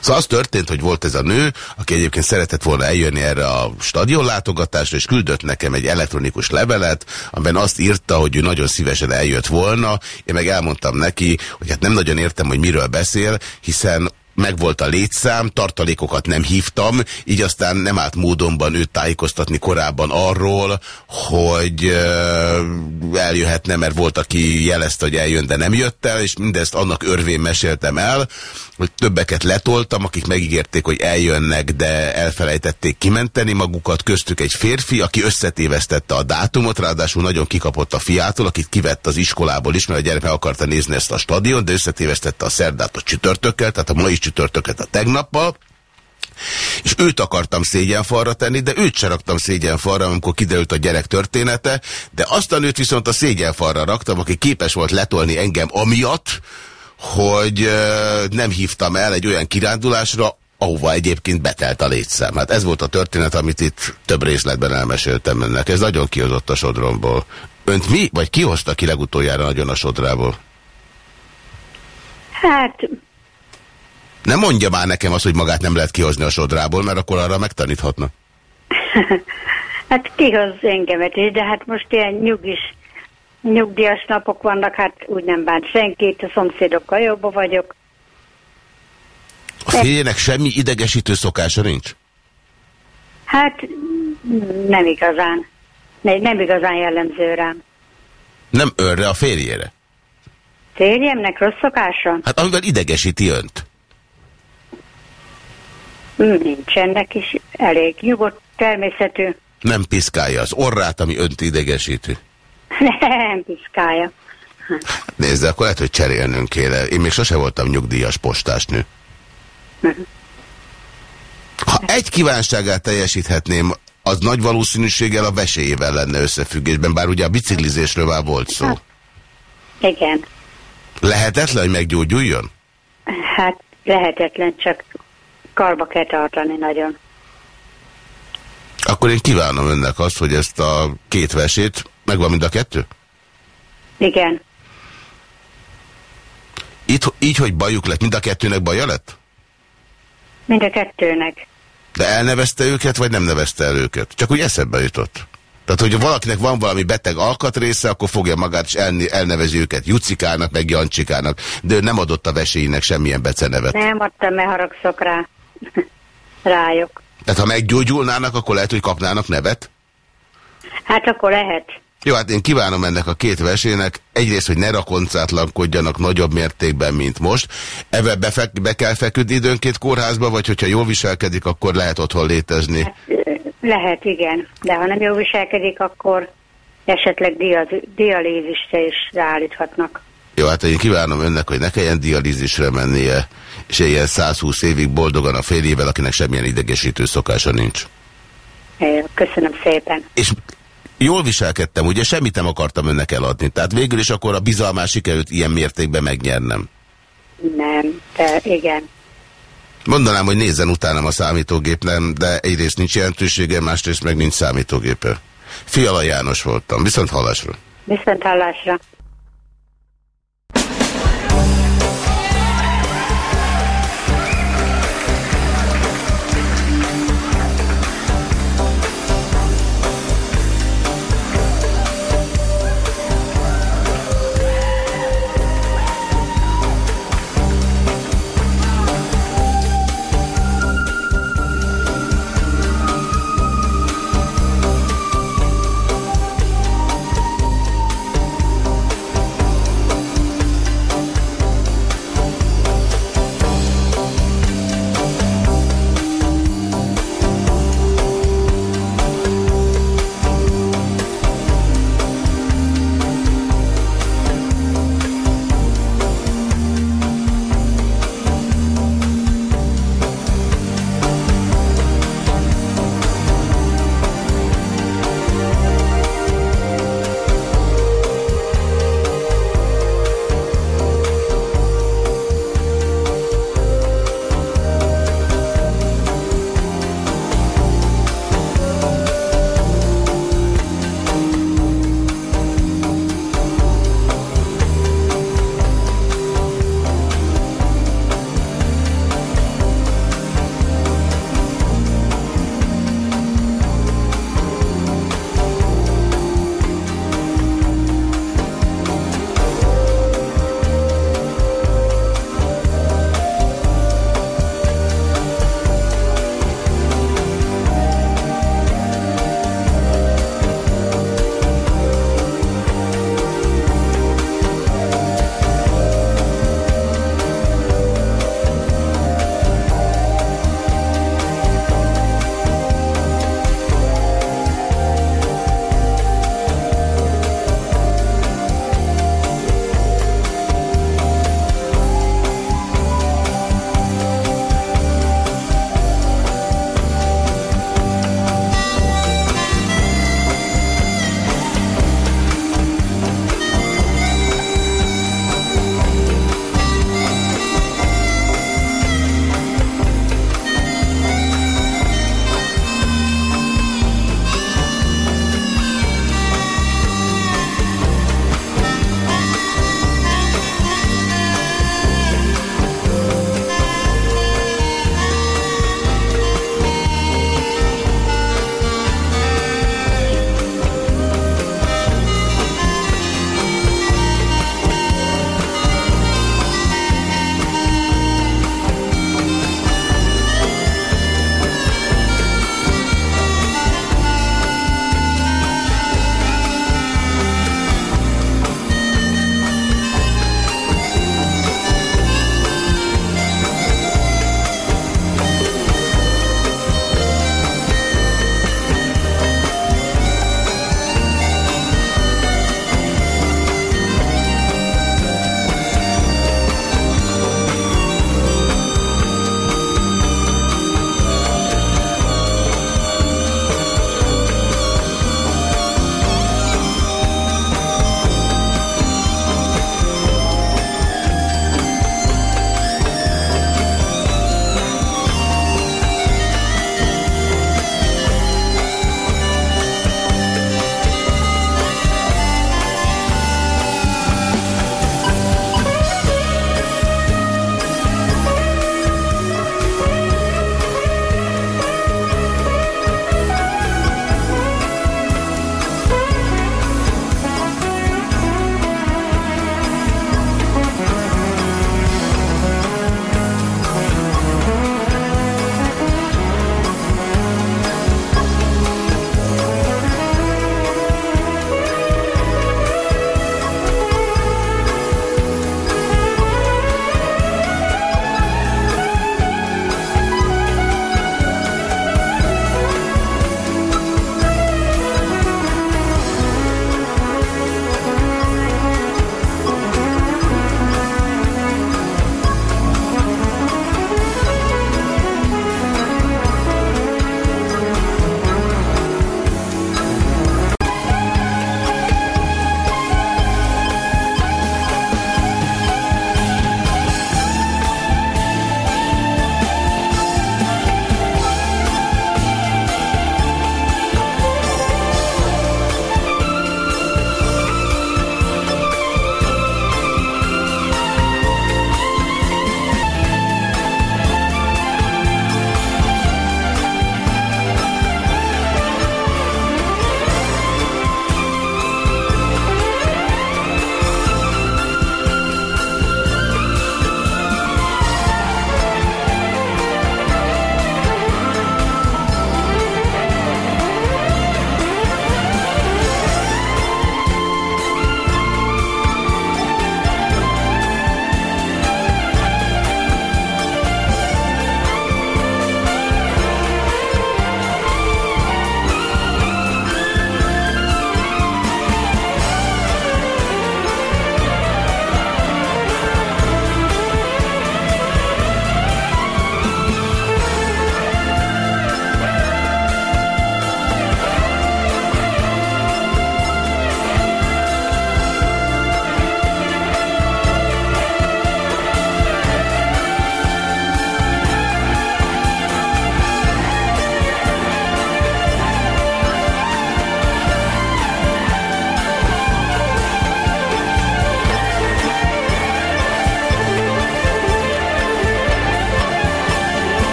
Szóval az történt, hogy volt ez a nő, aki egyébként szeretett volna eljönni erre a stadion látogatásra, és küldött nekem egy elektronikus levelet, amiben azt írta, hogy ő nagyon szívesen eljött volna. Én meg elmondtam neki, hogy hát nem nagyon értem, hogy miről beszél, hiszen megvolt a létszám, tartalékokat nem hívtam, így aztán nem állt módonban őt tájékoztatni korábban arról, hogy eljöhetne, mert volt, aki jelezte, hogy eljön, de nem jött el, és mindezt annak örvén meséltem el, hogy többeket letoltam, akik megígérték, hogy eljönnek, de elfelejtették kimenteni magukat, köztük egy férfi, aki összetévesztette a dátumot, ráadásul nagyon kikapott a fiától, akit kivett az iskolából is, mert a gyerek meg akarta nézni ezt a stadion, de összetévesztette a szerdát a csütörtökkel, tehát a mai csütörtöket a tegnappal, és őt akartam szégyenfalra tenni, de őt se raktam szégyenfalra, amikor kiderült a gyerek története, de azt a nőt viszont a szégyenfalra raktam, aki képes volt letolni engem amiatt, hogy nem hívtam el egy olyan kirándulásra, ahova egyébként betelt a létszám. Hát ez volt a történet, amit itt több részletben elmeséltem önnek. Ez nagyon kihozott a sodromból. Önt mi, vagy ki hozta ki legutoljára nagyon a sodrából? Hát... Nem mondja már nekem azt, hogy magát nem lehet kihozni a sodrából, mert akkor arra megtaníthatna. [LAUGHS] hát kihoz engemet is, de hát most ilyen nyugis, nyugdíjas napok vannak, hát úgy nem bánt senkit, a szomszédokkal jobban vagyok. A férjének semmi idegesítő szokása nincs? Hát nem igazán. Nem, nem igazán jellemző rám. Nem önre, a férjére? Férjemnek rossz szokása? Hát amivel idegesíti önt. Nincsenek is elég nyugodt, természetű. Nem piszkálja az orrát, ami önt idegesíti? Nem piszkálja. Nézd, akkor lehet, hogy cserélnünk kéne. Én még sose voltam nyugdíjas postásnő. Ha egy kívánságát teljesíthetném, az nagy valószínűséggel a veséjével lenne összefüggésben, bár ugye a biciklizésről már volt szó. Igen. Lehetetlen, hogy meggyógyuljon? Hát lehetetlen, csak karba kell tartani nagyon. Akkor én kívánom önnek azt, hogy ezt a két vesét, megvan mind a kettő? Igen. Itt, így, hogy bajuk lett, mind a kettőnek baja lett? Mind a kettőnek. De elnevezte őket, vagy nem nevezte el őket? Csak úgy eszembe jutott. Tehát, hogyha valakinek van valami beteg alkatrésze, akkor fogja magát és elnevezi őket Jucikának, meg Jancsikának, de ő nem adott a veséinek semmilyen becenevet. Nem adtam, mert haragszok rá. Rájuk. Tehát ha meggyógyulnának, akkor lehet, hogy kapnának nevet? Hát akkor lehet. Jó, hát én kívánom ennek a két vesének egyrészt, hogy ne rakoncátlankodjanak nagyobb mértékben, mint most. Ebbe be, be kell feküdni időnként kórházba, vagy hogyha jól viselkedik, akkor lehet otthon létezni? Hát, lehet, igen. De ha nem jól viselkedik, akkor esetleg dialízisre is ráállíthatnak. Jó, hát én kívánom önnek, hogy ne kelljen dialízisre mennie, és ilyen 120 évig boldogan a férjével, akinek semmilyen idegesítő szokása nincs. Köszönöm szépen. És jól viselkedtem, ugye semmit nem akartam önnek eladni. Tehát végül is akkor a bizalmás sikerült ilyen mértékben megnyernem. Nem, de igen. Mondanám, hogy nézzen utánam a számítógép, nem, de egyrészt nincs jelentősége, másrészt meg nincs számítógépe. Fiala János voltam. Viszont hallásra. Viszont hallásra.